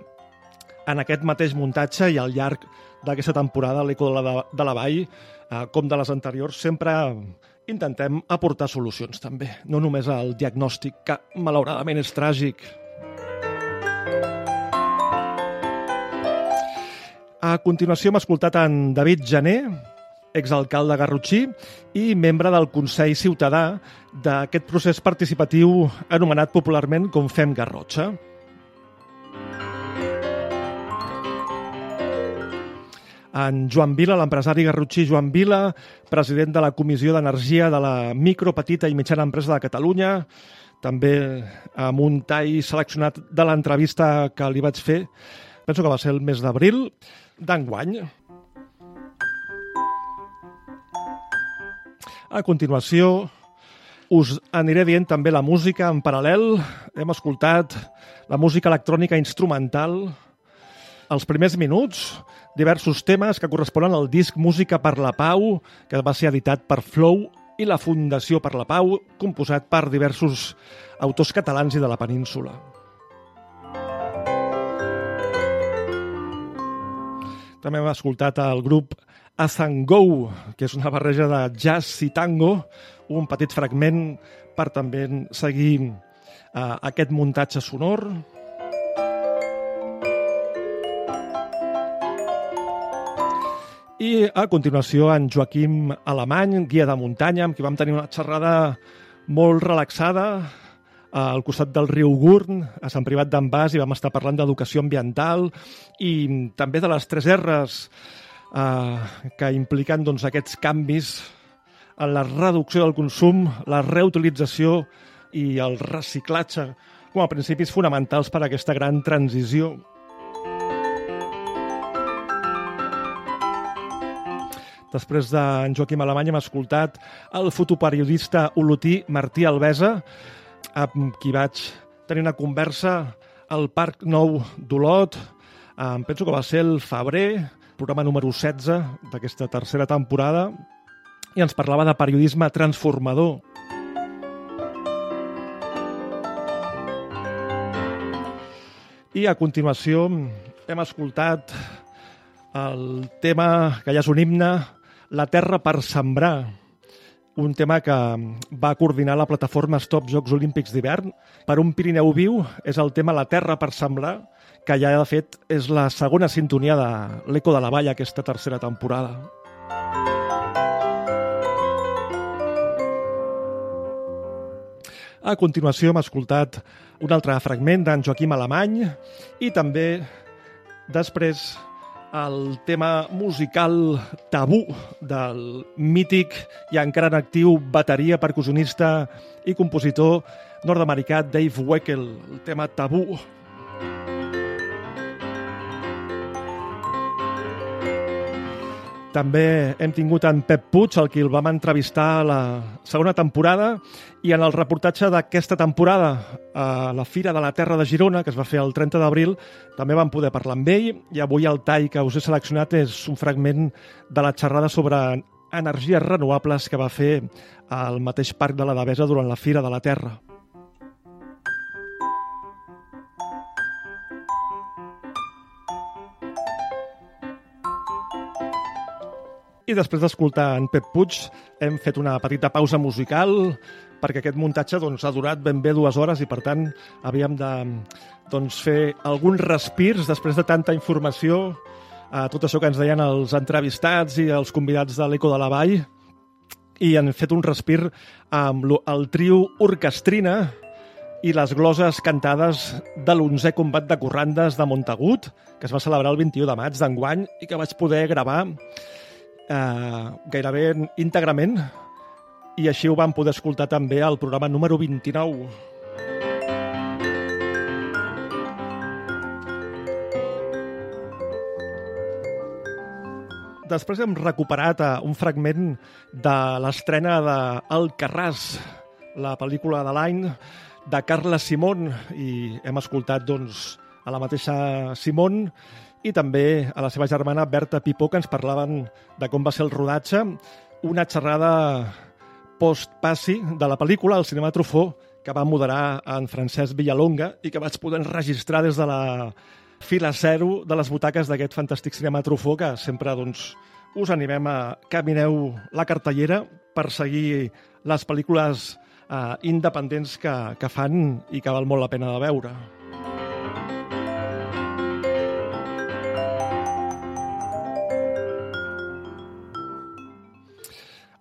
en aquest mateix muntatge i al llarg d'aquesta temporada l'Eco de, la, de la Vall, eh, com de les anteriors, sempre intentem aportar solucions també, no només el diagnòstic, que malauradament és tràgic. A continuació hem escoltat en David Jané, exalcalde Garrotxí i membre del Consell Ciutadà d'aquest procés participatiu anomenat popularment com Fem Garrotxa. En Joan Vila, l'empresari garrotxí Joan Vila, president de la Comissió d'Energia de la Micro, Petita i Mitjana Empresa de Catalunya, també amb un tall seleccionat de l'entrevista que li vaig fer, penso que va ser el mes d'abril d'enguany. A continuació, Us aniré dient també la música en paral·lel. Hem escoltat la música electrònica instrumental, els primers minuts, diversos temes que corresponen al disc Música per la Pau, que va ser editat per Flow i la Fundació per la Pau, composat per diversos autors catalans i de la península. També hem escoltat el grup Azangou, que és una barreja de jazz i tango, un petit fragment per també seguir eh, aquest muntatge sonor. I a continuació en Joaquim Alemany, guia de muntanya, amb qui vam tenir una xerrada molt relaxada al costat del riu Gurn, a Sant Privat d'en Bas, i vam estar parlant d'educació ambiental i també de les tres R's eh, que impliquen doncs, aquests canvis en la reducció del consum, la reutilització i el reciclatge com a principis fonamentals per a aquesta gran transició. Després d'en Joaquim Alemany hem escoltat el fotoperiodista olotí Martí Alvesa, amb qui vaig tenir una conversa al Parc Nou d'Olot, em penso que va ser el febrer, programa número 16 d'aquesta tercera temporada, i ens parlava de periodisme transformador. I a continuació hem escoltat el tema que ja és un himne, La terra per sembrar, un tema que va coordinar la plataforma Stop Jocs Olímpics d'hivern. Per un Pirineu viu és el tema La terra per sembrar, que ja de fet és la segona sintonia de l'Eco de la Vall aquesta tercera temporada. A continuació hem escoltat un altre fragment d'en Joaquim Alemany i també després el tema musical tabú del mític i encara en actiu bateria, percussionista i compositor nord-americà Dave Weckl, el tema tabú. També hem tingut en Pep Puig, el qui el vam entrevistar a la segona temporada, i en el reportatge d'aquesta temporada a la Fira de la Terra de Girona, que es va fer el 30 d'abril, també vam poder parlar amb ell, i avui el tall que us he seleccionat és un fragment de la xerrada sobre energies renovables que va fer al mateix Parc de la Devesa durant la Fira de la Terra. I després d'escoltar en Pep Puig hem fet una petita pausa musical perquè aquest muntatge doncs, ha durat ben bé dues hores i per tant havíem de doncs, fer alguns respirs després de tanta informació a tot això que ens deien els entrevistats i els convidats de l'Eco de la Vall. I han fet un respir amb el trio Orquestrina i les gloses cantades de l'11è combat de corrandes de Montagut, que es va celebrar el 21 de maig d'enguany i que vaig poder gravar eh, gairebé íntegrament i així ho vam poder escoltar també al programa número 29. Després hem recuperat eh, un fragment de l'estrena de El Carràs, la pel·lícula de l'any de Carla Simón, i hem escoltat doncs, a la mateixa Simón i també a la seva germana Berta Pipó, que ens parlaven de com va ser el rodatge, una xerrada post-passi de la pel·lícula, el cinema Trufó, que va moderar en Francesc Villalonga i que vaig poder enregistrar des de la fila zero de les butaques d'aquest fantàstic cinema Trufó, que sempre doncs, us animem a camineu la cartellera per seguir les pel·lícules eh, independents que, que fan i que val molt la pena de veure.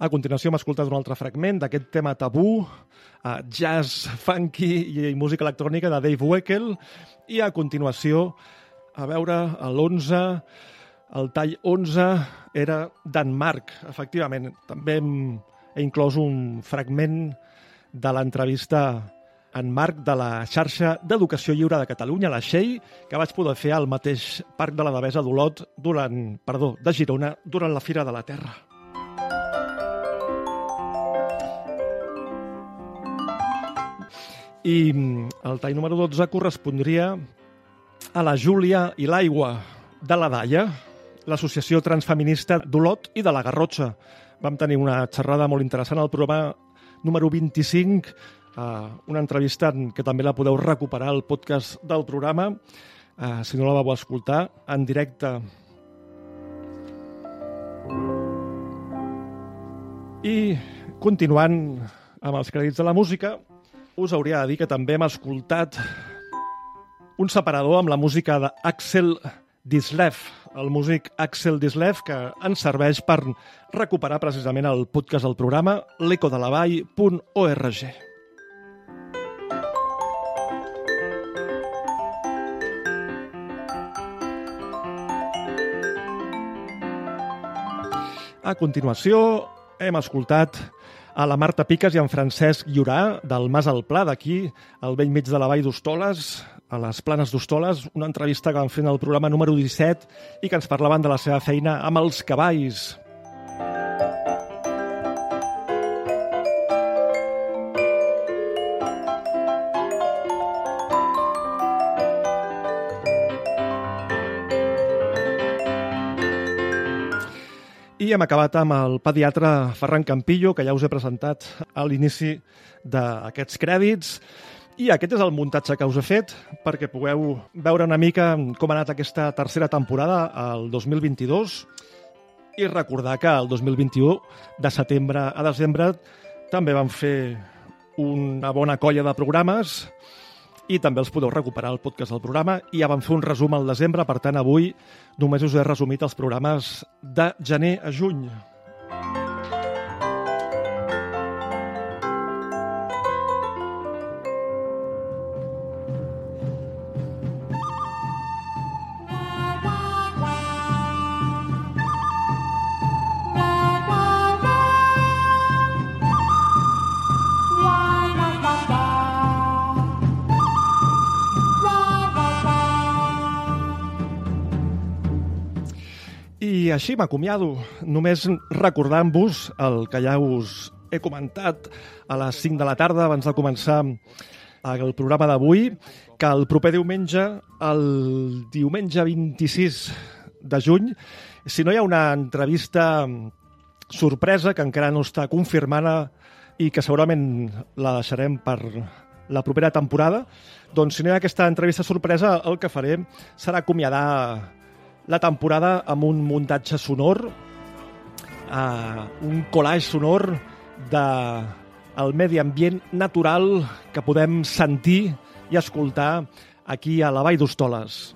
A continuació hem escoltat un altre fragment d'aquest tema tabú, uh, jazz, funky i, música electrònica de Dave Weckl, i a continuació, a veure, l'11, el tall 11 era d'en Marc, efectivament. També hem, he inclòs un fragment de l'entrevista en Marc de la xarxa d'Educació Lliure de Catalunya, la XEI, que vaig poder fer al mateix Parc de la Devesa d'Olot durant, perdó, de Girona durant la Fira de la Terra. I mm, el tall número 12 correspondria a la Júlia i l'Aigua de la Daia, l'associació transfeminista d'Olot i de la Garrotxa. Vam tenir una xerrada molt interessant al programa número 25, eh, una entrevista que també la podeu recuperar al podcast del programa, eh, si no la vau escoltar, en directe. I continuant amb els crèdits de la música, us hauria de dir que també hem escoltat un separador amb la música d'Axel Dislev, el músic Axel Dislev, que ens serveix per recuperar precisament el podcast del programa l'ecodelavall.org. A continuació, hem escoltat a la Marta Piques i en Francesc Llorà, del Mas al Pla, d'aquí, al vell mig de la Vall d'Hostoles, a les Planes d'Hostoles, una entrevista que van fer en el programa número 17 i que ens parlaven de la seva feina amb els cavalls. I hem acabat amb el pediatre Ferran Campillo, que ja us he presentat a l'inici d'aquests crèdits. I aquest és el muntatge que us he fet perquè pugueu veure una mica com ha anat aquesta tercera temporada, el 2022, i recordar que el 2021, de setembre a desembre, també vam fer una bona colla de programes i també els podeu recuperar al podcast del programa i ja vam fer un resum al desembre, per tant avui només us he resumit els programes de gener a juny. I així m'acomiado, només recordant-vos el que ja us he comentat a les 5 de la tarda abans de començar el programa d'avui, que el proper diumenge, el diumenge 26 de juny, si no hi ha una entrevista sorpresa que encara no està confirmada i que segurament la deixarem per la propera temporada, doncs si no hi ha aquesta entrevista sorpresa, el que faré serà acomiadar la temporada amb un muntatge sonor, uh, un collage sonor de el medi ambient natural que podem sentir i escoltar aquí a la Vall d'Hostoles.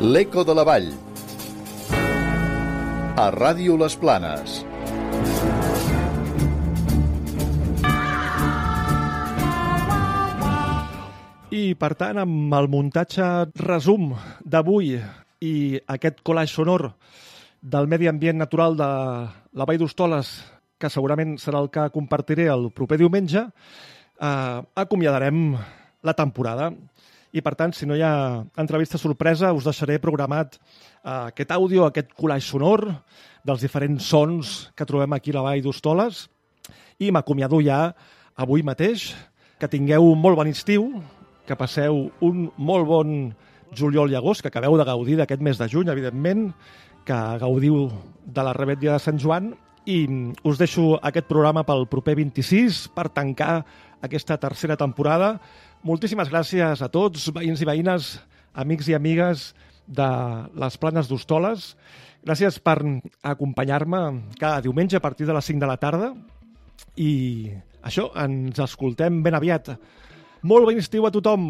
L'Eco de la Vall. A Ràdio Les Planes. I, per tant, amb el muntatge resum d'avui i aquest collage sonor del medi ambient natural de la Vall d'Hostoles, que segurament serà el que compartiré el proper diumenge, eh, acomiadarem la temporada. I, per tant, si no hi ha entrevista sorpresa, us deixaré programat eh, aquest àudio, aquest collage sonor dels diferents sons que trobem aquí a la Vall d'Hostoles. I m'acomiado ja avui mateix. Que tingueu un molt bon estiu, que passeu un molt bon juliol i agost, que acabeu de gaudir d'aquest mes de juny, evidentment, que gaudiu de la rebetlla de Sant Joan, i us deixo aquest programa pel proper 26 per tancar aquesta tercera temporada. Moltíssimes gràcies a tots, veïns i veïnes, amics i amigues de les Planes d'Hostoles. Gràcies per acompanyar-me cada diumenge a partir de les 5 de la tarda. I això, ens escoltem ben aviat. Molt bon estiu a tothom!